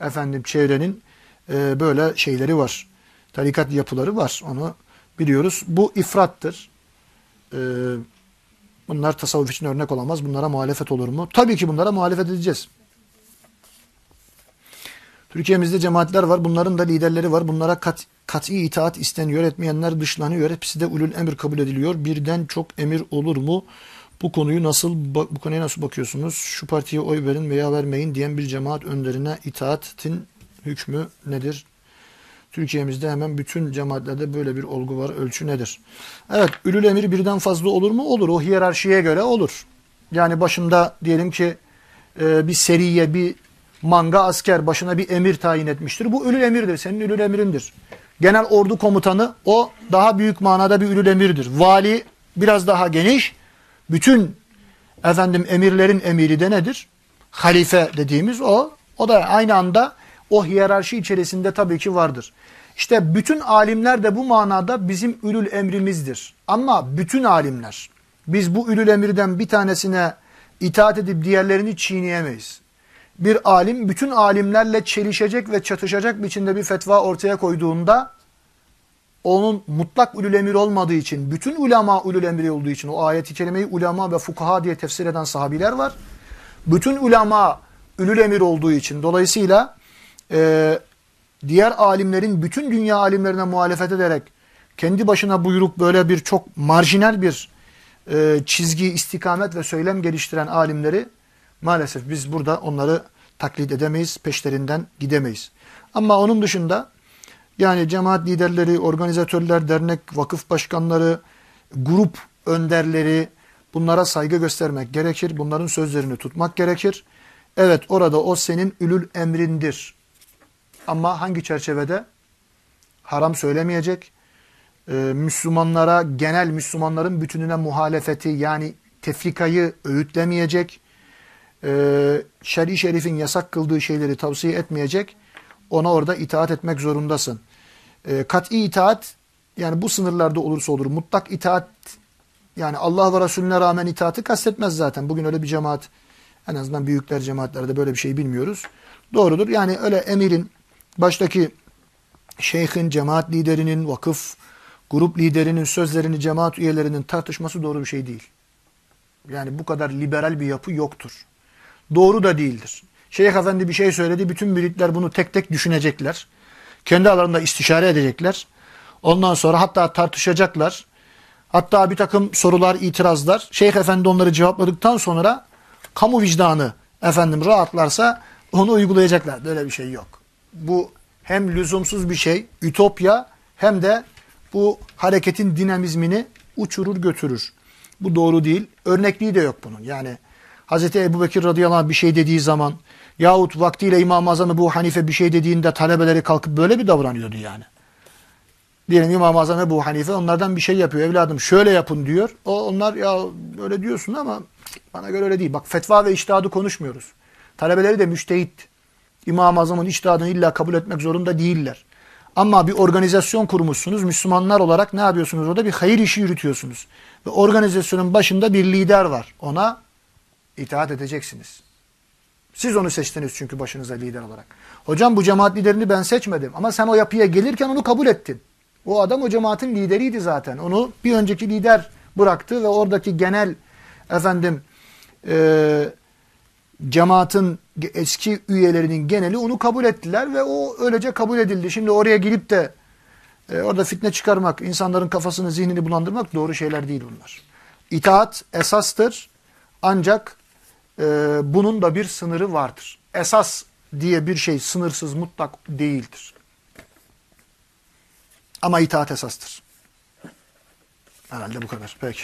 efendim çevrenin e, böyle şeyleri var. Tarikat yapıları var. Onu biliyoruz. Bu ifrattır. E, bunlar tasavvuf için örnek olamaz. Bunlara muhalefet olur mu? Tabii ki bunlara muhalefet edeceğiz. Türkiye'mizde cemaatler var. Bunların da liderleri var. Bunlara kat, kat'i itaat isteniyor. Etmeyenler dışlanıyor. Hepsi de ulul emir kabul ediliyor. Birden çok emir olur mu? Bu konuyu nasıl bu konuya nasıl bakıyorsunuz? Şu partiye oy verin veya vermeyin diyen bir cemaat önderine itaatin hükmü nedir? Türkiye'mizde hemen bütün cemaatlerde böyle bir olgu var. Ölçü nedir? Evet, ülül emir birden fazla olur mu? Olur. O hiyerarşiye göre olur. Yani başında diyelim ki e, bir seriye, bir manga asker başına bir emir tayin etmiştir. Bu ülül emirdir. Senin ülül emirindir. Genel ordu komutanı o daha büyük manada bir ülül emirdir. Vali biraz daha geniş. Bütün efendim emirlerin emiri de nedir? Halife dediğimiz o. O da aynı anda o hiyerarşi içerisinde tabii ki vardır. İşte bütün alimler de bu manada bizim ülül emrimizdir. Ama bütün alimler biz bu ülül emirden bir tanesine itaat edip diğerlerini çiğneyemeyiz bir alim bütün alimlerle çelişecek ve çatışacak biçimde bir fetva ortaya koyduğunda onun mutlak ulul emir olmadığı için, bütün ulema ulul emri olduğu için o ayeti kelimeyi ulema ve fukaha diye tefsir eden sahabiler var. Bütün ulema ulul emir olduğu için dolayısıyla e, diğer alimlerin bütün dünya alimlerine muhalefet ederek kendi başına buyruk böyle bir çok marjinal bir e, çizgi, istikamet ve söylem geliştiren alimleri Maalesef biz burada onları taklit edemeyiz, peşlerinden gidemeyiz. Ama onun dışında yani cemaat liderleri, organizatörler, dernek, vakıf başkanları, grup önderleri bunlara saygı göstermek gerekir. Bunların sözlerini tutmak gerekir. Evet orada o senin ülül emrindir. Ama hangi çerçevede? Haram söylemeyecek. Ee, Müslümanlara, genel Müslümanların bütününe muhalefeti yani tefrikayı öğütlemeyecek. Ee, şer'i şerifin yasak kıldığı şeyleri tavsiye etmeyecek. Ona orada itaat etmek zorundasın. Ee, kat'i itaat yani bu sınırlarda olursa olur. Mutlak itaat yani Allah ve Resulüne rağmen itaati kastetmez zaten. Bugün öyle bir cemaat en azından büyükler cemaatlerde böyle bir şey bilmiyoruz. Doğrudur. Yani öyle emirin baştaki şeyhin, cemaat liderinin, vakıf, grup liderinin sözlerini cemaat üyelerinin tartışması doğru bir şey değil. Yani bu kadar liberal bir yapı yoktur. Doğru da değildir. Şeyh Efendi bir şey söyledi. Bütün müritler bunu tek tek düşünecekler. Kendi aralarında istişare edecekler. Ondan sonra hatta tartışacaklar. Hatta bir takım sorular, itirazlar. Şeyh Efendi onları cevapladıktan sonra kamu vicdanı efendim rahatlarsa onu uygulayacaklar. Böyle bir şey yok. Bu hem lüzumsuz bir şey, ütopya hem de bu hareketin dinamizmini uçurur götürür. Bu doğru değil. Örnekliği de yok bunun. Yani Hz. Ebu Bekir radıyallahu anh bir şey dediği zaman yahut vaktiyle İmam-ı Azam Ebu Hanife bir şey dediğinde talebeleri kalkıp böyle bir davranıyordu yani. Diyelim İmam-ı Azam Ebu Hanife onlardan bir şey yapıyor. Evladım şöyle yapın diyor. O onlar ya öyle diyorsun ama bana göre öyle değil. Bak fetva ve iştihadı konuşmuyoruz. Talebeleri de müştehit. İmam-ı Azam'ın iştihadını illa kabul etmek zorunda değiller. Ama bir organizasyon kurmuşsunuz. Müslümanlar olarak ne yapıyorsunuz? Orada bir hayır işi yürütüyorsunuz. Ve organizasyonun başında bir lider var. Ona itaat edeceksiniz. Siz onu seçtiniz çünkü başınıza lider olarak. Hocam bu cemaat liderini ben seçmedim. Ama sen o yapıya gelirken onu kabul ettin. O adam o cemaatin lideriydi zaten. Onu bir önceki lider bıraktı ve oradaki genel efendim e, cemaatin eski üyelerinin geneli onu kabul ettiler ve o öylece kabul edildi. Şimdi oraya girip de e, orada fitne çıkarmak, insanların kafasını, zihnini bulandırmak doğru şeyler değil bunlar. İtaat esastır ancak e, bunun da bir sınırı vardır. Esas diye bir şey sınırsız mutlak değildir. Ama itaat esastır. Herhalde bu kadar. Peki.